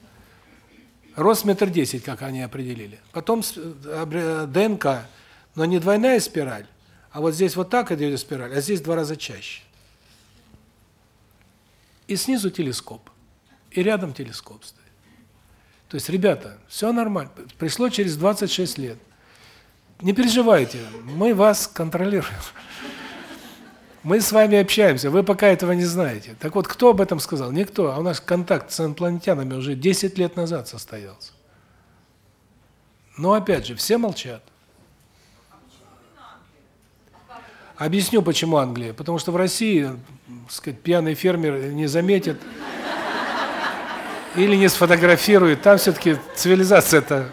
Speaker 1: Рост метр десять, как они определили. Потом э, ДНК, но не двойная спираль, а вот здесь вот так идет спираль, а здесь два раза чаще. И снизу телескоп и рядом телескоп стоит. То есть, ребята, все нормально. Пришло через 26 лет. Не переживайте, мы вас контролируем. Мы с вами общаемся, вы пока этого не знаете. Так вот, кто об этом сказал? Никто. А у нас контакт с инопланетянами уже 10 лет назад состоялся. Но опять же, все молчат. Объясню, почему Англия. Потому что в России, так сказать, пьяный фермер не заметит или не сфотографирует. Там все-таки цивилизация-то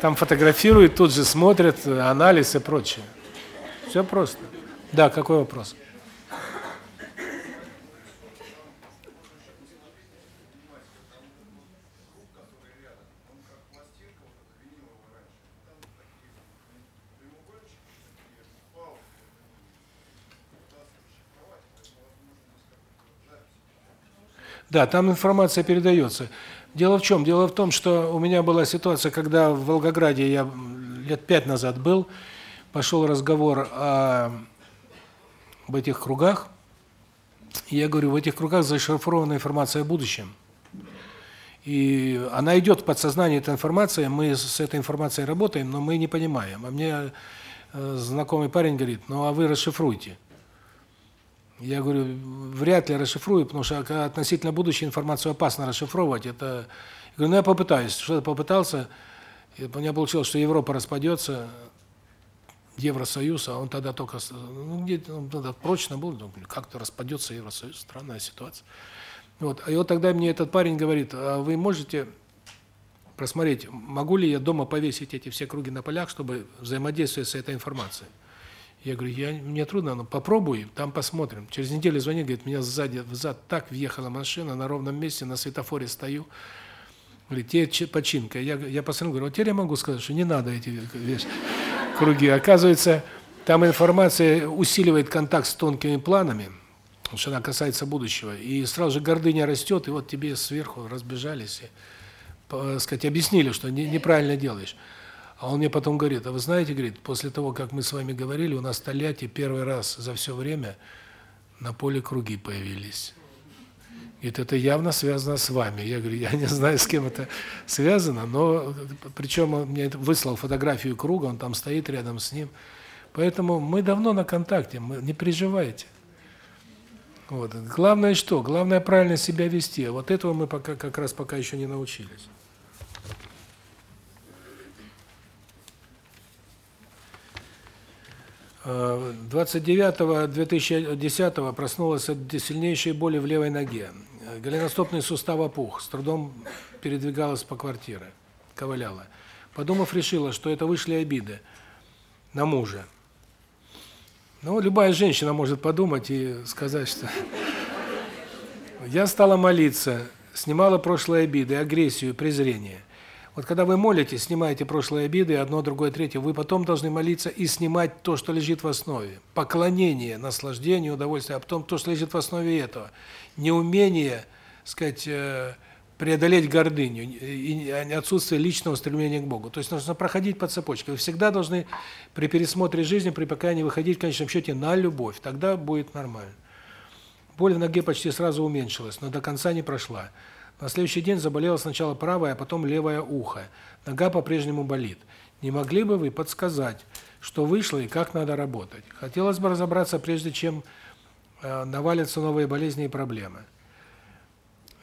Speaker 1: там фотографируют, тут же смотрят, анализ и прочее. Все просто. Да, какой вопрос? Да, там информация передается. Дело в чем? Дело в том, что у меня была ситуация, когда в Волгограде я лет пять назад был, пошел разговор о об этих кругах. Я говорю, в этих кругах зашифрована информация о будущем. И она идет в подсознание, эта информация, мы с этой информацией работаем, но мы не понимаем. А мне э, знакомый парень говорит, ну а вы расшифруйте. Я говорю, вряд ли расшифрую, потому что относительно будущей информацию опасно расшифровывать. Это я говорю, ну я попытаюсь. Что-то попытался, и у меня получилось, что Европа распадется, Евросоюз, а он тогда только ну где он тогда прочно был, ну, как-то распадется Евросоюз, странная ситуация. Вот. И вот тогда мне этот парень говорит: "А вы можете просмотреть, могу ли я дома повесить эти все круги на полях, чтобы взаимодействовать с этой информацией?" Я говорю: "Я мне трудно, но попробуй, там посмотрим". Через неделю звонит, говорит: "Меня сзади взад так въехала машина, на ровном месте на светофоре стою". Говорит: "Тебе починка". Я я посмотрел, говорю: "Вот теперь я могу сказать, что не надо эти вещи" круги. Оказывается, там информация усиливает контакт с тонкими планами, потому что она касается будущего. И сразу же гордыня растет, и вот тебе сверху разбежались, и, сказать, объяснили, что не, неправильно делаешь. А он мне потом говорит, а вы знаете, говорит, после того, как мы с вами говорили, у нас в Тольятти первый раз за все время на поле круги появились. Говорит, это явно связано с вами. Я говорю, я не знаю, с кем это связано, но причем он мне выслал фотографию круга, он там стоит рядом с ним. Поэтому мы давно на контакте, мы, не переживайте. Вот. Главное что? Главное правильно себя вести. А вот этого мы пока как раз пока еще не научились. 29-2010 проснулась от сильнейшей боли в левой ноге. Голеностопный сустав опух, с трудом передвигалась по квартире, ковыляла. Подумав, решила, что это вышли обиды на мужа. Ну, любая женщина может подумать и сказать, что... Я стала молиться, снимала прошлые обиды, агрессию, презрение – вот когда вы молитесь, снимаете прошлые обиды, одно, другое, третье, вы потом должны молиться и снимать то, что лежит в основе. Поклонение, наслаждение, удовольствие, а потом то, что лежит в основе этого. Неумение, сказать, э, преодолеть гордыню и отсутствие личного стремления к Богу. То есть нужно проходить по цепочке. Вы всегда должны при пересмотре жизни, при покаянии выходить в конечном счете на любовь. Тогда будет нормально. Боль в ноге почти сразу уменьшилась, но до конца не прошла. На следующий день заболело сначала правое, а потом левое ухо. Нога по-прежнему болит. Не могли бы вы подсказать, что вышло и как надо работать? Хотелось бы разобраться, прежде чем э, навалятся новые болезни и проблемы.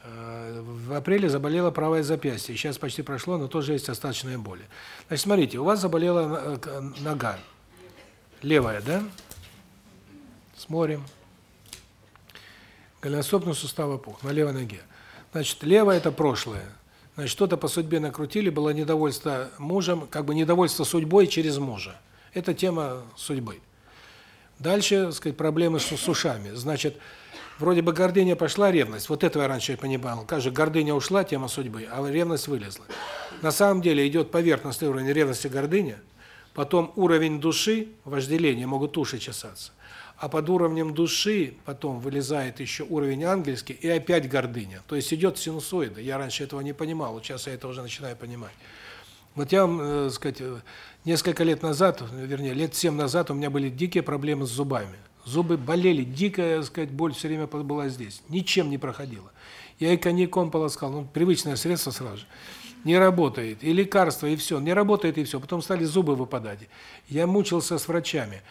Speaker 1: Э, в апреле заболело правое запястье. Сейчас почти прошло, но тоже есть остаточные боли. Значит, смотрите, у вас заболела э, нога. Левая, да? Смотрим. Голеностопный сустав опух на левой ноге. Значит, левое это прошлое. Значит, что-то по судьбе накрутили, было недовольство мужем, как бы недовольство судьбой через мужа. Это тема судьбы. Дальше, так сказать, проблемы с, с ушами. Значит, вроде бы гордыня пошла, ревность. Вот этого я раньше понимал. Как же гордыня ушла, тема судьбы, а ревность вылезла. На самом деле идет поверхностный уровень ревности гордыня, потом уровень души, вожделения, могут уши чесаться а под уровнем души потом вылезает еще уровень ангельский и опять гордыня. То есть идет синусоида. Я раньше этого не понимал, вот сейчас я это уже начинаю понимать. Вот я вам, э, сказать, э, несколько лет назад, вернее, лет семь назад у меня были дикие проблемы с зубами. Зубы болели, дикая, так сказать, боль все время была здесь. Ничем не проходила. Я и коньяком полоскал, ну, привычное средство сразу же. Не работает. И лекарства, и все. Не работает, и все. Потом стали зубы выпадать. Я мучился с врачами.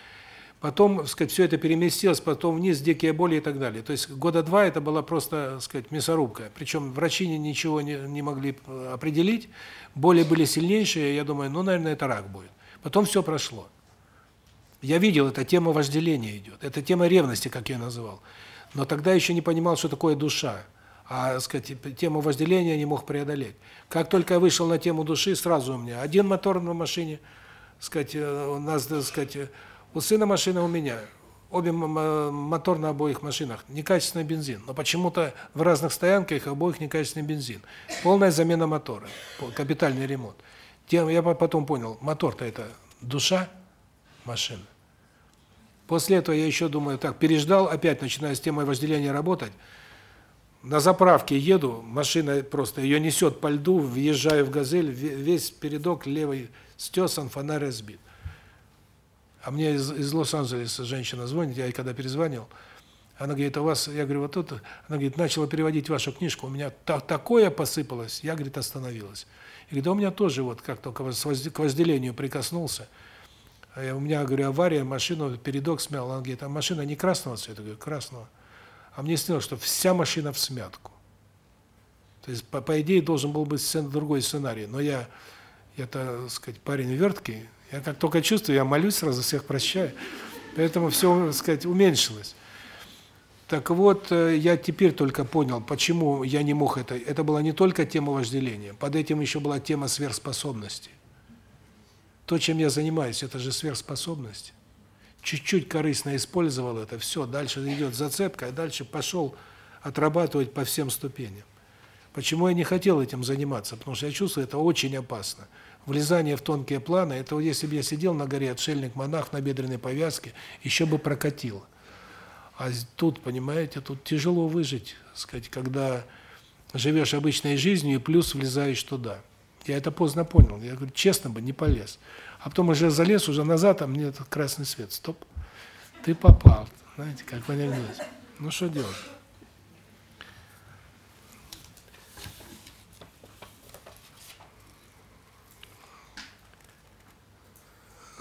Speaker 1: Потом, так сказать, все это переместилось, потом вниз, дикие боли и так далее. То есть года два это была просто, так сказать, мясорубка. Причем врачи ничего не, не могли э, определить. Боли были сильнейшие, я думаю, ну, наверное, это рак будет. Потом все прошло. Я видел, это тема вожделения идет. Это тема ревности, как я называл. Но тогда еще не понимал, что такое душа. А, так сказать, тему вожделения не мог преодолеть. Как только я вышел на тему души, сразу у меня один мотор на машине, сказать, э, у нас, так сказать, у сына машина у меня. Обе мотор на обоих машинах. Некачественный бензин. Но почему-то в разных стоянках обоих некачественный бензин. Полная замена мотора. Капитальный ремонт. Я потом понял, мотор-то это душа машины. После этого я еще думаю, так, переждал, опять начинаю с темой вожделения работать. На заправке еду, машина просто ее несет по льду, въезжаю в «Газель», весь передок левый стесан, фонарь разбит. А мне из, из Лос-Анджелеса женщина звонит, я ей когда перезвонил, она говорит, у вас, я говорю, вот тут, она говорит, начала переводить вашу книжку, у меня так такое посыпалось, я, говорит, остановилась. И говорит, да у меня тоже вот, как только к возделению прикоснулся, а у меня, говорю, авария, машину передок смял. Она говорит, а машина не красного цвета? Я говорю, красного. А мне снилось, что вся машина в смятку. То есть, по, по идее, должен был быть другой сценарий. Но я, я-то, сказать, парень верткий, я как только чувствую, я молюсь сразу, всех прощаю. Поэтому все, так сказать, уменьшилось. Так вот, э, я теперь только понял, почему я не мог это. Это была не только тема вожделения, под этим еще была тема сверхспособности. То, чем я занимаюсь, это же сверхспособность. Чуть-чуть корыстно использовал это, все, дальше идет зацепка, а дальше пошел отрабатывать по всем ступеням. Почему я не хотел этим заниматься? Потому что я чувствую, это очень опасно влезание в тонкие планы, это вот если бы я сидел на горе, отшельник-монах на бедренной повязке, еще бы прокатило. А тут, понимаете, тут тяжело выжить, сказать, когда живешь обычной жизнью и плюс влезаешь туда. Я это поздно понял. Я говорю, честно бы, не полез. А потом уже залез, уже назад, а мне этот красный свет. Стоп. Ты попал. Знаете, как анекдоте. Ну что делать?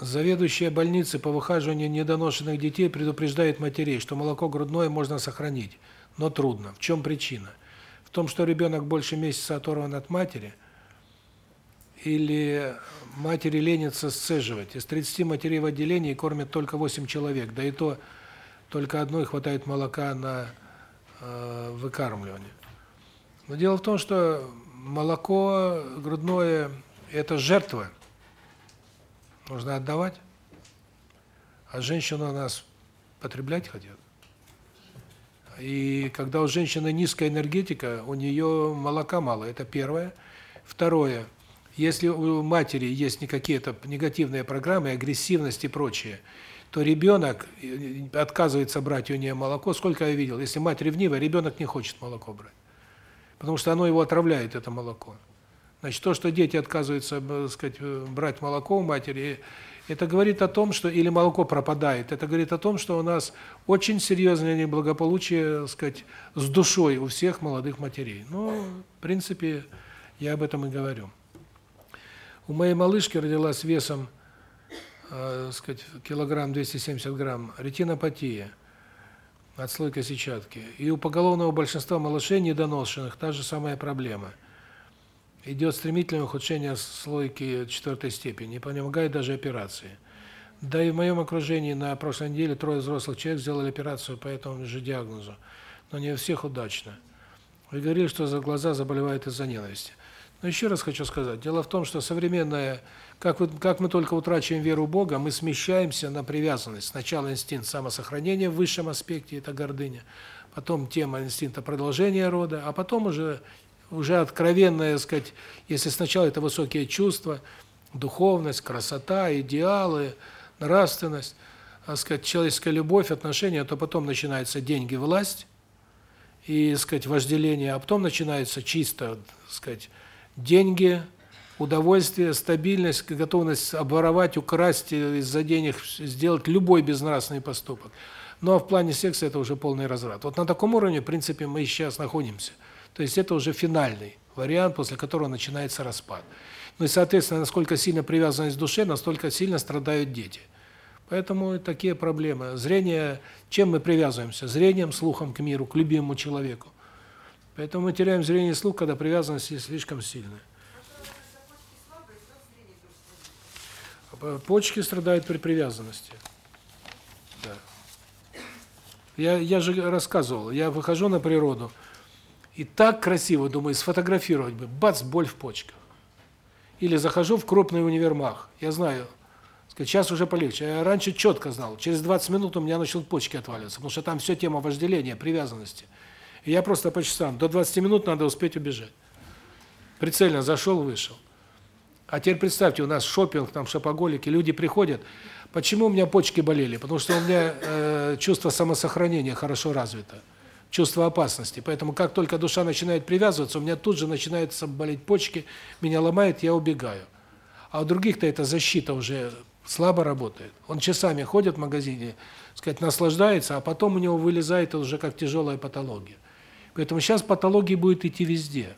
Speaker 1: Заведующая больницы по выхаживанию недоношенных детей предупреждает матерей, что молоко грудное можно сохранить, но трудно. В чем причина? В том, что ребенок больше месяца оторван от матери, или матери ленятся сцеживать. Из 30 матерей в отделении кормят только 8 человек, да и то только одной хватает молока на э, выкармливание. Но дело в том, что молоко грудное – это жертва – нужно отдавать. А женщины у нас потреблять хотят. И когда у женщины низкая энергетика, у нее молока мало, это первое. Второе, если у матери есть какие-то негативные программы, агрессивность и прочее, то ребенок э, отказывается брать у нее молоко. Сколько я видел, если мать ревнивая, ребенок не хочет молоко брать. Потому что оно его отравляет, это молоко. Значит, то, что дети отказываются, так сказать, э, брать молоко у матери, это говорит о том, что или молоко пропадает. Это говорит о том, что у нас очень серьезное неблагополучие, так сказать, с душой у всех молодых матерей. Ну, в принципе, я об этом и говорю. У моей малышки родилась весом, э, сказать, килограмм 270 грамм ретинопатия, отслойка сетчатки. И у поголовного большинства малышей недоношенных та же самая проблема – идет стремительное ухудшение слойки четвертой степени, не помогает даже операции. Да и в моем окружении на прошлой неделе трое взрослых человек сделали операцию по этому же диагнозу, но не у всех удачно. Вы говорили, что за глаза заболевают из-за ненависти. Но еще раз хочу сказать, дело в том, что современная, как, вот, как мы только утрачиваем веру в Бога, мы смещаемся на привязанность. Сначала инстинкт самосохранения в высшем аспекте, это гордыня, потом тема инстинкта продолжения рода, а потом уже уже откровенное, так сказать, если сначала это высокие чувства, духовность, красота, идеалы, нравственность, так сказать, человеческая любовь, отношения, то потом начинаются деньги, власть и, так сказать, вожделение, а потом начинается чисто, так сказать, деньги, удовольствие, стабильность, готовность обворовать, украсть из-за денег, сделать любой безнравственный поступок. Ну а в плане секса это уже полный разврат. Вот на таком уровне, в принципе, мы сейчас находимся. То есть это уже финальный вариант, после которого начинается распад. Ну и, соответственно, насколько сильно привязанность к душе, настолько сильно страдают дети. Поэтому такие проблемы. Зрение, чем мы привязываемся? Зрением, слухом к миру, к любимому человеку. Поэтому мы теряем зрение и слух, когда привязанность слишком сильная. Почки страдают при привязанности. Да. Я я же рассказывал, я выхожу на природу, и так красиво, думаю, сфотографировать бы, бац, боль в почках. Или захожу в крупный универмаг. Я знаю, сейчас уже полегче. Я раньше четко знал, через 20 минут у меня начнут почки отваливаться, потому что там все тема вожделения, привязанности. И я просто по часам, до 20 минут надо успеть убежать. Прицельно зашел, вышел. А теперь представьте, у нас шопинг, там шопоголики, люди приходят. Почему у меня почки болели? Потому что у меня э, чувство самосохранения хорошо развито, чувство опасности. Поэтому как только душа начинает привязываться, у меня тут же начинают болеть почки, меня ломает, я убегаю. А у других-то эта защита уже слабо работает. Он часами ходит в магазине, сказать, наслаждается, а потом у него вылезает уже как тяжелая патология. Поэтому сейчас патологии будет идти везде.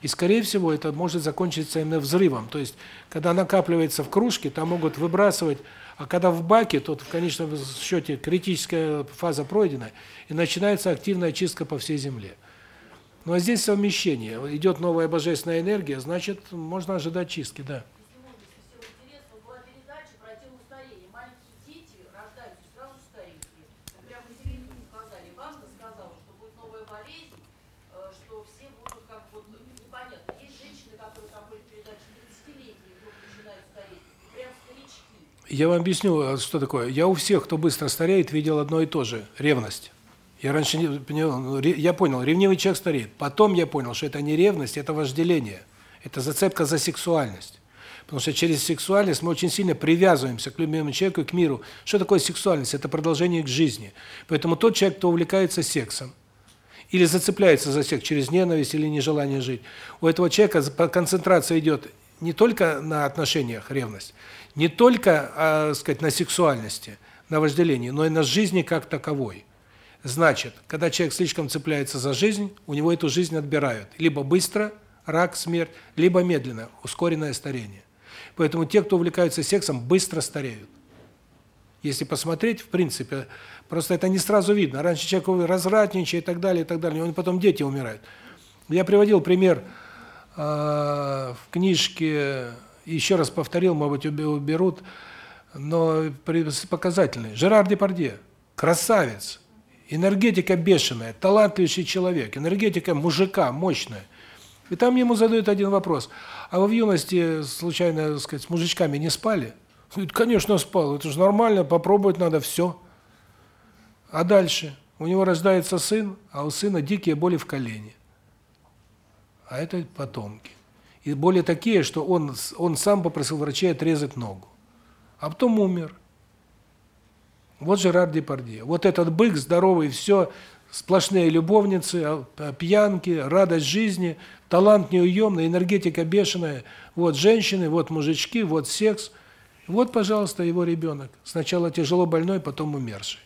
Speaker 1: И, скорее всего, это может закончиться именно взрывом. То есть, когда накапливается в кружке, там могут выбрасывать, а когда в баке, то в конечном счете критическая фаза пройдена, и начинается активная чистка по всей земле. Ну а здесь совмещение. Идет новая божественная энергия, значит, можно ожидать чистки, да.
Speaker 5: Если можно, если всего интересно, была передача про тему старения. Маленькие дети рождаются и сразу стареют. Прямо по телевизору сказали, Ванга сказала, что будет новая болезнь, э, что все будут как бы вот непонятно. Есть женщины, которые там были передачи 30-летние, вдруг начинают стареть, и прям старички.
Speaker 1: Я вам объясню, а, что такое. Я у всех, кто быстро стареет, видел одно и то же ревность. Я раньше не понял, ну, я понял, ревнивый человек стареет. Потом я понял, что это не ревность, это вожделение. Это зацепка за сексуальность. Потому что через сексуальность мы очень сильно привязываемся к любимому человеку к миру. Что такое сексуальность? Это продолжение к жизни. Поэтому тот человек, кто увлекается сексом, или зацепляется за секс через ненависть или нежелание жить, у этого человека концентрация идет не только на отношениях, ревность, не только, а, сказать, на сексуальности, на вожделении, но и на жизни как таковой. Значит, когда человек слишком цепляется за жизнь, у него эту жизнь отбирают. Либо быстро, рак, смерть, либо медленно, ускоренное старение. Поэтому те, кто увлекаются сексом, быстро стареют. Если посмотреть, в принципе, просто это не сразу видно. Раньше человек развратничает и так далее, и так далее, него потом дети умирают. Я приводил пример э, в книжке, еще раз повторил, может быть, убе- уберут, но показательный. Жерар Депардье, красавец, энергетика бешеная, талантливый человек, энергетика мужика мощная. И там ему задают один вопрос. А вы в юности, случайно, так сказать, с мужичками не спали? Говорит, конечно, спал. Это же нормально, попробовать надо все. А дальше? У него рождается сын, а у сына дикие боли в колене. А это потомки. И боли такие, что он он сам попросил врачей отрезать ногу. А потом умер. Вот Жерар Депардье. Вот этот бык здоровый, все сплошные любовницы, а- а, пьянки, радость жизни, талант неуемный, энергетика бешеная. Вот женщины, вот мужички, вот секс. Вот, пожалуйста, его ребенок. Сначала тяжело больной, потом умерший.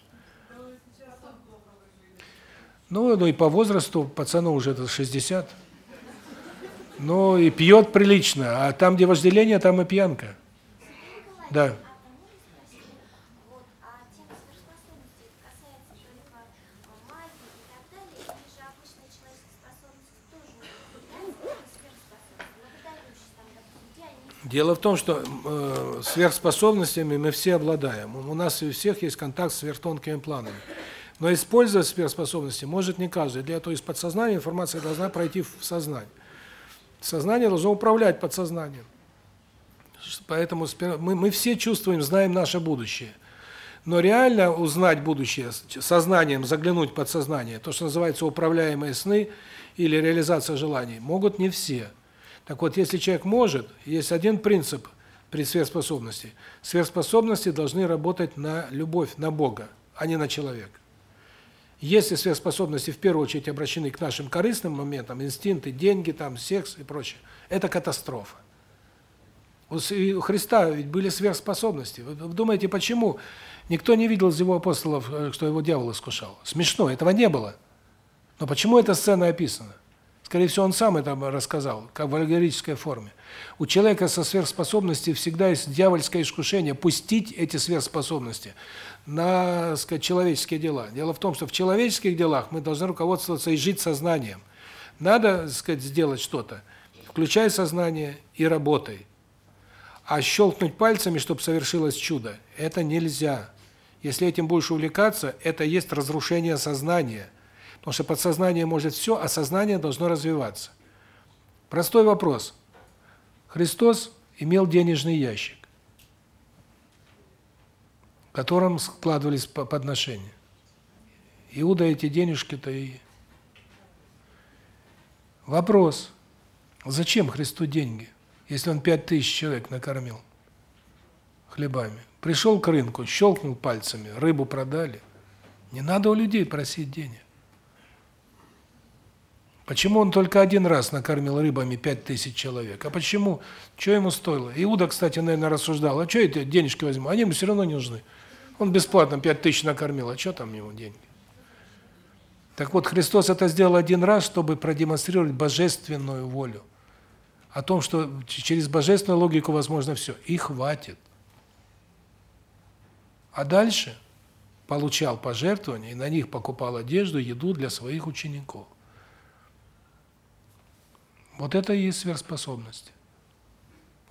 Speaker 1: Ну, ну и по возрасту пацану уже это 60. Ну и пьет прилично, а там, где вожделение, там и пьянка. Да. Дело в том, что э, сверхспособностями мы все обладаем. У нас у всех есть контакт с сверхтонкими планами. Но использовать сверхспособности может не каждый. Для этого из подсознания информация должна пройти в сознание. Сознание должно управлять подсознанием. Поэтому мы, мы все чувствуем, знаем наше будущее. Но реально узнать будущее, сознанием заглянуть в подсознание, то, что называется управляемые сны или реализация желаний, могут не все. Так вот, если человек может, есть один принцип при сверхспособности. Сверхспособности должны работать на любовь, на Бога, а не на человека. Если сверхспособности в первую очередь обращены к нашим корыстным моментам, инстинкты, деньги, там, секс и прочее, это катастрофа. У Христа ведь были сверхспособности. Вы думаете, почему никто не видел из его апостолов, э, что его дьявол искушал? Смешно, этого не было. Но почему эта сцена описана? Скорее всего, он сам это рассказал, как в аллегорической форме. У человека со сверхспособностью всегда есть дьявольское искушение пустить эти сверхспособности на, сказать, человеческие дела. Дело в том, что в человеческих делах мы должны руководствоваться и жить сознанием. Надо, сказать, сделать что-то, включай сознание и работай. А щелкнуть пальцами, чтобы совершилось чудо, это нельзя. Если этим будешь увлекаться, это есть разрушение сознания. Потому что подсознание может все, а сознание должно развиваться. Простой вопрос. Христос имел денежный ящик, в котором складывались подношения. Иуда эти денежки-то и... Вопрос. Зачем Христу деньги? если он пять тысяч человек накормил хлебами. Пришел к рынку, щелкнул пальцами, рыбу продали. Не надо у людей просить денег. Почему он только один раз накормил рыбами пять тысяч человек? А почему? Что ему стоило? Иуда, кстати, наверное, рассуждал, а что эти денежки возьму? Они ему все равно не нужны. Он бесплатно пять тысяч накормил, а что там ему деньги? Так вот, Христос это сделал один раз, чтобы продемонстрировать божественную волю о том, что через божественную логику возможно все, и хватит. А дальше получал пожертвования и на них покупал одежду, еду для своих учеников. Вот это и есть сверхспособность.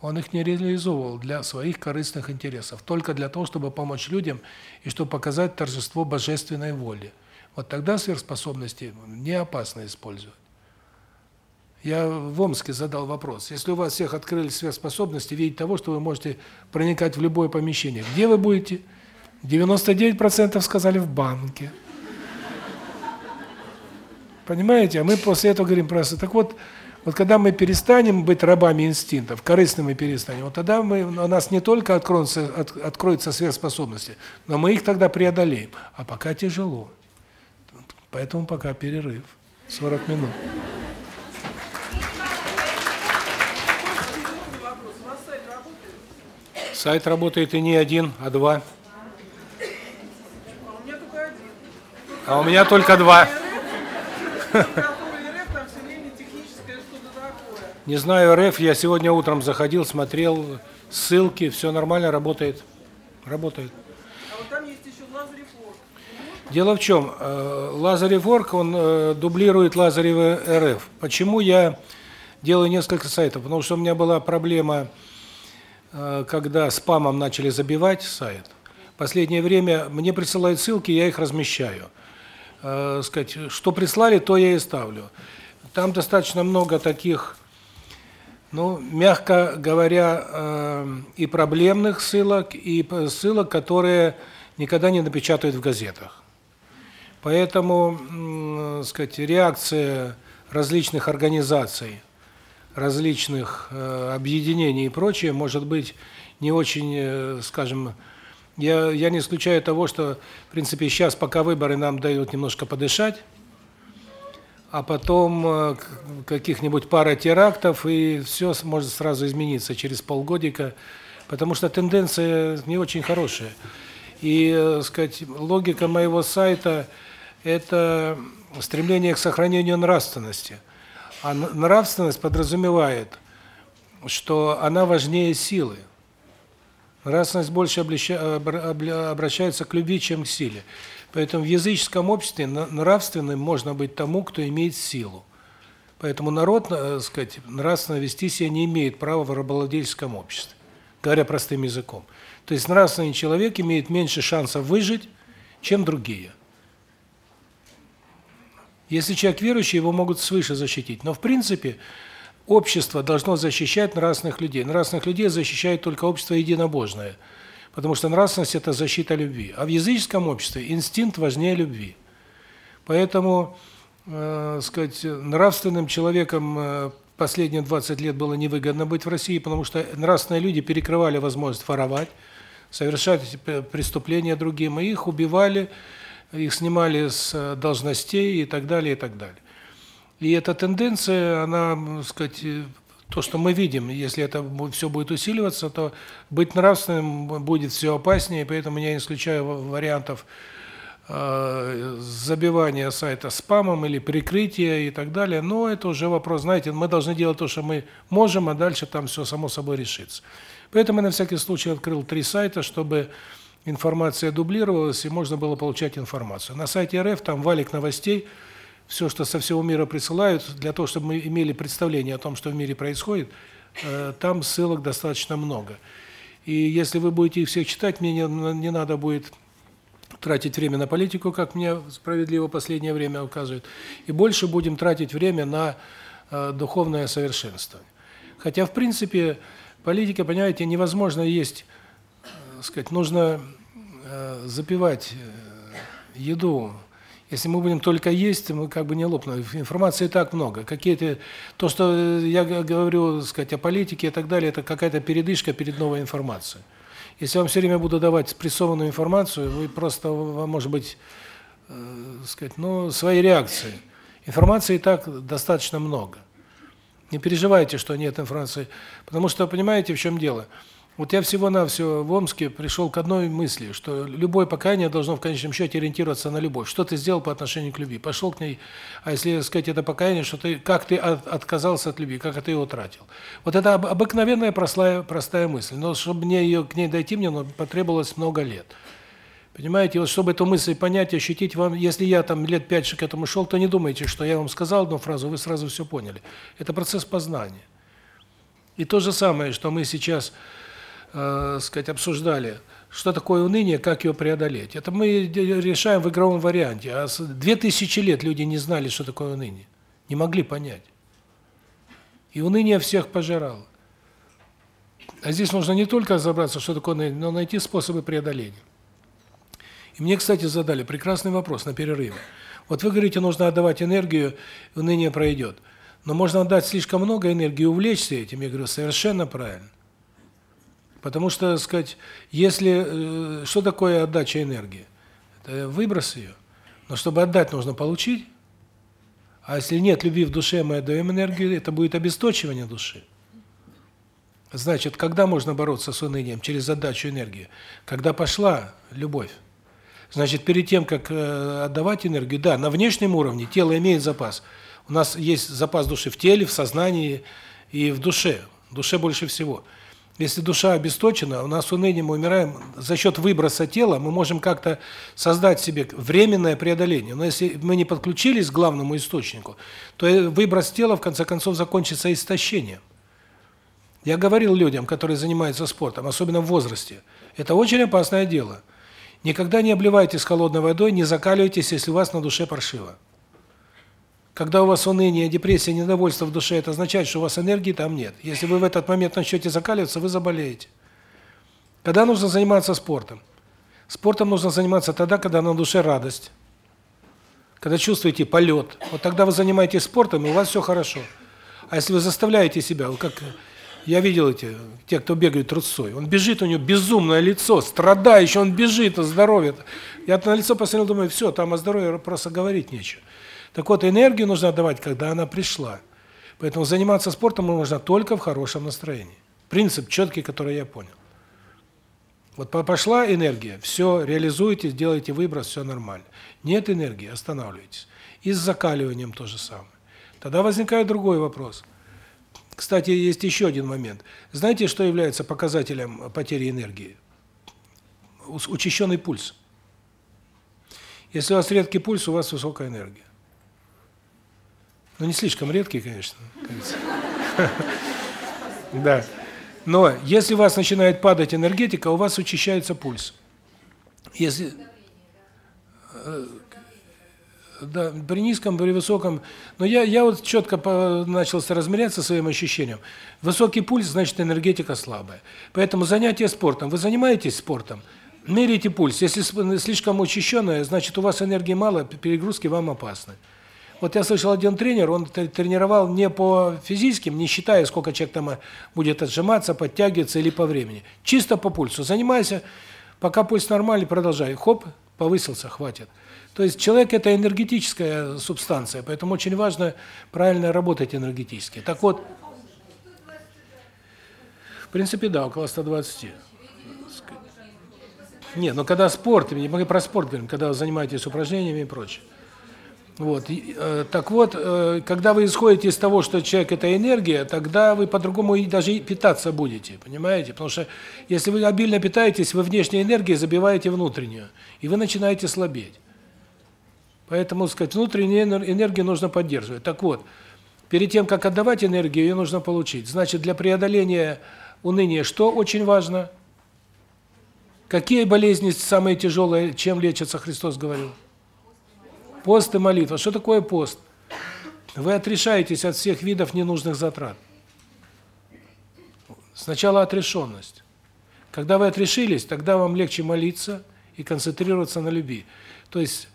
Speaker 1: Он их не реализовывал для своих корыстных интересов, только для того, чтобы помочь людям и чтобы показать торжество божественной воли. Вот тогда сверхспособности не опасно использовать. Я в Омске задал вопрос. Если у вас всех открылись сверхспособности, видеть того, что вы можете проникать в любое помещение, где вы будете? 99% сказали в банке. Понимаете? А мы после этого говорим просто, так вот, вот когда мы перестанем быть рабами инстинктов, корыстными перестанем, вот тогда мы у нас не только откроются от, откроются сверхспособности, но мы их тогда преодолеем. А пока тяжело. Поэтому пока перерыв 40 минут. Сайт работает и не один, а два. А у меня только два. Не знаю РФ, я сегодня утром заходил, смотрел ссылки, все нормально, работает. Работает.
Speaker 2: А вот там есть еще Лазарев
Speaker 1: Дело в чем, э, Лазарев Орг, он э, дублирует Лазарев РФ. Почему я делаю несколько сайтов? Потому что у меня была проблема Э, когда спамом начали забивать сайт, последнее время мне присылают ссылки, я их размещаю. Э, сказать, что прислали, то я и ставлю. Там достаточно много таких, ну, мягко говоря, э, и проблемных ссылок, и ссылок, которые никогда не напечатают в газетах. Поэтому, э, сказать, реакция различных организаций различных э, объединений и прочее может быть не очень, э, скажем, я я не исключаю того, что, в принципе, сейчас пока выборы нам дают немножко подышать, а потом э, каких-нибудь пара терактов и все может сразу измениться через полгодика, потому что тенденция не очень хорошая. И, э, сказать, логика моего сайта это стремление к сохранению нравственности. А нравственность подразумевает, что она важнее силы. Нравственность больше обращается к любви, чем к силе. Поэтому в языческом обществе нравственным можно быть тому, кто имеет силу. Поэтому народ, так э, сказать, нравственно вести себя не имеет права в рабовладельческом обществе, говоря простым языком. То есть нравственный человек имеет меньше шансов выжить, чем другие. Если человек верующий, его могут свыше защитить. Но в принципе общество должно защищать нравственных людей. Нравственных людей защищает только общество единобожное. Потому что нравственность это защита любви. А в языческом обществе инстинкт важнее любви. Поэтому, э, сказать, нравственным человеком э, последние 20 лет было невыгодно быть в России, потому что нравственные люди перекрывали возможность воровать, совершать преступления другим, и их убивали их снимали с э, должностей и так далее, и так далее. И эта тенденция, она, так сказать, то, что мы видим, если это все будет усиливаться, то быть нравственным будет все опаснее, поэтому я не исключаю вариантов э, забивания сайта спамом или прикрытия и так далее, но это уже вопрос, знаете, мы должны делать то, что мы можем, а дальше там все само собой решится. Поэтому я на всякий случай открыл три сайта, чтобы информация дублировалась и можно было получать информацию. На сайте РФ там валик новостей, все, что со всего мира присылают, для того, чтобы мы имели представление о том, что в мире происходит, э, там ссылок достаточно много. И если вы будете их всех читать, мне не, не надо будет тратить время на политику, как мне справедливо последнее время указывают, и больше будем тратить время на э, духовное совершенствование. Хотя, в принципе, политика, понимаете, невозможно есть, э, сказать, нужно э, запивать э, еду если мы будем только есть, мы как бы не лопнем. Информации так много. Какие-то то, что я говорю, сказать, о политике и так далее, это какая-то передышка перед новой информацией. Если вам все время буду давать спрессованную информацию, вы просто вам может быть, э, сказать, ну, свои реакции. Информации и так достаточно много. Не переживайте, что нет информации, потому что понимаете, в чем дело? Вот я всего-навсего в Омске пришел к одной мысли, что любое покаяние должно в конечном счете ориентироваться на любовь. Что ты сделал по отношению к любви? Пошел к ней, а если сказать это покаяние, что ты как ты от, отказался от любви, как ты его тратил. Вот это обыкновенная простая простая мысль, но чтобы мне ее к ней дойти, мне потребовалось много лет. Понимаете, вот чтобы эту мысль понять, ощутить вам, если я там лет 5 к этому шел, то не думайте, что я вам сказал одну фразу, вы сразу все поняли. Это процесс познания. И то же самое, что мы сейчас э, сказать, обсуждали, что такое уныние, как его преодолеть. Это мы решаем в игровом варианте. А две тысячи лет люди не знали, что такое уныние. Не могли понять. И уныние всех пожирало. А здесь нужно не только разобраться, что такое уныние, но найти способы преодоления. И мне, кстати, задали прекрасный вопрос на перерыве. Вот вы говорите, нужно отдавать энергию, уныние пройдет. Но можно отдать слишком много энергии увлечься этим. Я говорю, совершенно правильно. Потому что, сказать, если э, что такое отдача энергии? Это выброс ее. Но чтобы отдать, нужно получить. А если нет любви в душе, мы отдаем энергию, это будет обесточивание души. Значит, когда можно бороться с унынием через отдачу энергии? Когда пошла любовь. Значит, перед тем, как э, отдавать энергию, да, на внешнем уровне тело имеет запас. У нас есть запас души в теле, в сознании и в душе. В душе больше всего. Если душа обесточена, у нас уныние, мы умираем за счет выброса тела, мы можем как-то создать себе временное преодоление. Но если мы не подключились к главному источнику, то выброс тела в конце концов закончится истощением. Я говорил людям, которые занимаются спортом, особенно в возрасте, это очень опасное дело. Никогда не обливайтесь холодной водой, не закаливайтесь, если у вас на душе паршиво. Когда у вас уныние, депрессия, недовольство в душе, это означает, что у вас энергии там нет. Если вы в этот момент начнете закаливаться, вы заболеете. Когда нужно заниматься спортом? Спортом нужно заниматься тогда, когда на душе радость. Когда чувствуете полет. Вот тогда вы занимаетесь спортом, и у вас все хорошо. А если вы заставляете себя, как я видел эти, те, кто бегают трусцой, он бежит, у него безумное лицо, страдающий, он бежит здоровье. Я на лицо посмотрел, думаю, все, там о здоровье просто говорить нечего. Так вот, энергию нужно отдавать, когда она пришла. Поэтому заниматься спортом можно только в хорошем настроении. Принцип четкий, который я понял. Вот пошла энергия, все, реализуете, делаете выброс, все нормально. Нет энергии, останавливайтесь. И с закаливанием то же самое. Тогда возникает другой вопрос. Кстати, есть еще один момент. Знаете, что является показателем потери энергии? Учащенный пульс. Если у вас редкий пульс, у вас высокая энергия. Ну, не слишком редкий, конечно. Да. Но если у вас начинает падать энергетика, у вас учащается пульс. Если э, да, при низком, при высоком, но я я вот четко начал размеряться своим ощущением. Высокий пульс значит энергетика слабая. Поэтому занятие спортом. Вы занимаетесь спортом, меряйте пульс. Если слишком учащенное, значит у вас энергии мало, перегрузки вам опасны. Вот я слышал один тренер, он тренировал не по физическим, не считая, сколько человек там будет отжиматься, подтягиваться или по времени. Чисто по пульсу. Занимайся, пока пульс нормальный, продолжай. Хоп, повысился, хватит. То есть человек это энергетическая субстанция, поэтому очень важно правильно работать энергетически. Так вот, принципе, да, около 120. Нет, но когда спорт, мы про спорт говорим, когда занимаетесь упражнениями и прочее. Вот. И, э, так вот, э, когда вы исходите из того, что человек это энергия, тогда вы по-другому даже питаться будете, понимаете? Потому что если вы обильно питаетесь, вы внешней энергией забиваете внутреннюю, и вы начинаете слабеть. Поэтому, сказать, внутреннюю энергию нужно поддерживать. Так вот, перед тем как отдавать энергию, ее нужно получить. Значит, для преодоления уныния что очень важно? Какие болезни самые тяжелые, чем лечатся, Христос говорил? Пост и молитва. Что такое пост? Вы отрешаетесь от всех видов ненужных затрат. Сначала отрешенность. Когда вы отрешились, тогда вам легче молиться и концентрироваться на любви. То есть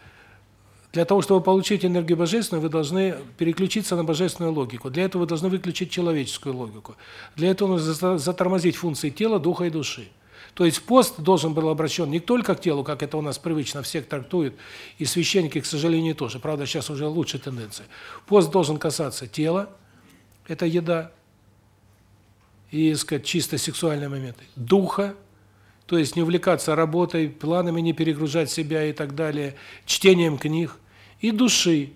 Speaker 1: для того, чтобы получить энергию божественную, вы должны переключиться на божественную логику. Для этого вы должны выключить человеческую логику. Для этого нужно затормозить функции тела, духа и души. То есть пост должен был обращен не только к телу, как это у нас привычно всех трактуют, и священники, к сожалению, тоже. Правда, сейчас уже лучше тенденция. Пост должен касаться тела, это еда, и, сказать, чисто сексуальные моменты. Духа, то есть не увлекаться работой, планами не перегружать себя и так далее, чтением книг. И души,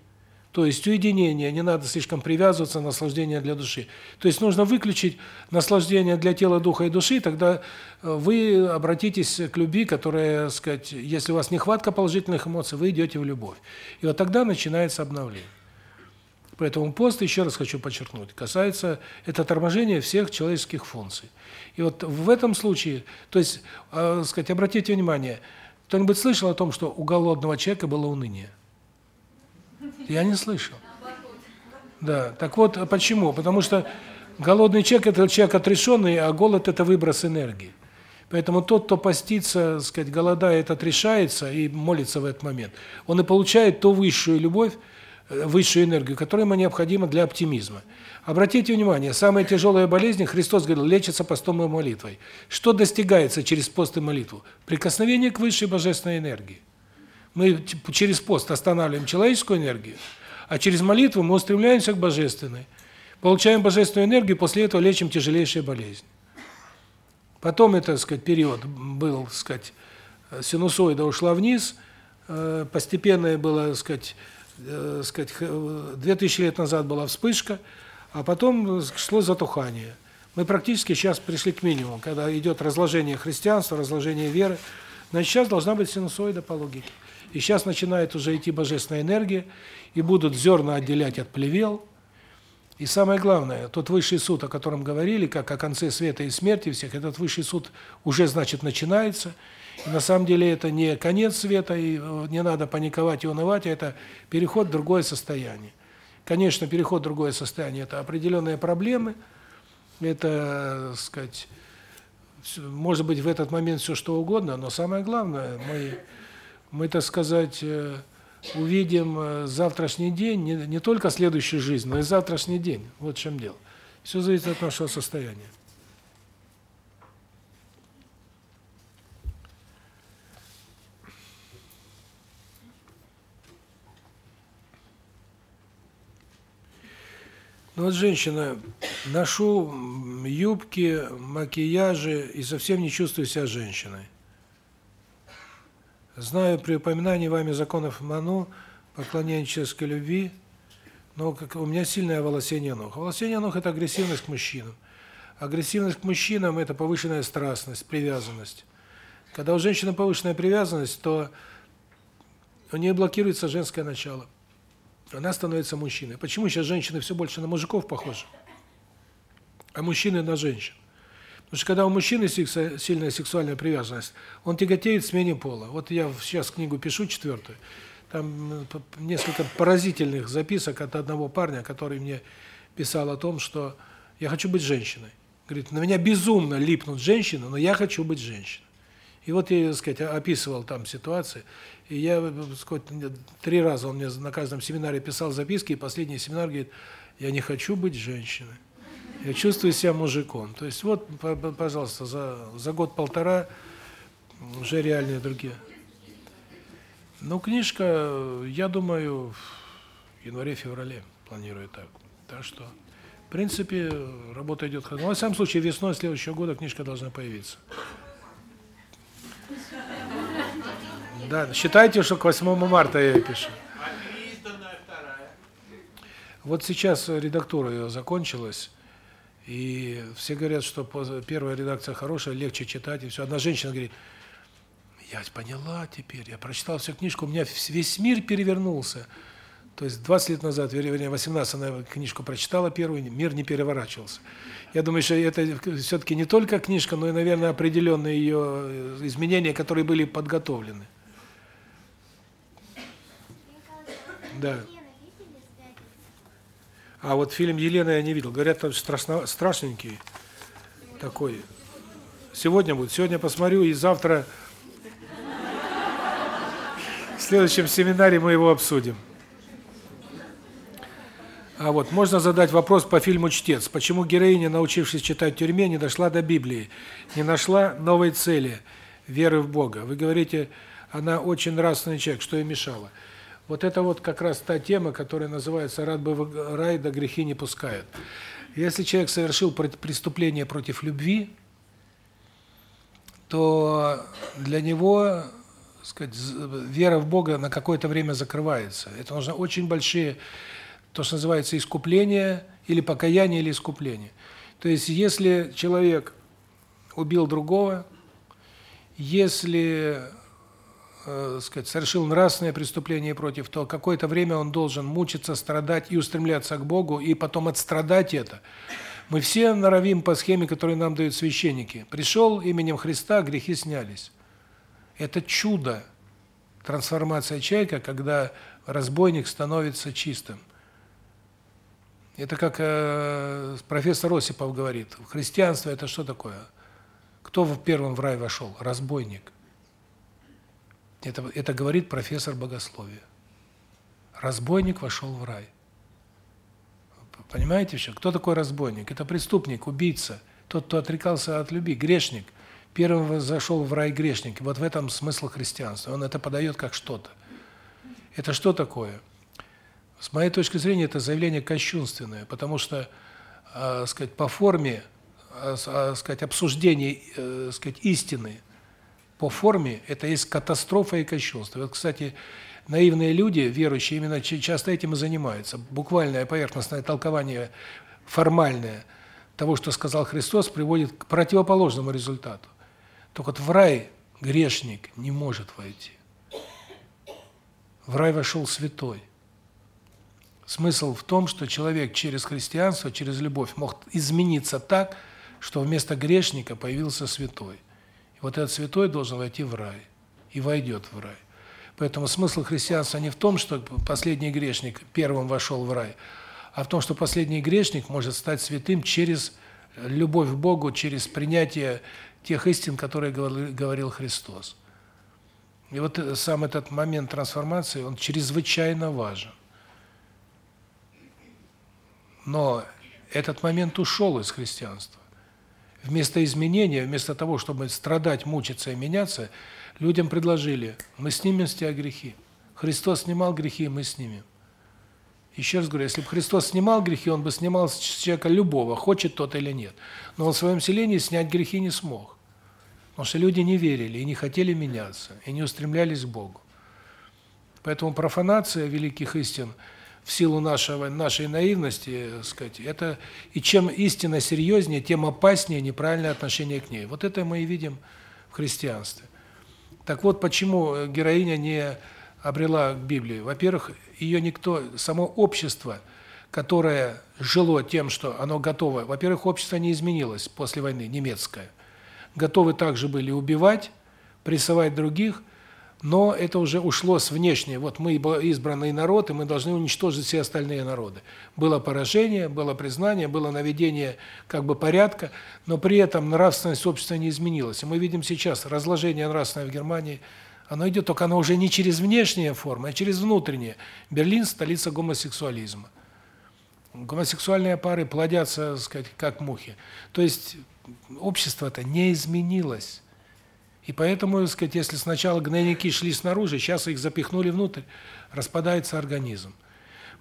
Speaker 1: то есть уединение, не надо слишком привязываться, наслаждение для души. То есть нужно выключить наслаждение для тела, духа и души, тогда вы обратитесь к любви, которая, сказать, если у вас нехватка положительных эмоций, вы идете в любовь. И вот тогда начинается обновление. Поэтому пост, еще раз хочу подчеркнуть, касается это торможение всех человеческих функций. И вот в этом случае, то есть, э, сказать, обратите внимание, кто-нибудь слышал о том, что у голодного человека было уныние? Я не слышал. Да, так вот, а почему? Потому что голодный человек – это человек отрешенный, а голод – это выброс энергии. Поэтому тот, кто постится, сказать, голодает, отрешается и молится в этот момент, он и получает ту высшую любовь, э, высшую энергию, которая ему необходима для оптимизма. Обратите внимание, самые тяжелые болезни, Христос говорил, лечатся постом и молитвой. Что достигается через пост и молитву? Прикосновение к высшей божественной энергии. Мы через пост останавливаем человеческую энергию, а через молитву мы устремляемся к божественной. Получаем божественную энергию, после этого лечим тяжелейшие болезни. Потом это, так сказать, период был, так сказать, синусоида ушла вниз, э, постепенно было, так сказать, э, сказать, 2000 лет назад была вспышка, а потом шло затухание. Мы практически сейчас пришли к минимуму, когда идет разложение христианства, разложение веры. Значит, сейчас должна быть синусоида по логике. И сейчас начинает уже идти божественная энергия, и будут зерна отделять от плевел. И самое главное, тот высший суд, о котором говорили, как о конце света и смерти всех, этот высший суд уже, значит, начинается. И на самом деле это не конец света, и э, не надо паниковать и унывать, а это переход в другое состояние. Конечно, переход в другое состояние – это определенные проблемы, это, сказать, может быть в этот момент все что угодно, но самое главное, мы мы, так сказать, э, увидим э, завтрашний день, не, не только следующую жизнь, но и завтрашний день. Вот в чем дело. Все зависит от нашего состояния. Ну вот женщина, ношу юбки, макияжи и совсем не чувствую себя женщиной. Знаю при упоминании вами законов Ману, поклонение человеческой любви, но как у меня сильное волосение ног. Волосение ног – это агрессивность к мужчинам. Агрессивность к мужчинам – это повышенная страстность, привязанность. Когда у женщины повышенная привязанность, то у нее блокируется женское начало. Она становится мужчиной. Почему сейчас женщины все больше на мужиков похожи, а мужчины на женщин? Потому что когда у мужчины сильная сексуальная привязанность, он тяготеет к смене пола. Вот я сейчас книгу пишу, четвертую, там несколько поразительных записок от одного парня, который мне писал о том, что я хочу быть женщиной. Говорит, на меня безумно липнут женщины, но я хочу быть женщиной. И вот я, так сказать, описывал там ситуации, и я, сказать, три раза он мне на каждом семинаре писал записки, и последний семинар говорит, я не хочу быть женщиной. Я чувствую себя мужиком. То есть вот, пожалуйста, за за год-полтора уже реальные другие. Ну, книжка, я думаю, в январе-феврале планирую так. Так что В принципе, работа идет хорошо. Но, во всяком случае, весной следующего года книжка должна появиться. Да, считайте, что к 8 марта я ее пишу. Вот сейчас редактура ее закончилась, и все говорят, что первая редакция хорошая, легче читать, и все. Одна женщина говорит, я поняла теперь, я прочитал всю книжку, у меня весь мир перевернулся. То есть 20 лет назад, вернее, 18 она книжку прочитала первую, мир не переворачивался. Я думаю, что это все таки не только книжка, но и, наверное, определенные ее изменения, которые были подготовлены. Да. А вот фильм Елена я не видел. Говорят, там страшно страшненький такой. Сегодня будет. Сегодня посмотрю и завтра в следующем семинаре мы его обсудим. А вот можно задать вопрос по фильму Чтец. Почему героиня, научившись читать в тюрьме, не дошла до Библии, не нашла новой цели веры в Бога? Вы говорите, она очень нравственный человек, что ей мешало? Вот это вот как раз та тема, которая называется «Рад бы рай, да грехи не пускают». Если человек совершил преступление против любви, то для него, сказать, вера в Бога на какое-то время закрывается. Это нужно очень большие, то, что называется искупление, или покаяние, или искупление. То есть, если человек убил другого, если э, сказать, совершил нравственное преступление против, то какое-то время он должен мучиться, страдать и устремляться к Богу, и потом отстрадать это. Мы все норовим по схеме, которую нам дают священники. Пришел именем Христа, грехи снялись. Это чудо, трансформация человека, когда разбойник становится чистым. Это как э, профессор Осипов говорит, в христианстве это что такое? Кто в первым в рай вошел? Разбойник. Это, это говорит профессор богословия. Разбойник вошел в рай. Понимаете еще? Кто такой разбойник? Это преступник, убийца, тот, кто отрекался от любви, грешник. Первым зашел в рай грешник. Вот в этом смысл христианства. Он это подает как что-то. Это что такое? С моей точки зрения, это заявление кощунственное, потому что, э, сказать, по форме, э, сказать, обсуждение, э, сказать, истины по форме это есть катастрофа и кощунство. Вот, кстати, наивные люди, верующие, именно часто этим и занимаются. Буквальное поверхностное толкование формальное того, что сказал Христос, приводит к противоположному результату. Только вот в рай грешник не может войти. В рай вошел святой. Смысл в том, что человек через христианство, через любовь мог измениться так, что вместо грешника появился святой. Вот этот святой должен войти в рай и войдет в рай. Поэтому смысл христианства не в том, что последний грешник первым вошел в рай, а в том, что последний грешник может стать святым через любовь к Богу, через принятие тех истин, которые говорил Христос. И вот сам этот момент трансформации, он чрезвычайно важен. Но этот момент ушел из христианства. Вместо изменения, вместо того, чтобы страдать, мучиться и меняться, людям предложили: мы снимем с тебя грехи. Христос снимал грехи, мы снимем. Еще раз говорю, если бы Христос снимал грехи, он бы снимал с человека любого, хочет тот или нет. Но он в своем селении снять грехи не смог. Потому что люди не верили и не хотели меняться, и не устремлялись к Богу. Поэтому профанация великих истин – в силу нашего нашей наивности, сказать, это и чем истина серьезнее, тем опаснее неправильное отношение к ней. Вот это мы и видим в христианстве. Так вот, почему героиня не обрела к Библии? Во-первых, ее никто, само общество, которое жило тем, что оно готово. Во-первых, общество не изменилось после войны, немецкое. Готовы также были убивать, прессовать других, но это уже ушло с внешней. Вот мы избранный народ, и мы должны уничтожить все остальные народы. Было поражение, было признание, было наведение как бы порядка, но при этом нравственность общества не изменилась. И мы видим сейчас разложение нравственное в Германии. Оно идет только оно уже не через внешние формы, а через внутренние. Берлин столица гомосексуализма. Гомосексуальные пары плодятся, так сказать, как мухи. То есть общество-то не изменилось. И поэтому, так сказать, если сначала гнойники шли снаружи, сейчас их запихнули внутрь, распадается организм.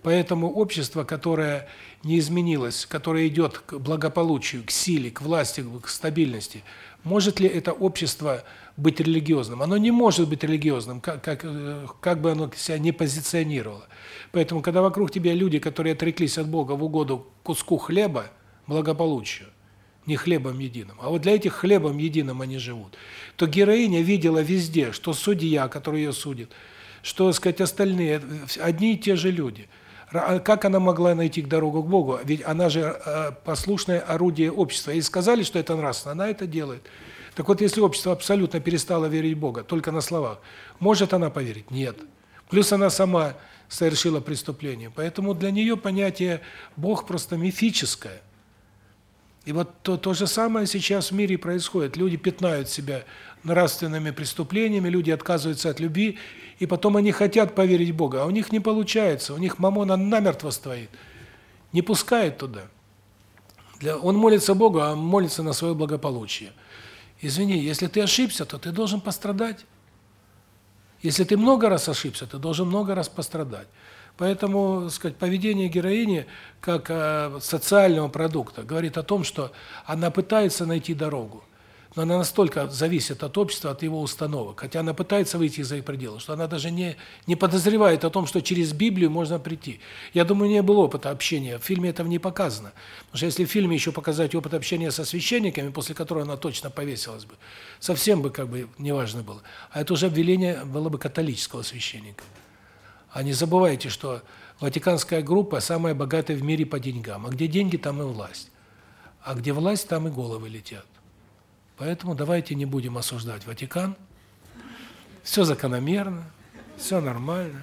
Speaker 1: Поэтому общество, которое не изменилось, которое идет к благополучию, к силе, к власти, к стабильности, может ли это общество быть религиозным? Оно не может быть религиозным, как как э, как бы оно себя не позиционировало. Поэтому когда вокруг тебя люди, которые отреклись от Бога в угоду куску хлеба, благополучию, не хлебом единым, а вот для этих хлебом единым они живут, то героиня видела везде, что судья, который ее судит, что, сказать, остальные одни и те же люди. А как она могла найти дорогу к Богу? Ведь она же э, послушное орудие общества. И сказали, что это нравственно, она это делает. Так вот, если общество абсолютно перестало верить в Бога, только на словах, может она поверить? Нет. Плюс она сама совершила преступление. Поэтому для нее понятие Бог просто мифическое. И вот то, то же самое сейчас в мире происходит. Люди пятнают себя нравственными преступлениями, люди отказываются от любви, и потом они хотят поверить в Бога, а у них не получается, у них мамона намертво стоит, не пускает туда. Для, он молится Богу, а молится на свое благополучие. Извини, если ты ошибся, то ты должен пострадать. Если ты много раз ошибся, ты должен много раз пострадать. Поэтому, сказать, поведение героини как э, социального продукта говорит о том, что она пытается найти дорогу но она настолько зависит от общества, от его установок, хотя она пытается выйти за их пределы, что она даже не не подозревает о том, что через Библию можно прийти. Я думаю, не было опыта общения. В фильме этого не показано. Потому что если в фильме еще показать опыт общения со священниками, после которого она точно повесилась бы, совсем бы как бы неважно было. А это уже обвинение было бы католического священника. А не забывайте, что Ватиканская группа самая богатая в мире по деньгам. А где деньги, там и власть. А где власть, там и головы летят. Поэтому давайте не будем осуждать Ватикан. Все закономерно, все нормально.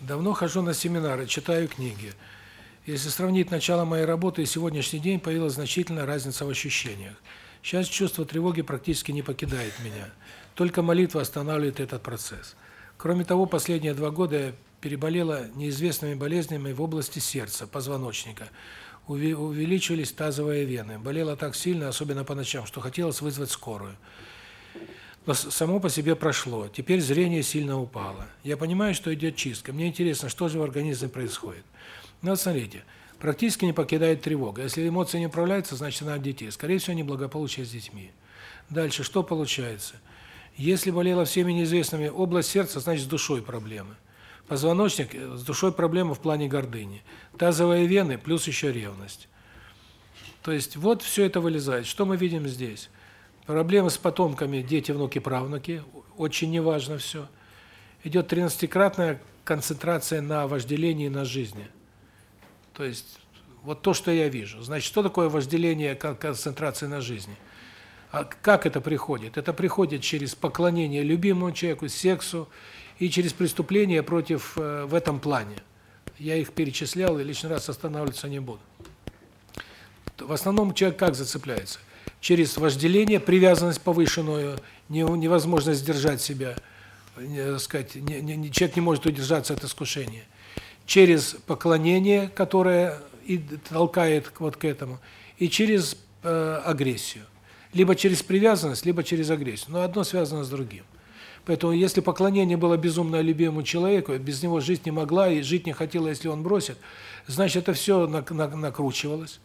Speaker 1: Давно хожу на семинары, читаю книги. Если сравнить начало моей работы и сегодняшний день, появилась значительная разница в ощущениях. Сейчас чувство тревоги практически не покидает меня. Только молитва останавливает этот процесс. Кроме того, последние два года я переболела неизвестными болезнями в области сердца, позвоночника – увеличились тазовые вены. Болело так сильно, особенно по ночам, что хотелось вызвать скорую. Но само по себе прошло. Теперь зрение сильно упало. Я понимаю, что идет чистка. Мне интересно, что же в организме происходит. Ну, вот смотрите, практически не покидает тревога. Если эмоции не управляются, значит, она от детей. Скорее всего, неблагополучие с детьми. Дальше, что получается? Если болела всеми неизвестными область сердца, значит, с душой проблемы. Позвоночник э, с душой проблема в плане гордыни. Тазовые вены плюс еще ревность. То есть вот все это вылезает. Что мы видим здесь? Проблемы с потомками, дети, внуки, правнуки, очень неважно все. Идет тринадцатикратная концентрация на вожделении на жизни. То есть вот то, что я вижу. Значит, что такое вожделение концентрации на жизни? А как это приходит? Это приходит через поклонение любимому человеку, сексу, и через преступления против э, в этом плане. Я их перечислял и лишний раз останавливаться не буду. В основном человек как зацепляется? Через вожделение, привязанность повышенную, невозможность сдержать себя, не, сказать, не, не, человек не может удержаться от искушения. Через поклонение, которое и толкает вот к этому, и через э, агрессию. Либо через привязанность, либо через агрессию. Но одно связано с другим. Поэтому если поклонение было безумно любимому человеку, без него жить не могла и жить не хотела, если он бросит, значит, это все накручивалось.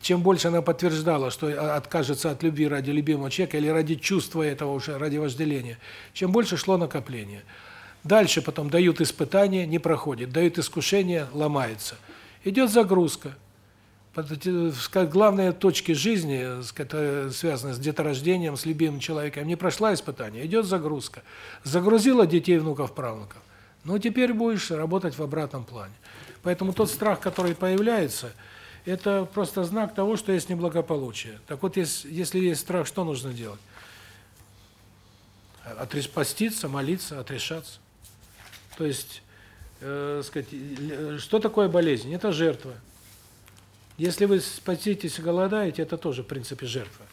Speaker 1: Чем больше она подтверждала, что откажется от любви ради любимого человека или ради чувства этого уже, ради вожделения, чем больше шло накопление. Дальше потом дают испытания, не проходит, дают искушение, ломается. Идет загрузка главные точки жизни, которые связаны с деторождением, с любимым человеком, не прошла испытание, идет загрузка. Загрузила детей, внуков, правнуков. Ну, теперь будешь работать в обратном плане. Поэтому тот страх, который появляется, это просто знак того, что есть неблагополучие. Так вот, если есть страх, что нужно делать? Отреспоститься, молиться, отрешаться. То есть, э, сказать, что такое болезнь? Это жертва. Если вы спаситесь и голодаете, это тоже, в принципе, жертва.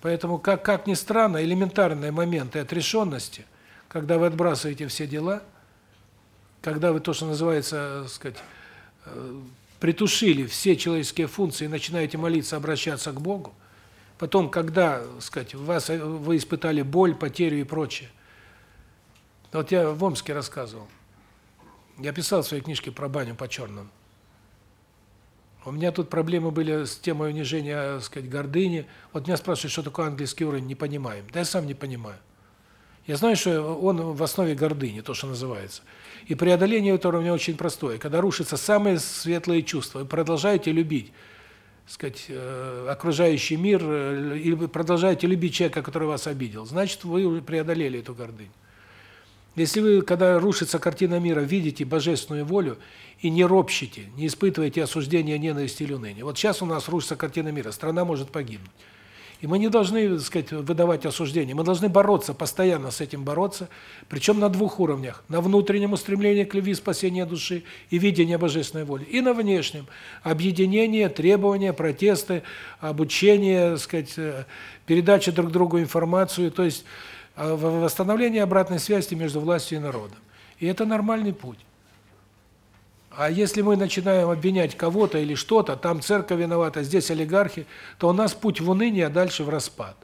Speaker 1: Поэтому, как, как ни странно, элементарные моменты отрешенности, когда вы отбрасываете все дела, когда вы то, что называется, так сказать, э, притушили все человеческие функции и начинаете молиться, обращаться к Богу, потом, когда, сказать, вас, вы испытали боль, потерю и прочее, Вот я в Омске рассказывал. Я писал в своей книжке про баню по черному. У меня тут проблемы были с темой унижения, так сказать, гордыни. Вот меня спрашивают, что такое английский уровень, не понимаем. Да я сам не понимаю. Я знаю, что он в основе гордыни, то, что называется. И преодоление этого у меня очень простое. Когда рушатся самые светлые чувства, вы продолжаете любить, сказать, э, окружающий мир, э, или вы продолжаете любить человека, который вас обидел, значит, вы преодолели эту гордыню. Если вы, когда рушится картина мира, видите божественную волю и не ропщите, не испытываете осуждения, ненависти или уныния. Вот сейчас у нас рушится картина мира, страна может погибнуть. И мы не должны, так сказать, выдавать осуждение. Мы должны бороться, постоянно с этим бороться, причем на двух уровнях: на внутреннем устремлении к любви, спасения души и видению божественной воли, и на внешнем объединение, требования, протесты, обучение, так сказать, э, передача друг другу информацию, то есть восстановление обратной связи между властью и народом. И это нормальный путь. А если мы начинаем обвинять кого-то или что-то, там церковь виновата, здесь олигархи, то у нас путь в уныние, а дальше в распад.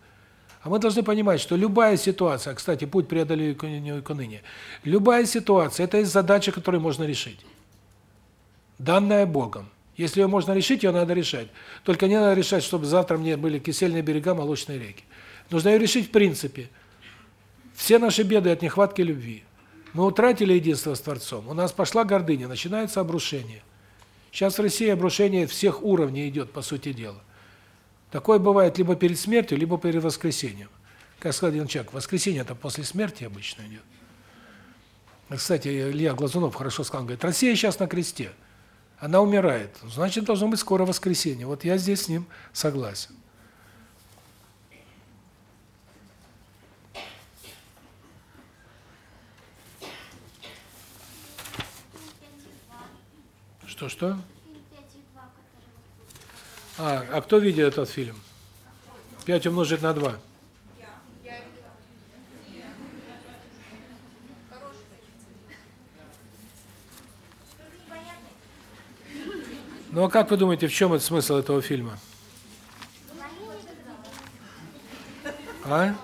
Speaker 1: А мы должны понимать, что любая ситуация, кстати, путь преодоления к унынию, любая ситуация – это задача, которую можно решить. Данная Богом. Если ее можно решить, ее надо решать. Только не надо решать, чтобы завтра мне были кисельные берега, молочные реки. Нужно ее решить в принципе. Все наши беды от нехватки любви. Мы утратили единство с Творцом. У нас пошла гордыня, начинается обрушение. Сейчас в России обрушение всех уровней идет, по сути дела. Такое бывает либо перед смертью, либо перед воскресением. Как сказал один человек, воскресенье это после смерти обычно идет. Кстати, Илья Глазунов хорошо сказал, говорит, Россия сейчас на кресте. Она умирает. Значит, должно быть скоро воскресенье. Вот я здесь с ним согласен. Что-что? А, а кто видел этот фильм? 5 умножить на 2. Ну а как вы думаете, в чем это смысл этого фильма? А?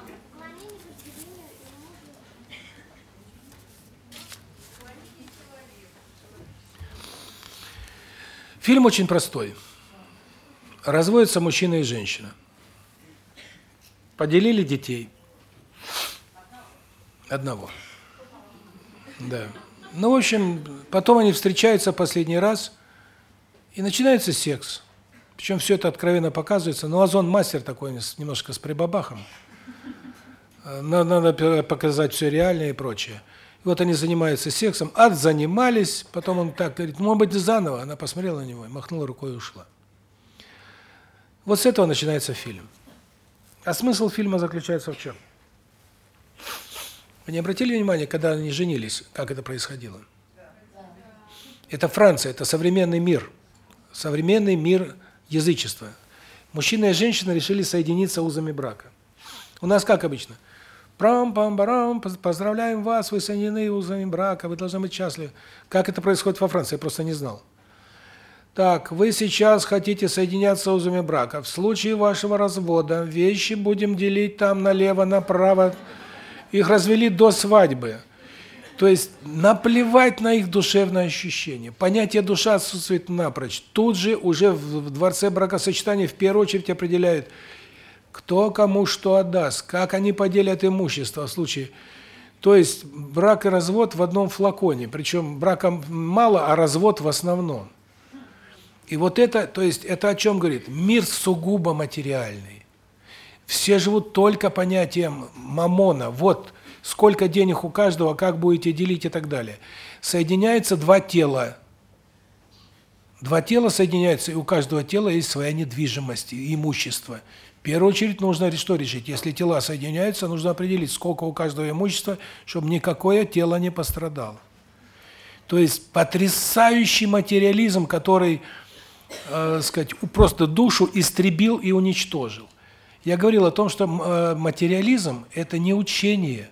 Speaker 1: Фильм очень простой. Разводятся мужчина и женщина. Поделили детей. Одного. Да. Ну, в общем, потом они встречаются последний раз, и начинается секс. Причем все это откровенно показывается. Но Озон мастер такой, немножко с прибабахом. Э, надо показать все реальное и прочее вот они занимаются сексом, занимались, потом он так говорит, может быть, заново. Она посмотрела на него, махнула рукой и ушла. Вот с этого начинается фильм. А смысл фильма заключается в чем? Вы не обратили внимания, когда они женились, как это происходило? Это Франция, это современный мир. Современный мир язычества. Мужчина и женщина решили соединиться узами брака. У нас как обычно – Прам-пам-барам, поздравляем вас, вы соединены узами брака, вы должны быть счастливы. Как это происходит во Франции, я просто не знал. Так, вы сейчас хотите соединяться узами брака. В случае вашего развода вещи будем делить там налево, направо. Их развели до свадьбы. То есть наплевать на их душевное ощущение. Понятие душа отсутствует напрочь. Тут же уже в дворце бракосочетания в первую очередь определяют кто кому что отдаст, как они поделят имущество в случае. То есть брак и развод в одном флаконе, причем браком мало, а развод в основном. И вот это, то есть это о чем говорит? Мир сугубо материальный. Все живут только понятием мамона. Вот сколько денег у каждого, как будете делить и так далее. Соединяются два тела. Два тела соединяются, и у каждого тела есть своя недвижимость, имущество. Первую очередь нужно что решить? Если тела соединяются, нужно определить, сколько у каждого имущества, чтобы никакое тело не пострадало. То есть потрясающий материализм, который, э, сказать, просто душу истребил и уничтожил. Я говорил о том, что э, материализм это не учение.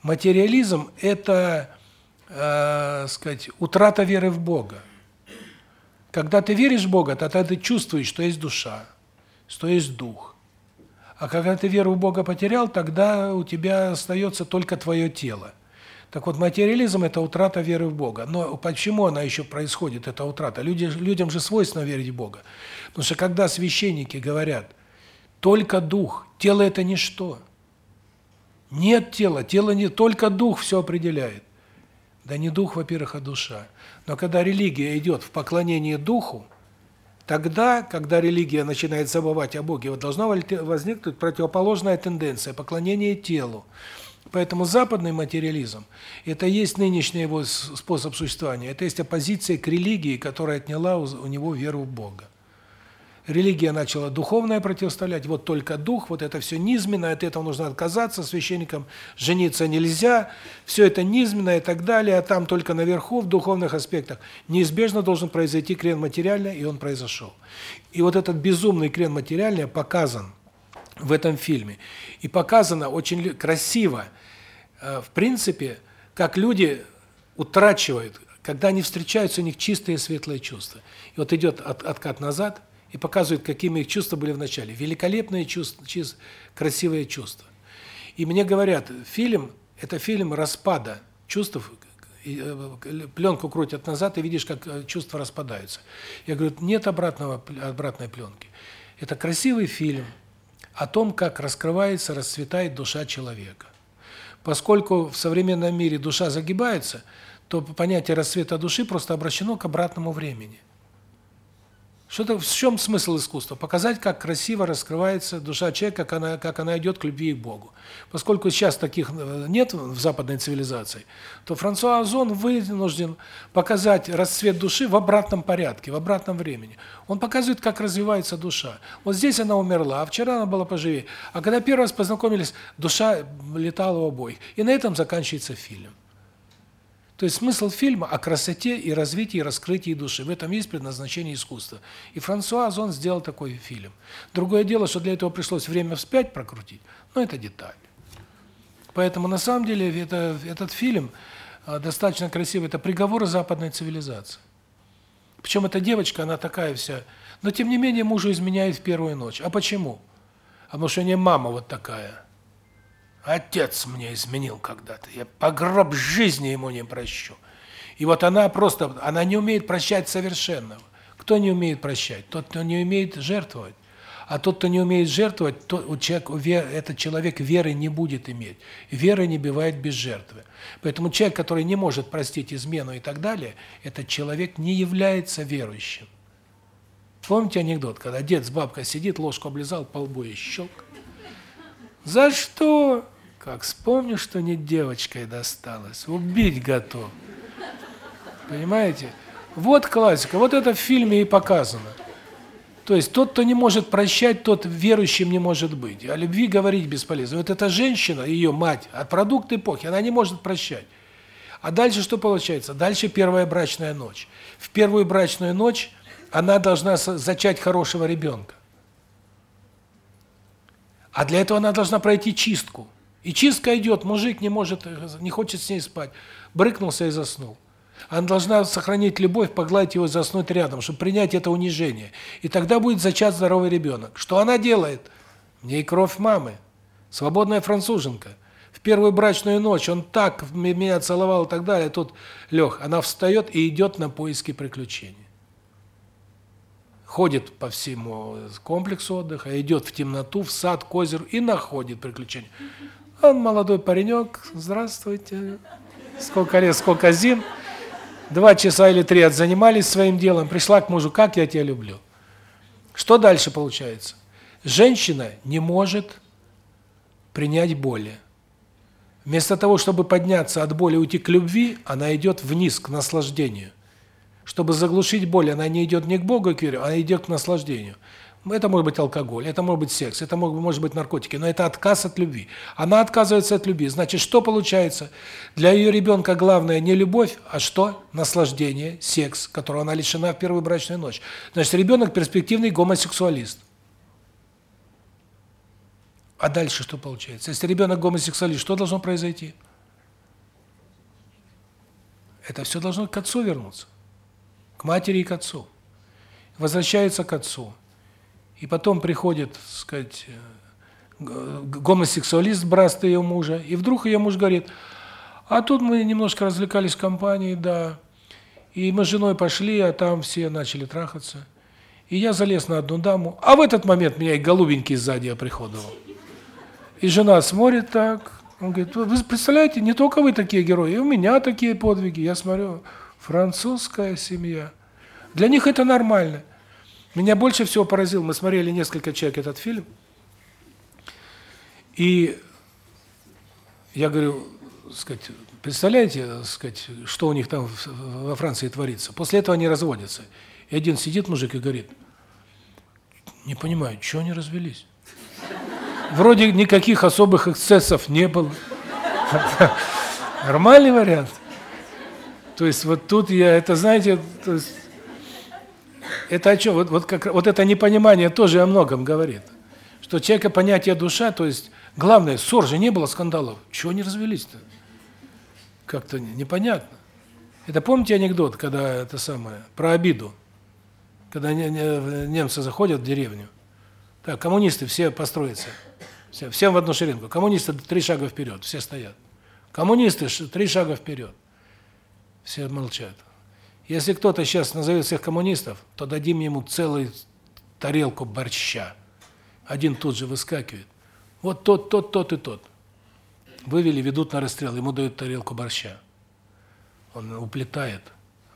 Speaker 1: Материализм это, э, сказать, утрата веры в Бога. Когда ты веришь в Бога, тогда ты чувствуешь, что есть душа что есть дух. А когда ты веру в Бога потерял, тогда у тебя остается только твое тело. Так вот, материализм – это утрата веры в Бога. Но почему она еще происходит, эта утрата? Люди, людям же свойственно верить в Бога. Потому что когда священники говорят, только дух, тело – это ничто. Нет тела, тело не только дух все определяет. Да не дух, во-первых, а душа. Но когда религия идет в поклонение духу, тогда, когда религия начинает забывать о Боге, вот должна возникнуть противоположная тенденция – поклонение телу. Поэтому западный материализм это есть нынешний его способ существования. Это есть оппозиция к религии, которая отняла у него веру в Бога. Религия начала духовное противоставлять, вот только дух, вот это все низменно, от этого нужно отказаться, священникам жениться нельзя, все это низменно и так далее, а там только наверху, в духовных аспектах, неизбежно должен произойти крен материальный, и он произошел. И вот этот безумный крен материальный показан в этом фильме. И показано очень красиво, э, в принципе, как люди утрачивают, когда они встречаются, у них чистые светлые чувства. И вот идет от, откат назад и показывает, какими их чувства были в начале. Великолепные чувства, чист, красивые чувства. И мне говорят, фильм это фильм распада чувств. Э, пленку крутят назад, и видишь, как э, чувства распадаются. Я говорю, нет обратного обратной пленки. Это красивый фильм о том, как раскрывается, расцветает душа человека. Поскольку в современном мире душа загибается, то понятие расцвета души просто обращено к обратному времени. Что-то в чем смысл искусства? Показать, как красиво раскрывается душа человека, как она как она идет к любви и к Богу. Поскольку сейчас таких э, нет в западной цивилизации, то Франсуа Озон вынужден показать расцвет души в обратном порядке, в обратном времени. Он показывает, как развивается душа. Вот здесь она умерла, а вчера она была поживее. А когда первый раз познакомились, душа летала в обоих. И на этом заканчивается фильм. То есть смысл фильма о красоте и развитии и раскрытии души. В этом есть предназначение искусства. И Франсуа Озон сделал такой фильм. Другое дело, что для этого пришлось время вспять прокрутить, но это деталь. Поэтому на самом деле это этот фильм а, достаточно красивый, это приговор западной цивилизации. Причем эта девочка, она такая вся, но тем не менее мужу изменяет в первую ночь. А почему? А потому что у мама вот такая. Отец мне изменил когда-то. Я по гроб жизни ему не прощу. И вот она просто, она не умеет прощать совершенного. Кто не умеет прощать? Тот, кто не умеет жертвовать. А тот, кто не умеет жертвовать, то у человека, этот человек веры не будет иметь. Вера не бывает без жертвы. Поэтому человек, который не может простить измену и так далее, этот человек не является верующим. Помните анекдот, когда дед с бабкой сидит, ложку облизал, по лбу и щелк? За что? Как вспомню, что не девочкой досталось, убить готов. Понимаете? Вот классика, вот это в фильме и показано. То есть тот, кто не может прощать, тот верующим не может быть. О любви говорить бесполезно. Вот эта женщина, ее мать, от продукт эпохи, она не может прощать. А дальше что получается? Дальше первая брачная ночь. В первую брачную ночь она должна зачать хорошего ребенка. А для этого она должна пройти чистку. И чистка идет, мужик не может, не хочет с ней спать. Брыкнулся и заснул. Она должна сохранить любовь, погладить его, заснуть рядом, чтобы принять это унижение. И тогда будет зачат здоровый ребенок. Что она делает? В ней кровь мамы. Свободная француженка. В первую брачную ночь он так меня целовал и так далее, тут лег. Она встает и идет на поиски приключений. Ходит по всему комплексу отдыха, идет в темноту, в сад, к озеру и находит приключения. Он молодой паренек, здравствуйте. Сколько лет, сколько зим. Два часа или три отзанимались своим делом, пришла к мужу, как я тебя люблю. Что дальше получается? Женщина не может принять боли. Вместо того, чтобы подняться от боли уйти к любви, она идет вниз, к наслаждению. Чтобы заглушить боль, она не идет не к Богу к вере, а идет к наслаждению. Это может быть алкоголь, это может быть секс, это может быть наркотики, но это отказ от любви. Она отказывается от любви. Значит, что получается? Для ее ребенка главное не любовь, а что? Наслаждение, секс, которого она лишена в первую брачную ночь. Значит, ребенок перспективный гомосексуалист. А дальше что получается? Если ребенок гомосексуалист, что должно произойти? Это все должно к отцу вернуться. К матери и к отцу. Возвращается к отцу. И потом приходит, сказать, гомосексуалист братство ее мужа. И вдруг ее муж говорит, а тут мы немножко развлекались в компании, да. И мы с женой пошли, а там все начали трахаться. И я залез на одну даму, а в этот момент меня и голубенький сзади оприходовал. И жена смотрит так, он говорит, вы представляете, не только вы такие герои, и у меня такие подвиги. Я смотрю, французская семья. Для них это нормально. Меня больше всего поразил, мы смотрели несколько человек этот фильм, и я говорю, сказать, представляете, сказать, что у них там во Франции творится? После этого они разводятся. И один сидит мужик и говорит, не понимаю, что они развелись? Вроде никаких особых эксцессов не было. Нормальный вариант. То есть вот тут я, это знаете, то есть, это о чем? Вот, вот, как, вот это непонимание тоже о многом говорит. Что человека понятие душа, то есть главное, ссор же не было, скандалов. Чего они развелись-то? Как-то непонятно. Это помните анекдот, когда это самое, про обиду? Когда немцы заходят в деревню. Так, коммунисты все построятся. Все, всем в одну шеренгу. Коммунисты три шага вперед, все стоят. Коммунисты три шага вперед. Все молчат. Если кто-то сейчас назовет всех коммунистов, то дадим ему целую тарелку борща. Один тут же выскакивает. Вот тот, тот, тот и тот. Вывели, ведут на расстрел, ему дают тарелку борща. Он уплетает.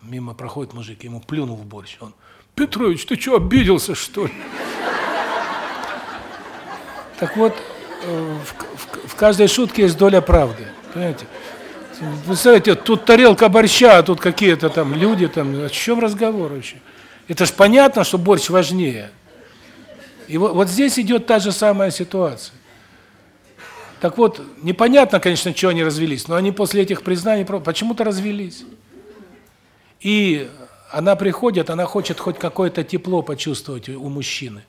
Speaker 1: Мимо проходит мужик, ему плюнул в борщ. Он: "Петрович, ты что, обиделся, что ли?" Так вот, э, в, в, в каждой шутке есть доля правды. Понимаете? Представляете, тут тарелка борща, а тут какие-то там люди, там, о чем разговор вообще? Это ж понятно, что борщ важнее. И вот, вот здесь идет та же самая ситуация. Так вот, непонятно, конечно, чего они развелись, но они после этих признаний почему-то развелись. И она приходит, она хочет хоть какое-то тепло почувствовать у мужчины,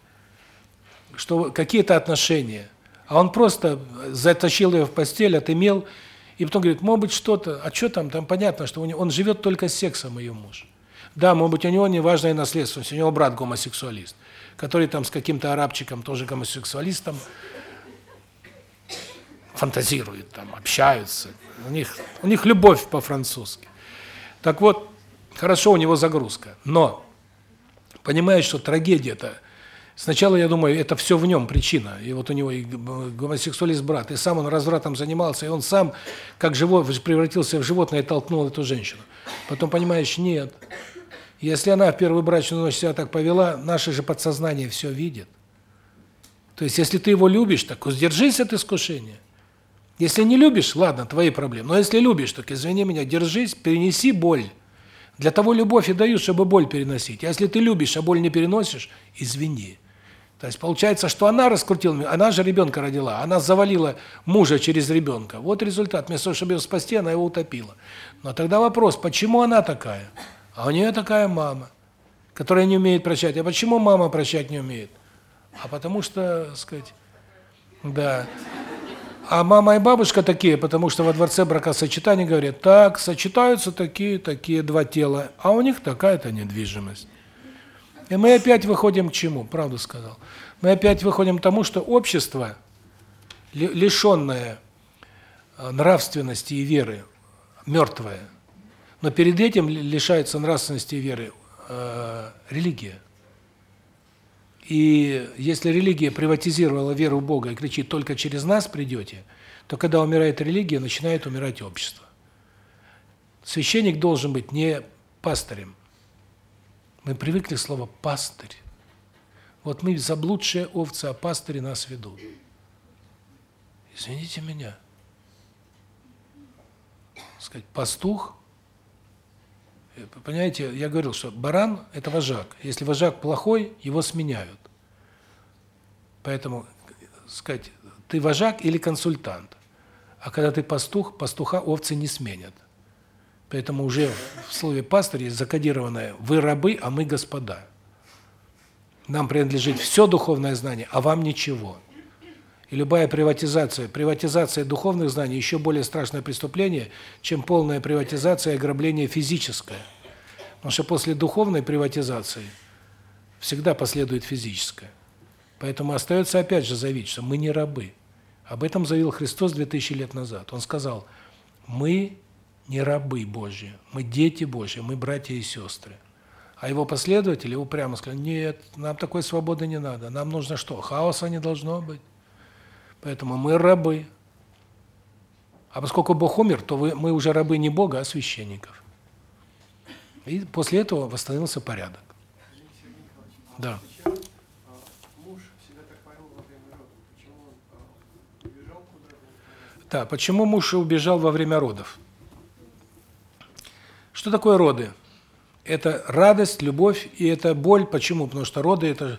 Speaker 1: что какие-то отношения. А он просто затащил ее в постель, отымел, и потом говорит, может быть, что-то, а что там, там понятно, что него, он живет только сексом, ее муж. Да, может быть, у него неважная наследственность, у него брат гомосексуалист, который там с каким-то арабчиком, тоже гомосексуалистом, фантазируют, там, общаются. У них, у них любовь по-французски. Так вот, хорошо, у него загрузка, но понимаешь, что трагедия-то Сначала я думаю, это все в нем причина. И вот у него и гомосексуалист брат, и сам он развратом занимался, и он сам как живот превратился в животное и толкнул эту женщину. Потом понимаешь, нет. Если она в первую брачную ночь себя так повела, наше же подсознание все видит. То есть если ты его любишь, так сдержись от искушения. Если не любишь, ладно, твои проблемы. Но если любишь, так извини меня, держись, перенеси боль. Для того любовь и дают, чтобы боль переносить. А если ты любишь, а боль не переносишь, извини. То есть получается, что она раскрутила, она же ребенка родила, она завалила мужа через ребенка. Вот результат. Вместо того, чтобы его спасти, она его утопила. Но тогда вопрос, почему она такая? А у нее такая мама, которая не умеет прощать. А почему мама прощать не умеет? А потому что, сказать, да. А мама и бабушка такие, потому что во дворце бракосочетания говорят, так, сочетаются такие, такие два тела, а у них такая-то недвижимость. И мы опять выходим к чему? Правду сказал. Мы опять выходим к тому, что общество, лишенное э, нравственности и веры, мертвое, но перед этим лишается нравственности и веры э, религия. И если религия приватизировала веру в Бога и кричит «только через нас придете», то когда умирает религия, начинает умирать общество. Священник должен быть не пастырем, мы привыкли к слову пастырь. Вот мы заблудшие овцы, а пастыри нас ведут. Извините меня. Сказать, пастух, э, понимаете, я говорил, что баран – это вожак. Если вожак плохой, его сменяют. Поэтому, сказать, ты вожак или консультант. А когда ты пастух, пастуха овцы не сменят. Поэтому уже в слове пастырь есть закодированное «вы рабы, а мы господа». Нам принадлежит все духовное знание, а вам ничего. И любая приватизация, приватизация духовных знаний еще более страшное преступление, чем полная приватизация и ограбление физическое. Потому что после духовной приватизации всегда последует физическое. Поэтому остается опять же заявить, что мы не рабы. Об этом заявил Христос 2000 лет назад. Он сказал: "Мы не рабы Божьи, мы дети Божьи, мы братья и сестры". А его последователи упрямо сказали: "Нет, нам такой свободы не надо. Нам нужно что? Хаоса не должно быть. Поэтому мы рабы. А поскольку Бог умер, то вы, мы уже рабы не Бога, а священников". И после этого восстановился порядок. Да. Да, почему муж убежал во время родов? Что такое роды? Это радость, любовь и это боль. Почему? Потому что роды это,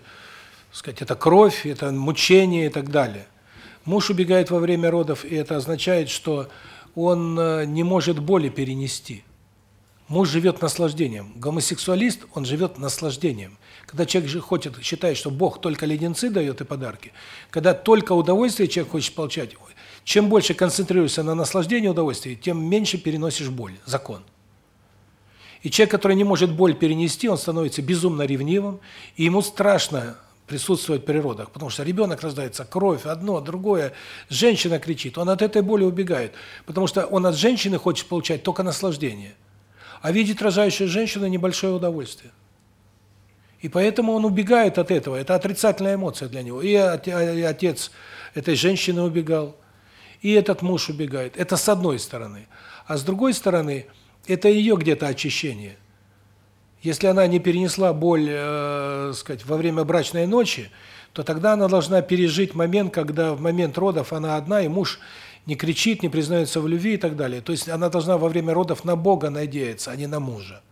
Speaker 1: сказать, это кровь, это мучение и так далее. Муж убегает во время родов, и это означает, что он э, не может боли перенести. Муж живет наслаждением. Гомосексуалист, он живет наслаждением. Когда человек хочет, считает, что Бог только леденцы дает и подарки, когда только удовольствие человек хочет получать, чем больше концентрируешься на наслаждении удовольствия, тем меньше переносишь боль. Закон. И человек, который не может боль перенести, он становится безумно ревнивым, и ему страшно присутствовать при родах, потому что ребенок рождается, кровь, одно, другое, женщина кричит, он от этой боли убегает, потому что он от женщины хочет получать только наслаждение, а видеть рожающую женщину небольшое удовольствие. И поэтому он убегает от этого, это отрицательная эмоция для него. И отец этой женщины убегал, и этот муж убегает. Это с одной стороны. А с другой стороны – это ее где-то очищение. Если она не перенесла боль, э, сказать, во время брачной ночи, то тогда она должна пережить момент, когда в момент родов она одна, и муж не кричит, не признается в любви и так далее. То есть она должна во время родов на Бога надеяться, а не на мужа.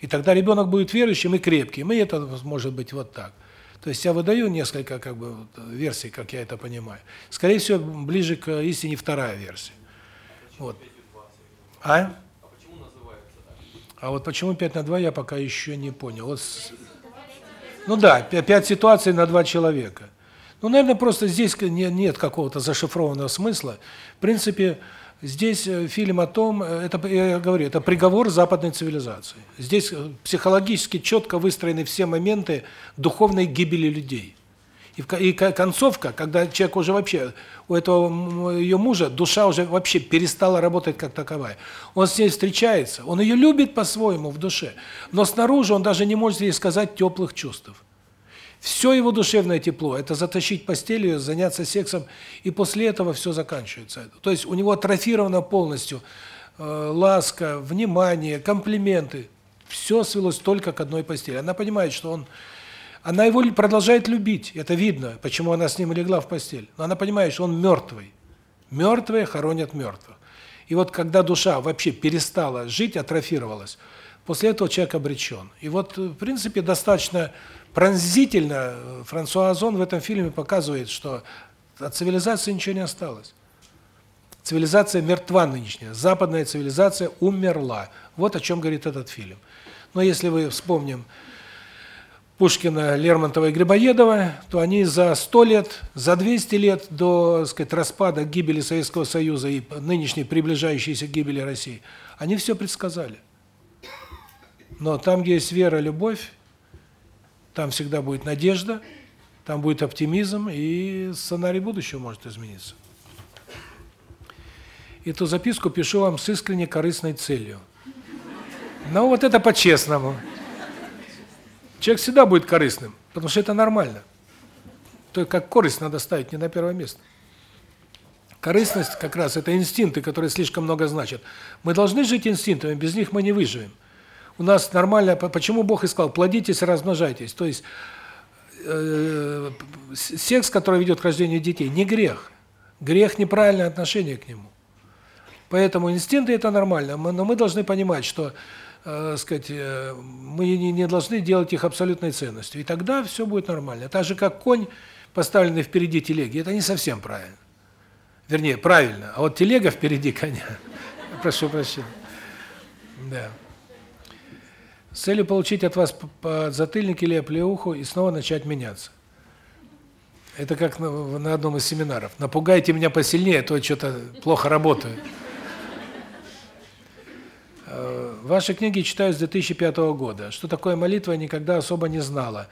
Speaker 1: И тогда ребенок будет верующим и крепким. И это может быть вот так. То есть я выдаю несколько как бы версий, как я это понимаю. Скорее всего, ближе к истине вторая версия. Вот. А? А вот почему 5 на 2 я пока еще не понял. Вот Ну да, 5 ситуаций на 2 человека. Ну, наверное, просто здесь нет какого-то зашифрованного смысла. В принципе, здесь э, фильм о том, э, это я говорю, это приговор западной цивилизации. Здесь э, психологически четко выстроены все моменты духовной гибели людей. И, и концовка, когда человек уже вообще, у этого ее мужа душа уже вообще перестала работать как таковая. Он с ней встречается, он ее любит по-своему в душе, но снаружи он даже не может ей сказать теплых чувств. Все его душевное тепло это затащить постелью, заняться сексом, и после этого все заканчивается. То есть у него атрофировано полностью э, ласка, внимание, комплименты. Все свелось только к одной постели. Она понимает, что он она его продолжает любить, это видно, почему она с ним легла в постель. Но она понимает, что он мертвый. Мертвые хоронят мертвых. И вот когда душа вообще перестала жить, атрофировалась, после этого человек обречен. И вот, в принципе, достаточно пронзительно Франсуа Озон в этом фильме показывает, что от цивилизации ничего не осталось. Цивилизация мертва нынешняя, западная цивилизация умерла. Вот о чем говорит этот фильм. Но если вы вспомним Пушкина, Лермонтова и Грибоедова, то они за 100 лет, за 200 лет до, так сказать, распада, гибели Советского Союза и нынешней приближающейся гибели России, они все предсказали. Но там, где есть вера, любовь, там всегда будет надежда, там будет оптимизм, и сценарий будущего может измениться. Эту записку пишу вам с искренне корыстной целью. Но вот это по-честному. Человек всегда будет корыстным, потому что это нормально. То есть как корысть надо ставить не на первое место. Корыстность как раз это инстинкты, которые слишком много значат. Мы должны жить инстинктами, без них мы не выживем. У нас нормально, почему Бог и сказал: "Плодитесь размножайтесь". То есть э, секс, который ведет к рождению детей, не грех. Грех неправильное отношение к нему. Поэтому инстинкты это нормально, но мы должны понимать, что э, сказать, э, мы не, не должны делать их абсолютной ценностью. И тогда все будет нормально. Так же, как конь, поставленный впереди телеги, это не совсем правильно. Вернее, правильно. А вот телега впереди коня. Прошу прощения. Да. С целью получить от вас по затыльник или оплеуху и снова начать меняться. Это как на, на одном из семинаров. Напугайте меня посильнее, а то что-то плохо работаю. Э, ваши книги читаю с 2005 года. Что такое молитва, никогда особо не знала.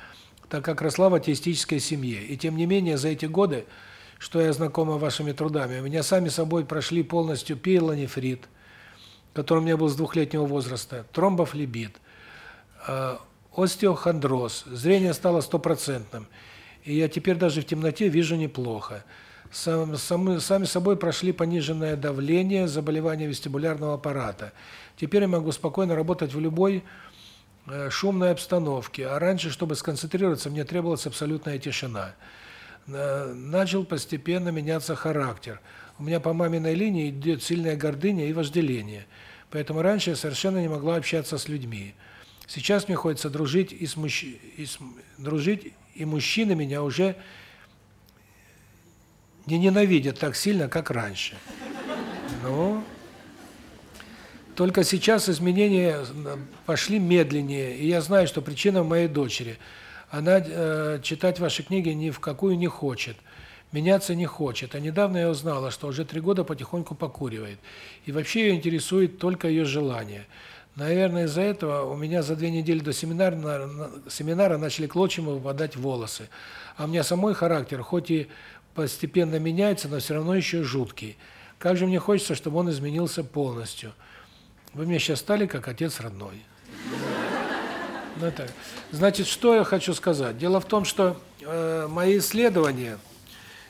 Speaker 1: так как росла в атеистической семье. И тем не менее, за эти годы, что я знакома вашими трудами, у меня сами собой прошли полностью пиелонефрит, который у меня был с двухлетнего возраста, тромбофлебит, э, остеохондроз, зрение стало стопроцентным. И я теперь даже в темноте вижу неплохо. Сам, сам, сами собой прошли пониженное давление, заболевания вестибулярного аппарата. Теперь я могу спокойно работать в любой э, шумной обстановке. А раньше, чтобы сконцентрироваться, мне требовалась абсолютная тишина. Э, начал постепенно меняться характер. У меня по маминой линии идет сильная гордыня и вожделение. Поэтому раньше я совершенно не могла общаться с людьми. Сейчас мне хочется дружить и с мужч... и с... дружить, и мужчины меня уже не ненавидят так сильно, как раньше. Ну, только сейчас изменения пошли медленнее, и я знаю, что причина в моей дочери. Она э, читать ваши книги ни в какую не хочет, меняться не хочет. А недавно я узнала, что уже три года потихоньку покуривает. И вообще ее интересует только ее желание. Наверное, из-за этого у меня за две недели до семинара, семинара начали клочьями выпадать волосы. А у меня самой характер, хоть и постепенно меняется, но все равно еще жуткий. Как же мне хочется, чтобы он изменился полностью. Вы мне сейчас стали как отец родной. Ну так. Значит, что я хочу сказать? Дело в том, что э, мои исследования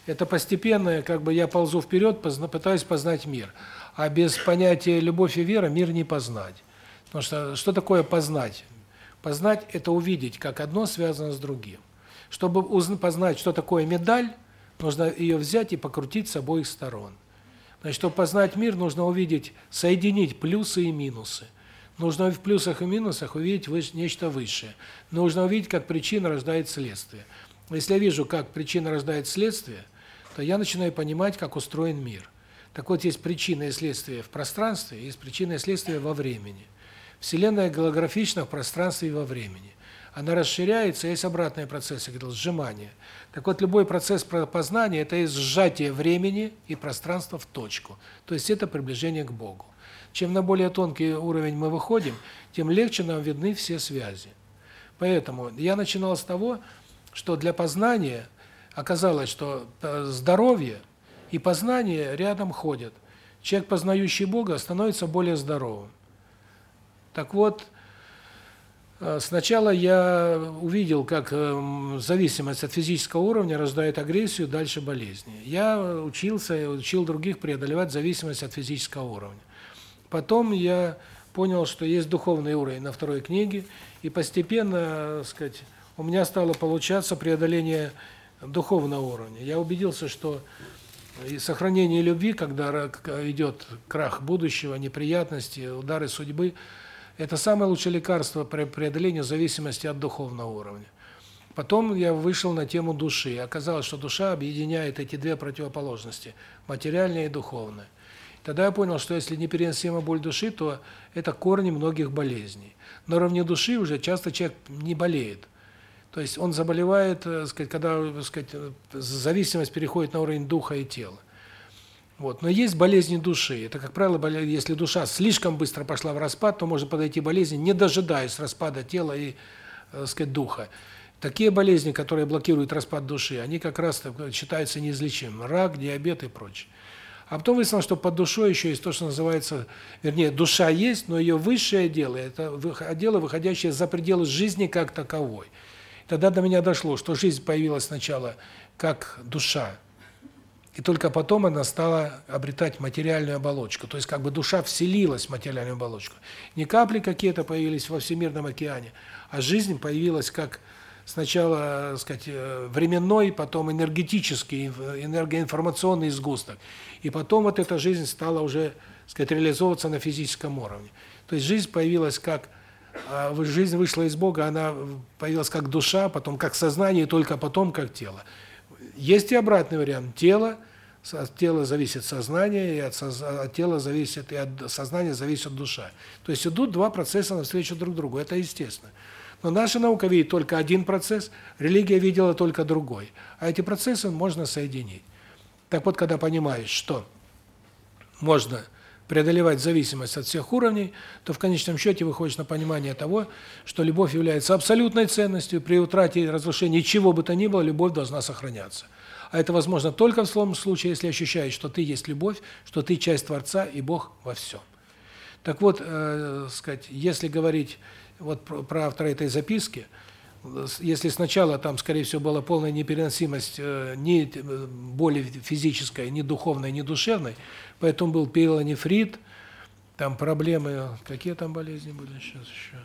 Speaker 1: это постепенное, как бы я ползу вперед, позна, пытаюсь познать мир. А без понятия любовь и вера мир не познать. Потому что что такое познать? Познать это увидеть, как одно связано с другим. Чтобы узнать, познать, что такое медаль, нужно ее взять и покрутить с обоих сторон. Значит, чтобы познать мир, нужно увидеть, соединить плюсы и минусы. Нужно в плюсах и минусах увидеть выше, нечто высшее. Нужно увидеть, как причина рождает следствие. Если я вижу, как причина рождает следствие, то я начинаю понимать, как устроен мир. Так вот, есть причина и следствие в пространстве, есть причина и следствие во времени. Вселенная голографична в пространстве и во времени. Она расширяется, есть обратные процессы, как сжимание. Так вот, любой процесс познания – это есть сжатие времени и пространства в точку. То есть это приближение к Богу. Чем на более тонкий уровень мы выходим, тем легче нам видны все связи. Поэтому я начинал с того, что для познания оказалось, что э, здоровье и познание рядом ходят. Человек, познающий Бога, становится более здоровым. Так вот, сначала я увидел, как э, зависимость от физического уровня рождает агрессию, дальше болезни. Я учился учил других преодолевать зависимость от физического уровня. Потом я понял, что есть духовный уровень на второй книге, и постепенно, так сказать, у меня стало получаться преодоление духовного уровня. Я убедился, что и сохранение любви, когда идет крах будущего, неприятности, удары судьбы – это самое лучшее лекарство при преодолении зависимости от духовного уровня. Потом я вышел на тему души. Оказалось, что душа объединяет эти две противоположности – материальное и духовное. Тогда я понял, что если непереносима боль души, то это корни многих болезней. На уровне души уже часто человек не болеет. То есть он заболевает, э, сказать, когда, сказать, э, зависимость переходит на уровень духа и тела. Вот. Но есть болезни души. Это, как правило, если душа слишком быстро пошла в распад, то может подойти болезнь, не дожидаясь распада тела и, так сказать, духа. Такие болезни, которые блокируют распад души, они как раз считаются неизлечимыми. Рак, диабет и прочее. А потом выяснилось, что под душой еще есть то, что называется, вернее, душа есть, но ее высшее дело это дело, выходящее за пределы жизни как таковой. Тогда до меня дошло, что жизнь появилась сначала как душа, и только потом она стала обретать материальную оболочку. То есть как бы душа вселилась в материальную оболочку. Не капли какие-то появились во всемирном океане, а жизнь появилась как сначала, так сказать, э, временной, потом энергетический, энергоинформационный сгусток. И потом вот эта жизнь стала уже, так сказать, реализовываться на физическом уровне. То есть жизнь появилась как а, жизнь вышла из Бога, она появилась как душа, потом как сознание, и только потом как тело. Есть и обратный вариант. Тело, от тела зависит сознание, и от, от тела зависит, и от сознания зависит душа. То есть идут два процесса навстречу друг другу, это естественно. Но наша наука видит только один процесс, религия видела только другой. А эти процессы можно соединить. Так вот, когда понимаешь, что можно преодолевать зависимость от всех уровней, то в конечном счете выходишь на понимание того, что любовь является абсолютной ценностью, при утрате и разрушении чего бы то ни было, любовь должна сохраняться. А это возможно только в том случае, если ощущаешь, что ты есть любовь, что ты часть Творца и Бог во всем. Так вот, э, сказать, если говорить вот про, про автора этой записки, если сначала там, скорее всего, была полная непереносимость э, ни э, боли физической, ни духовной, ни душевной, поэтому был пилонефрит, там проблемы, какие там болезни были сейчас еще?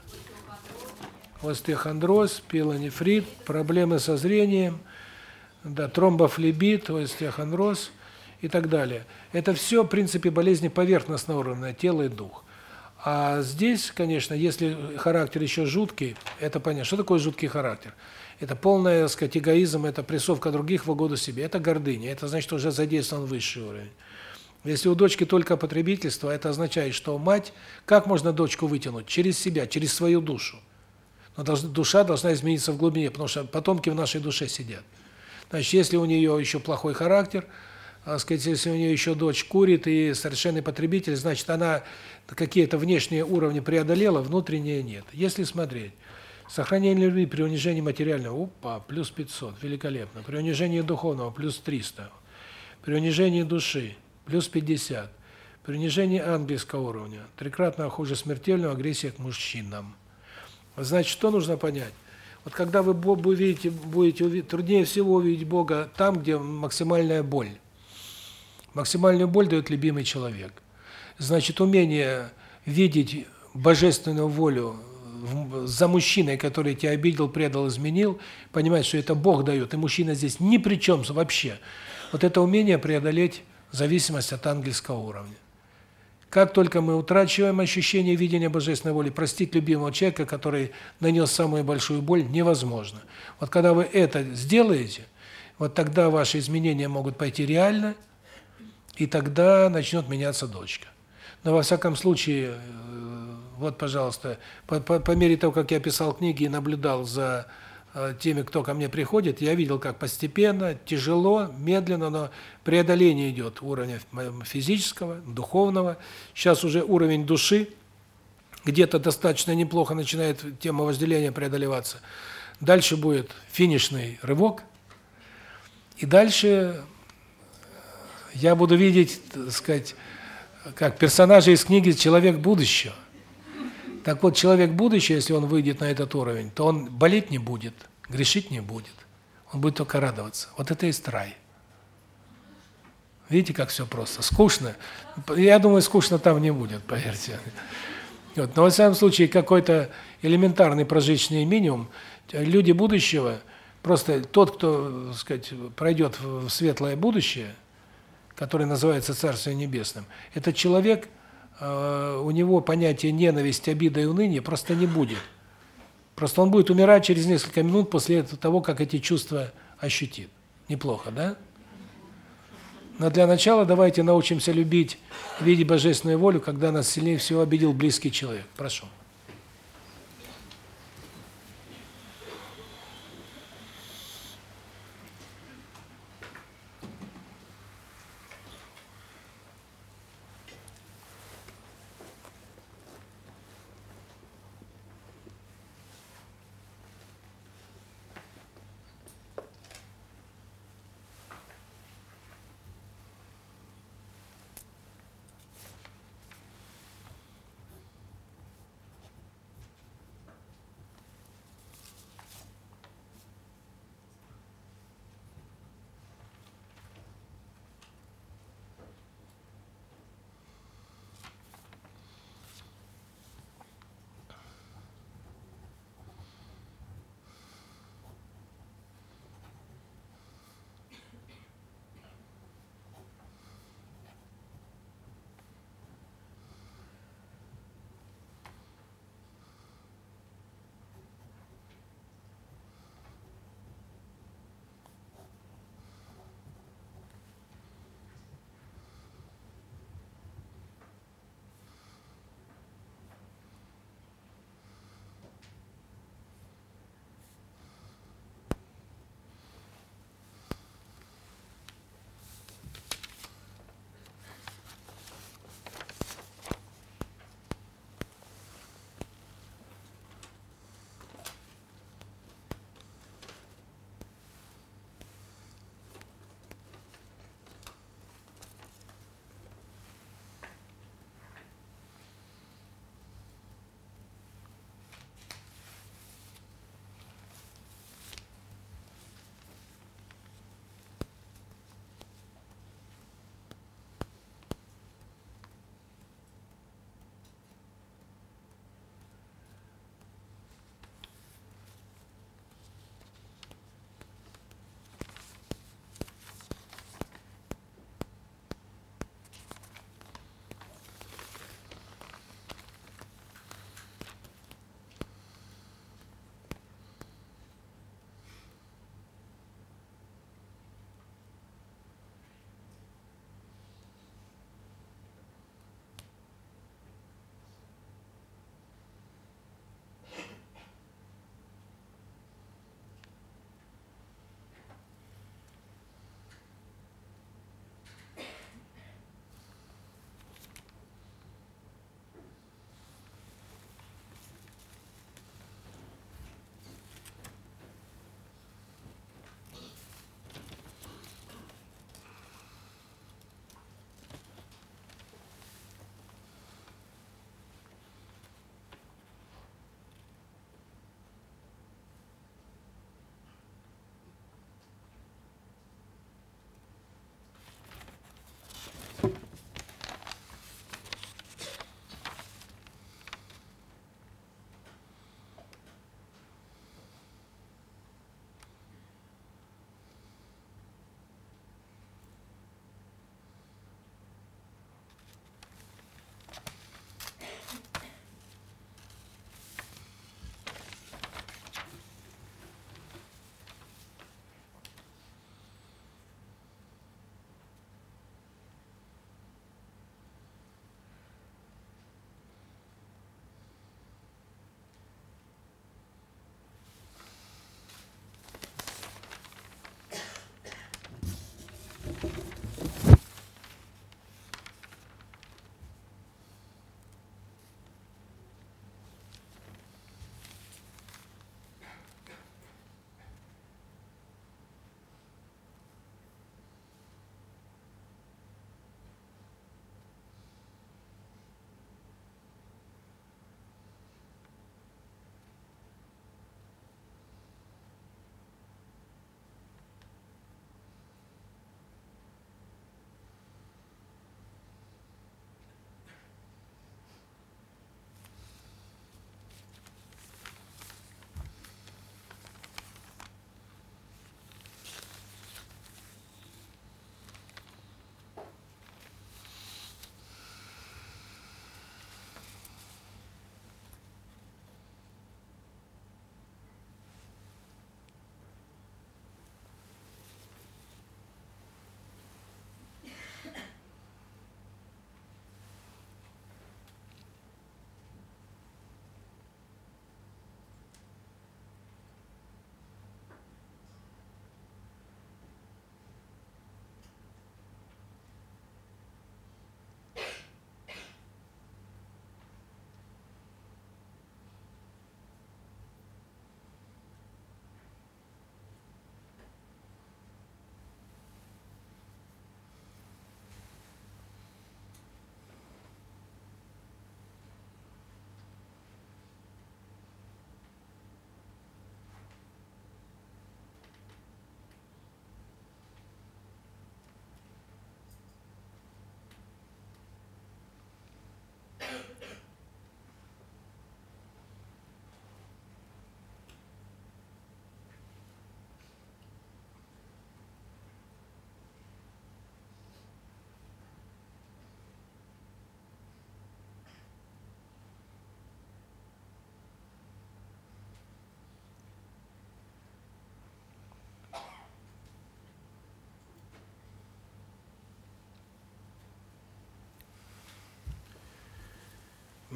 Speaker 1: Остеохондроз, пилонефрит, проблемы со зрением, да, тромбофлебит, остеохондроз и так далее. Это все, в принципе, болезни поверхностного уровня, тело и дух. А здесь, конечно, если характер еще жуткий, это понятно. Что такое жуткий характер? Это полная, так сказать, эгоизм, это прессовка других в угоду себе. Это гордыня. Это значит, уже задействован высший уровень. Если у дочки только потребительство, это означает, что мать, как можно дочку вытянуть? Через себя, через свою душу. Но душа должна измениться в глубине, потому что потомки в нашей душе сидят. Значит, если у нее еще плохой характер, так сказать, если у нее еще дочь курит и совершенный потребитель, значит, она какие-то внешние уровни преодолела, внутренние нет. Если смотреть, сохранение любви при унижении материального, опа, плюс 500, великолепно. При унижении духовного, плюс 300. При унижении души, плюс 50. При унижении ангельского уровня, трикратно хуже смертельного агрессия к мужчинам. Значит, что нужно понять? Вот когда вы будете, будете труднее всего увидеть Бога там, где максимальная боль. Максимальную боль дает любимый человек. Значит, умение видеть божественную волю за мужчиной, который тебя обидел, предал, изменил, понимать, что это Бог дает, и мужчина здесь ни при чем вообще. Вот это умение преодолеть зависимость от ангельского уровня. Как только мы утрачиваем ощущение видения божественной воли, простить любимого человека, который нанес самую большую боль, невозможно. Вот когда вы это сделаете, вот тогда ваши изменения могут пойти реально, и тогда начнет меняться дочка. Но во всяком случае, э, вот, пожалуйста, по, по, по мере того, как я писал книги и наблюдал за э, теми, кто ко мне приходит, я видел, как постепенно, тяжело, медленно, но преодоление идет уровня физического, духовного. Сейчас уже уровень души где-то достаточно неплохо начинает тема возделения преодолеваться. Дальше будет финишный рывок. И дальше я буду видеть, так сказать, как персонажа из книги «Человек будущего». Так вот, человек будущего, если он выйдет на этот уровень, то он болеть не будет, грешить не будет. Он будет только радоваться. Вот это и рай. Видите, как все просто. Скучно. Я думаю, скучно там не будет, поверьте. Вот. Но, во всяком случае, какой-то элементарный прожиточный минимум. Люди будущего, просто тот, кто, так сказать, пройдет в светлое будущее – который называется Царствием Небесным, этот человек, э, у него понятие ненависти, обида и уныния просто не будет. Просто он будет умирать через несколько минут после того, как эти чувства ощутит. Неплохо, да? Но для начала давайте научимся любить, видеть божественную волю, когда нас сильнее всего обидел близкий человек. Прошу.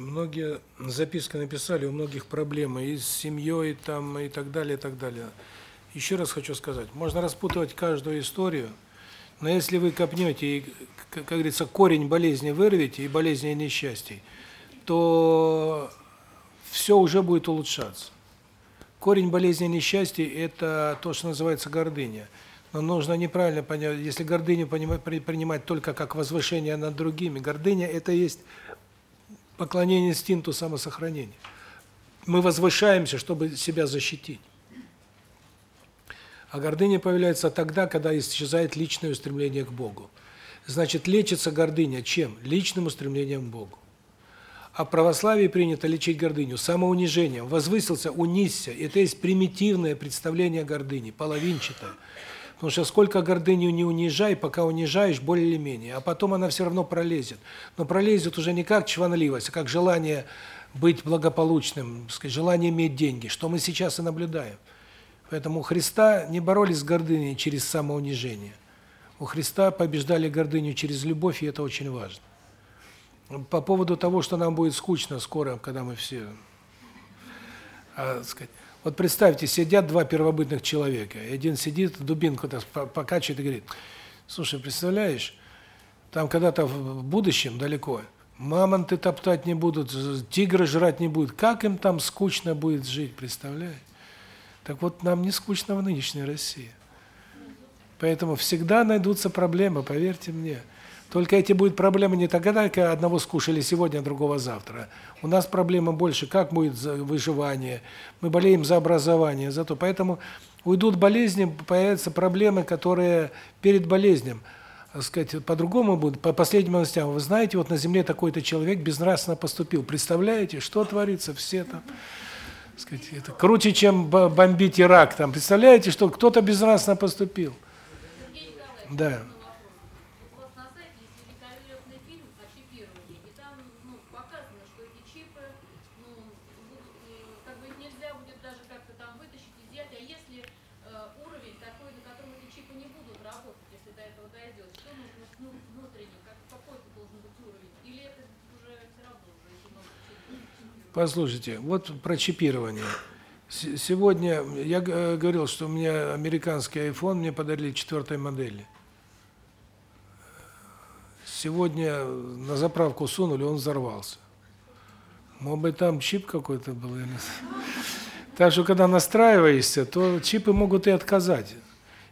Speaker 1: Многие записки написали, у многих проблемы и с семьей там и так далее, и так далее. Еще раз хочу сказать, можно распутывать каждую историю, но если вы копнете и, как говорится, корень болезни вырвете и болезни и несчастий, то все уже будет улучшаться. Корень болезни и несчастий – это то, что называется гордыня. Но нужно неправильно понять, если гордыню принимать только как возвышение над другими, гордыня – это есть поклонение инстинкту самосохранения. Мы возвышаемся, чтобы себя защитить. А гордыня появляется тогда, когда исчезает личное устремление к Богу. Значит, лечится гордыня чем? Личным устремлением к Богу. А в православии принято лечить гордыню самоунижением. Возвысился, унизься. Это есть примитивное представление гордыни, половинчатое. Потому что сколько гордыню не унижай, пока унижаешь более или менее, а потом она все равно пролезет. Но пролезет уже не как чванливость, а как желание быть благополучным, сказать, желание иметь деньги, что мы сейчас и наблюдаем. Поэтому у Христа не боролись с гордыней через самоунижение. У Христа побеждали гордыню через любовь, и это очень важно. По поводу того, что нам будет скучно скоро, когда мы все, а, сказать, вот представьте, сидят два первобытных человека. И один сидит, дубинку так покачивает и говорит: "Слушай, представляешь, там когда-то в будущем далеко мамонты топтать не будут, тигры жрать не будут. Как им там скучно будет жить, представляешь?" Так вот, нам не скучно в нынешней России. Поэтому всегда найдутся проблемы, поверьте мне. Только эти будут проблемы не тогда, когда одного скушали сегодня, а другого завтра. У нас проблема больше, как будет выживание. Мы болеем за образование, за то. Поэтому уйдут болезни, появятся проблемы, которые перед болезнью, так сказать, по-другому будут. По последним новостям, вы знаете, вот на земле такой-то человек безнравственно поступил. Представляете, что творится? Все там сказать, это круче, чем бомбить Ирак там. Представляете, что кто-то безнравственно поступил? Да. Послушайте, вот про чипирование. Сегодня я говорил, что у меня американский iPhone мне подарили четвертой модели. Сегодня на заправку сунули, он взорвался. Может быть, там чип какой-то был. Так что, когда настраиваешься, то чипы могут и отказать.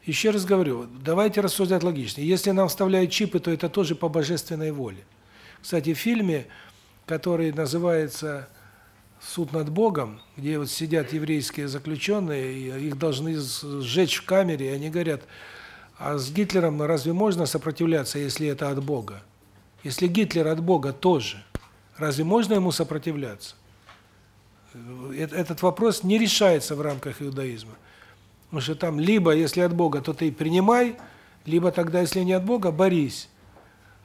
Speaker 1: Еще раз говорю, давайте рассуждать логично. Если нам вставляют чипы, то это тоже по божественной воле. Кстати, в фильме, который называется суд над Богом, где вот сидят еврейские заключенные, и их должны сжечь в камере, и они говорят: "А с Гитлером разве можно сопротивляться, если это от Бога? Если Гитлер от Бога тоже, разве можно ему сопротивляться?" Этот вопрос не решается в рамках иудаизма. Потому что там либо если от Бога, то ты принимай, либо тогда если не от Бога, борись.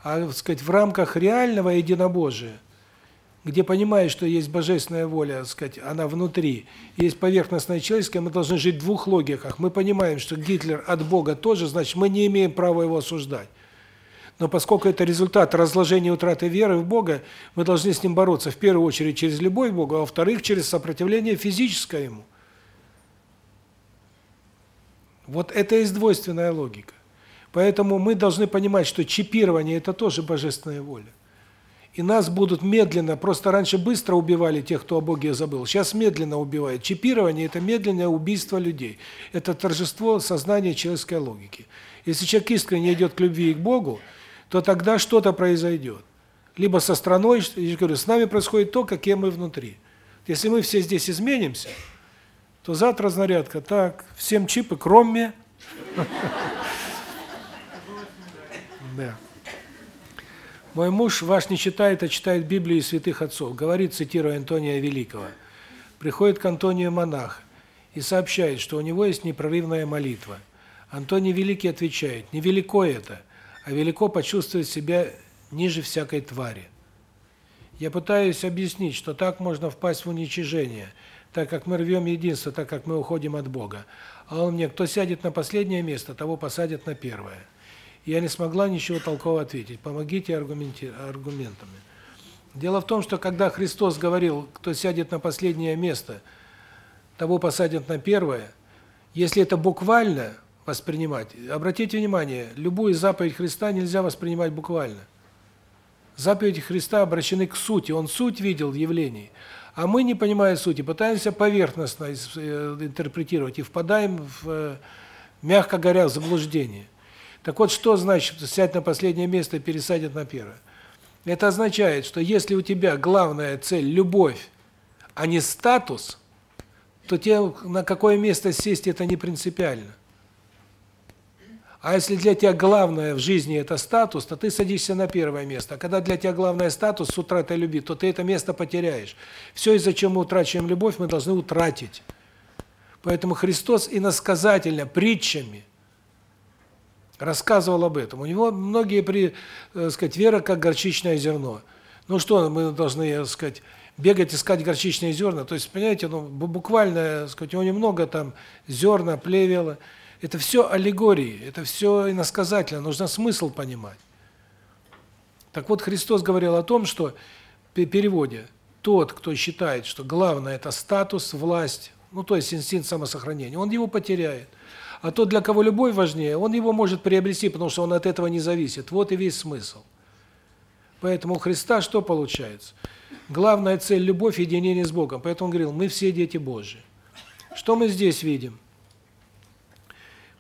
Speaker 1: А, так сказать, в рамках реального единобожия где понимаешь, что есть божественная воля, так сказать, она внутри, есть поверхностная человеческая, мы должны жить в двух логиках. Мы понимаем, что Гитлер от Бога тоже, значит, мы не имеем права его осуждать. Но поскольку это результат разложения утраты веры в Бога, мы должны с ним бороться в первую очередь через любовь к Богу, а во-вторых, через сопротивление физическое ему. Вот это есть двойственная логика. Поэтому мы должны понимать, что чипирование это тоже божественная воля. И нас будут медленно, просто раньше быстро убивали тех, кто о Боге забыл. Сейчас медленно убивают. Чипирование это медленное убийство людей. Это торжество сознания человеческой логики. Если человек искренне идет к любви и к Богу, то тогда что-то произойдет. Либо со страной, я говорю, с нами происходит то, какие мы внутри. Если мы все здесь изменимся, то завтра разнарядка. Так, всем чипы, кроме Да. Мой муж ваш не читает, а читает Библию и святых отцов. Говорит, цитируя Антония Великого. Приходит к Антонию монах и сообщает, что у него есть непрерывная молитва. Антоний Великий отвечает: "Не велико это, а велико почувствовать себя ниже всякой твари". Я пытаюсь объяснить, что так можно впасть в уничижение, так как мы рвем единство, так как мы уходим от Бога. А он мне: "Кто сядет на последнее место, того посадят на первое". Я не смогла ничего толково ответить. Помогите аргументами. Дело в том, что когда Христос говорил, кто сядет на последнее место, того посадят на первое, если это буквально воспринимать, обратите внимание, любую заповедь Христа нельзя воспринимать буквально. Заповеди Христа обращены к сути, он суть видел в явлении. А мы, не понимая сути, пытаемся поверхностно э, интерпретировать и впадаем в, э, мягко говоря, заблуждение. Так вот, что значит сядь на последнее место и пересадят на первое? Это означает, что если у тебя главная цель любовь, а не статус, то тебе на какое место сесть это не принципиально. А если для тебя главное в жизни это статус, то ты садишься на первое место. А когда для тебя главное статус с утратой любви, то ты это место потеряешь. Все, из-за чего мы утрачиваем любовь, мы должны утратить. Поэтому Христос иносказательно, притчами рассказывал об этом. У него многие при, э, сказать, вера как горчичное зерно. Ну что, мы должны, так сказать, бегать искать горчичные зерна? То есть, понимаете, ну буквально, так сказать, у него немного там зерна, плевела. Это все аллегории, это все иносказательно, нужно смысл понимать. Так вот, Христос говорил о том, что в переводе тот, кто считает, что главное это статус, власть, ну то есть инстинкт самосохранения, он его потеряет. А тот, для кого любовь важнее, он его может приобрести, потому что он от этого не зависит. Вот и весь смысл. Поэтому у Христа что получается? Главная цель любовь единение с Богом. Поэтому он говорил: "Мы все дети Божьи". Что мы здесь видим?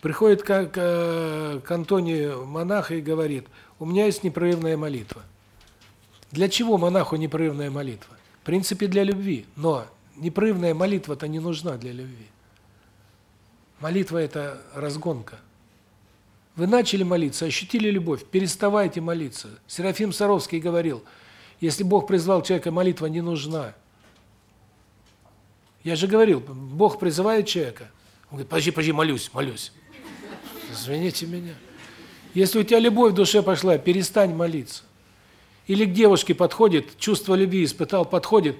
Speaker 1: Приходит к, к, к Антонию монах и говорит: "У меня есть непрерывная молитва". Для чего монаху непрерывная молитва? В принципе, для любви, но непрерывная молитва-то не нужна для любви. Молитва это разгонка. Вы начали молиться, ощутили любовь, переставайте молиться. Серафим Саровский говорил: если Бог призвал человека, молитва не нужна. Я же говорил, Бог призывает человека. Он говорит: "Подожди, подожди, молюсь, молюсь". Извините меня. Если у тебя любовь в душе пошла, перестань молиться. Или к девушке подходит, чувство любви испытал, подходит,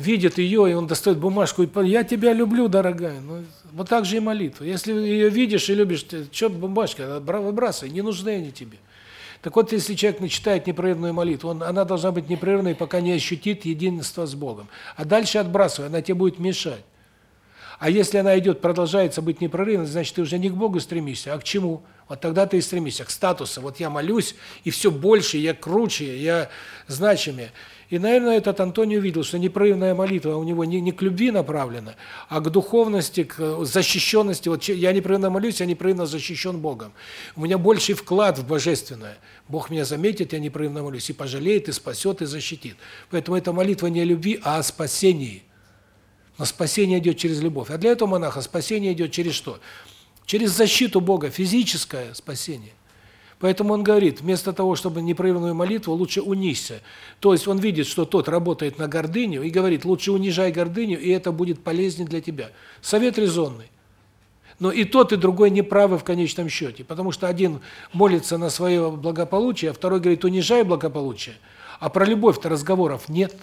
Speaker 1: видит ее, и он достает бумажку и я тебя люблю, дорогая. Ну, вот так же и молитва. Если ее видишь и любишь, что бумажка, выбрасывай, не нужны они тебе. Так вот, если человек начитает непрерывную молитву, он, она должна быть непрерывной, пока не ощутит единство с Богом. А дальше отбрасывай, она тебе будет мешать. А если она идет, продолжается быть непрерывной, значит, ты уже не к Богу стремишься, а к чему? Вот тогда ты и стремишься к статусу. Вот я молюсь, и все больше, я круче, я значимее. И, наверное, этот Антоний увидел, что непрерывная молитва у него не, не к любви направлена, а к духовности, к защищенности. Вот я непрерывно молюсь, я непрерывно защищен Богом. У меня больший вклад в божественное. Бог меня заметит, я непрерывно молюсь, и пожалеет, и спасет, и защитит. Поэтому эта молитва не о любви, а о спасении. Но спасение идет через любовь. А для этого монаха спасение идет через что? Через защиту Бога, физическое спасение. Поэтому он говорит, вместо того, чтобы непрерывную молитву, лучше унизься. То есть он видит, что тот работает на гордыню и говорит, лучше унижай гордыню, и это будет полезнее для тебя. Совет резонный. Но и тот, и другой неправы в конечном счете, потому что один молится на свое благополучие, а второй говорит, унижай благополучие, а про любовь-то разговоров. Нет.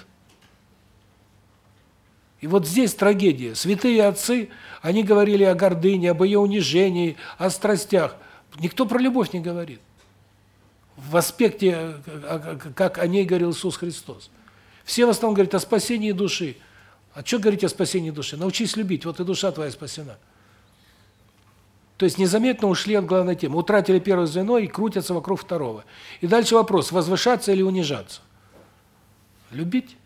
Speaker 1: И вот здесь трагедия. Святые отцы, они говорили о гордыне, об ее унижении, о страстях. Никто про любовь не говорит. В аспекте, как о ней говорил Иисус Христос. Все в основном говорят о спасении души. А что говорить о спасении души? Научись любить, вот и душа твоя спасена. То есть незаметно ушли от главной темы. Утратили первое звено и крутятся вокруг второго. И дальше вопрос, возвышаться или унижаться? Любить.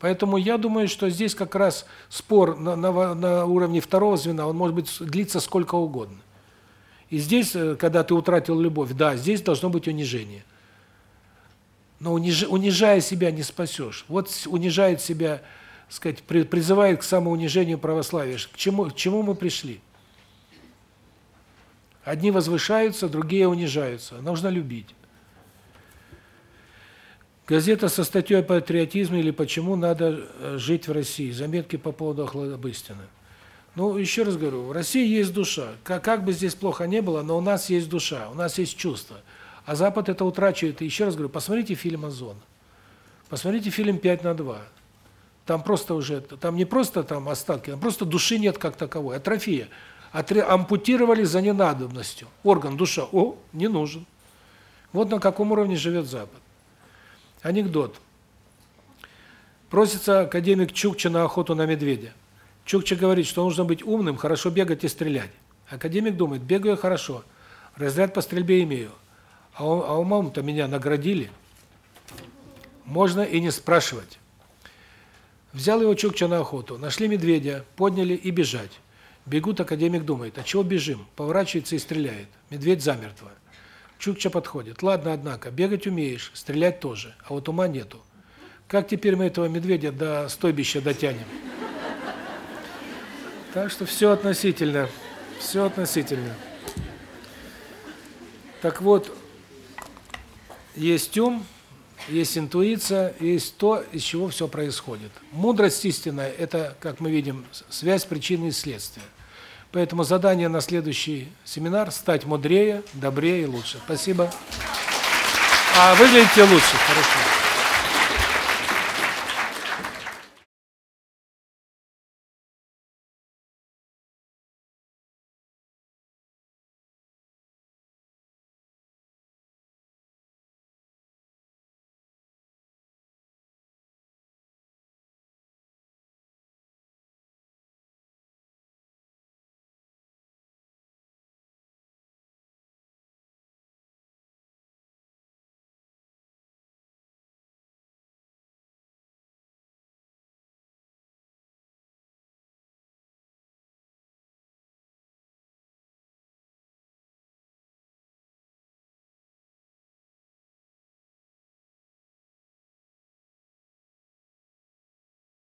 Speaker 1: Поэтому я думаю, что здесь как раз спор на, на, на уровне второго звена, он может быть длиться сколько угодно. И здесь, э, когда ты утратил любовь, да, здесь должно быть унижение. Но униж, унижая себя не спасешь. Вот унижает себя, сказать, призывает к самоунижению православия. К чему к чему мы пришли? Одни возвышаются, другие унижаются. Нужно любить. Газета со статьей о патриотизме или почему надо э, жить в России. Заметки по поводу Охлобыстина. Ну, еще раз говорю, в России есть душа. Как, как бы здесь плохо не было, но у нас есть душа, у нас есть чувства. А Запад это утрачивает. И еще раз говорю, посмотрите фильм «Озон». Посмотрите фильм «5 на 2». Там просто уже, там не просто там остатки, там просто души нет как таковой, атрофия. Отре, ампутировали за ненадобностью. Орган, душа, о, не нужен. Вот на каком уровне живет Запад. Анекдот. Просится академик Чукча на охоту на медведя. Чукча говорит, что нужно быть умным, хорошо бегать и стрелять. Академик думает, бегаю хорошо, разряд по стрельбе имею, а, у- а умом-то меня наградили. Можно и не спрашивать. Взял его Чукча на охоту, нашли медведя, подняли и бежать. Бегут, академик думает, а чего бежим? Поворачивается и стреляет. Медведь замертво. Чукча подходит. Ладно, однако, бегать умеешь, стрелять тоже, а вот ума нету. Как теперь мы этого медведя до стойбища дотянем? Так что все относительно. Все относительно. Так вот, есть ум, есть интуиция, есть то, из чего все происходит. Мудрость истинная – это, как мы видим, связь причины и следствия. Поэтому задание на следующий семинар – стать мудрее, добрее и лучше. Спасибо. А выглядите лучше. Хорошо.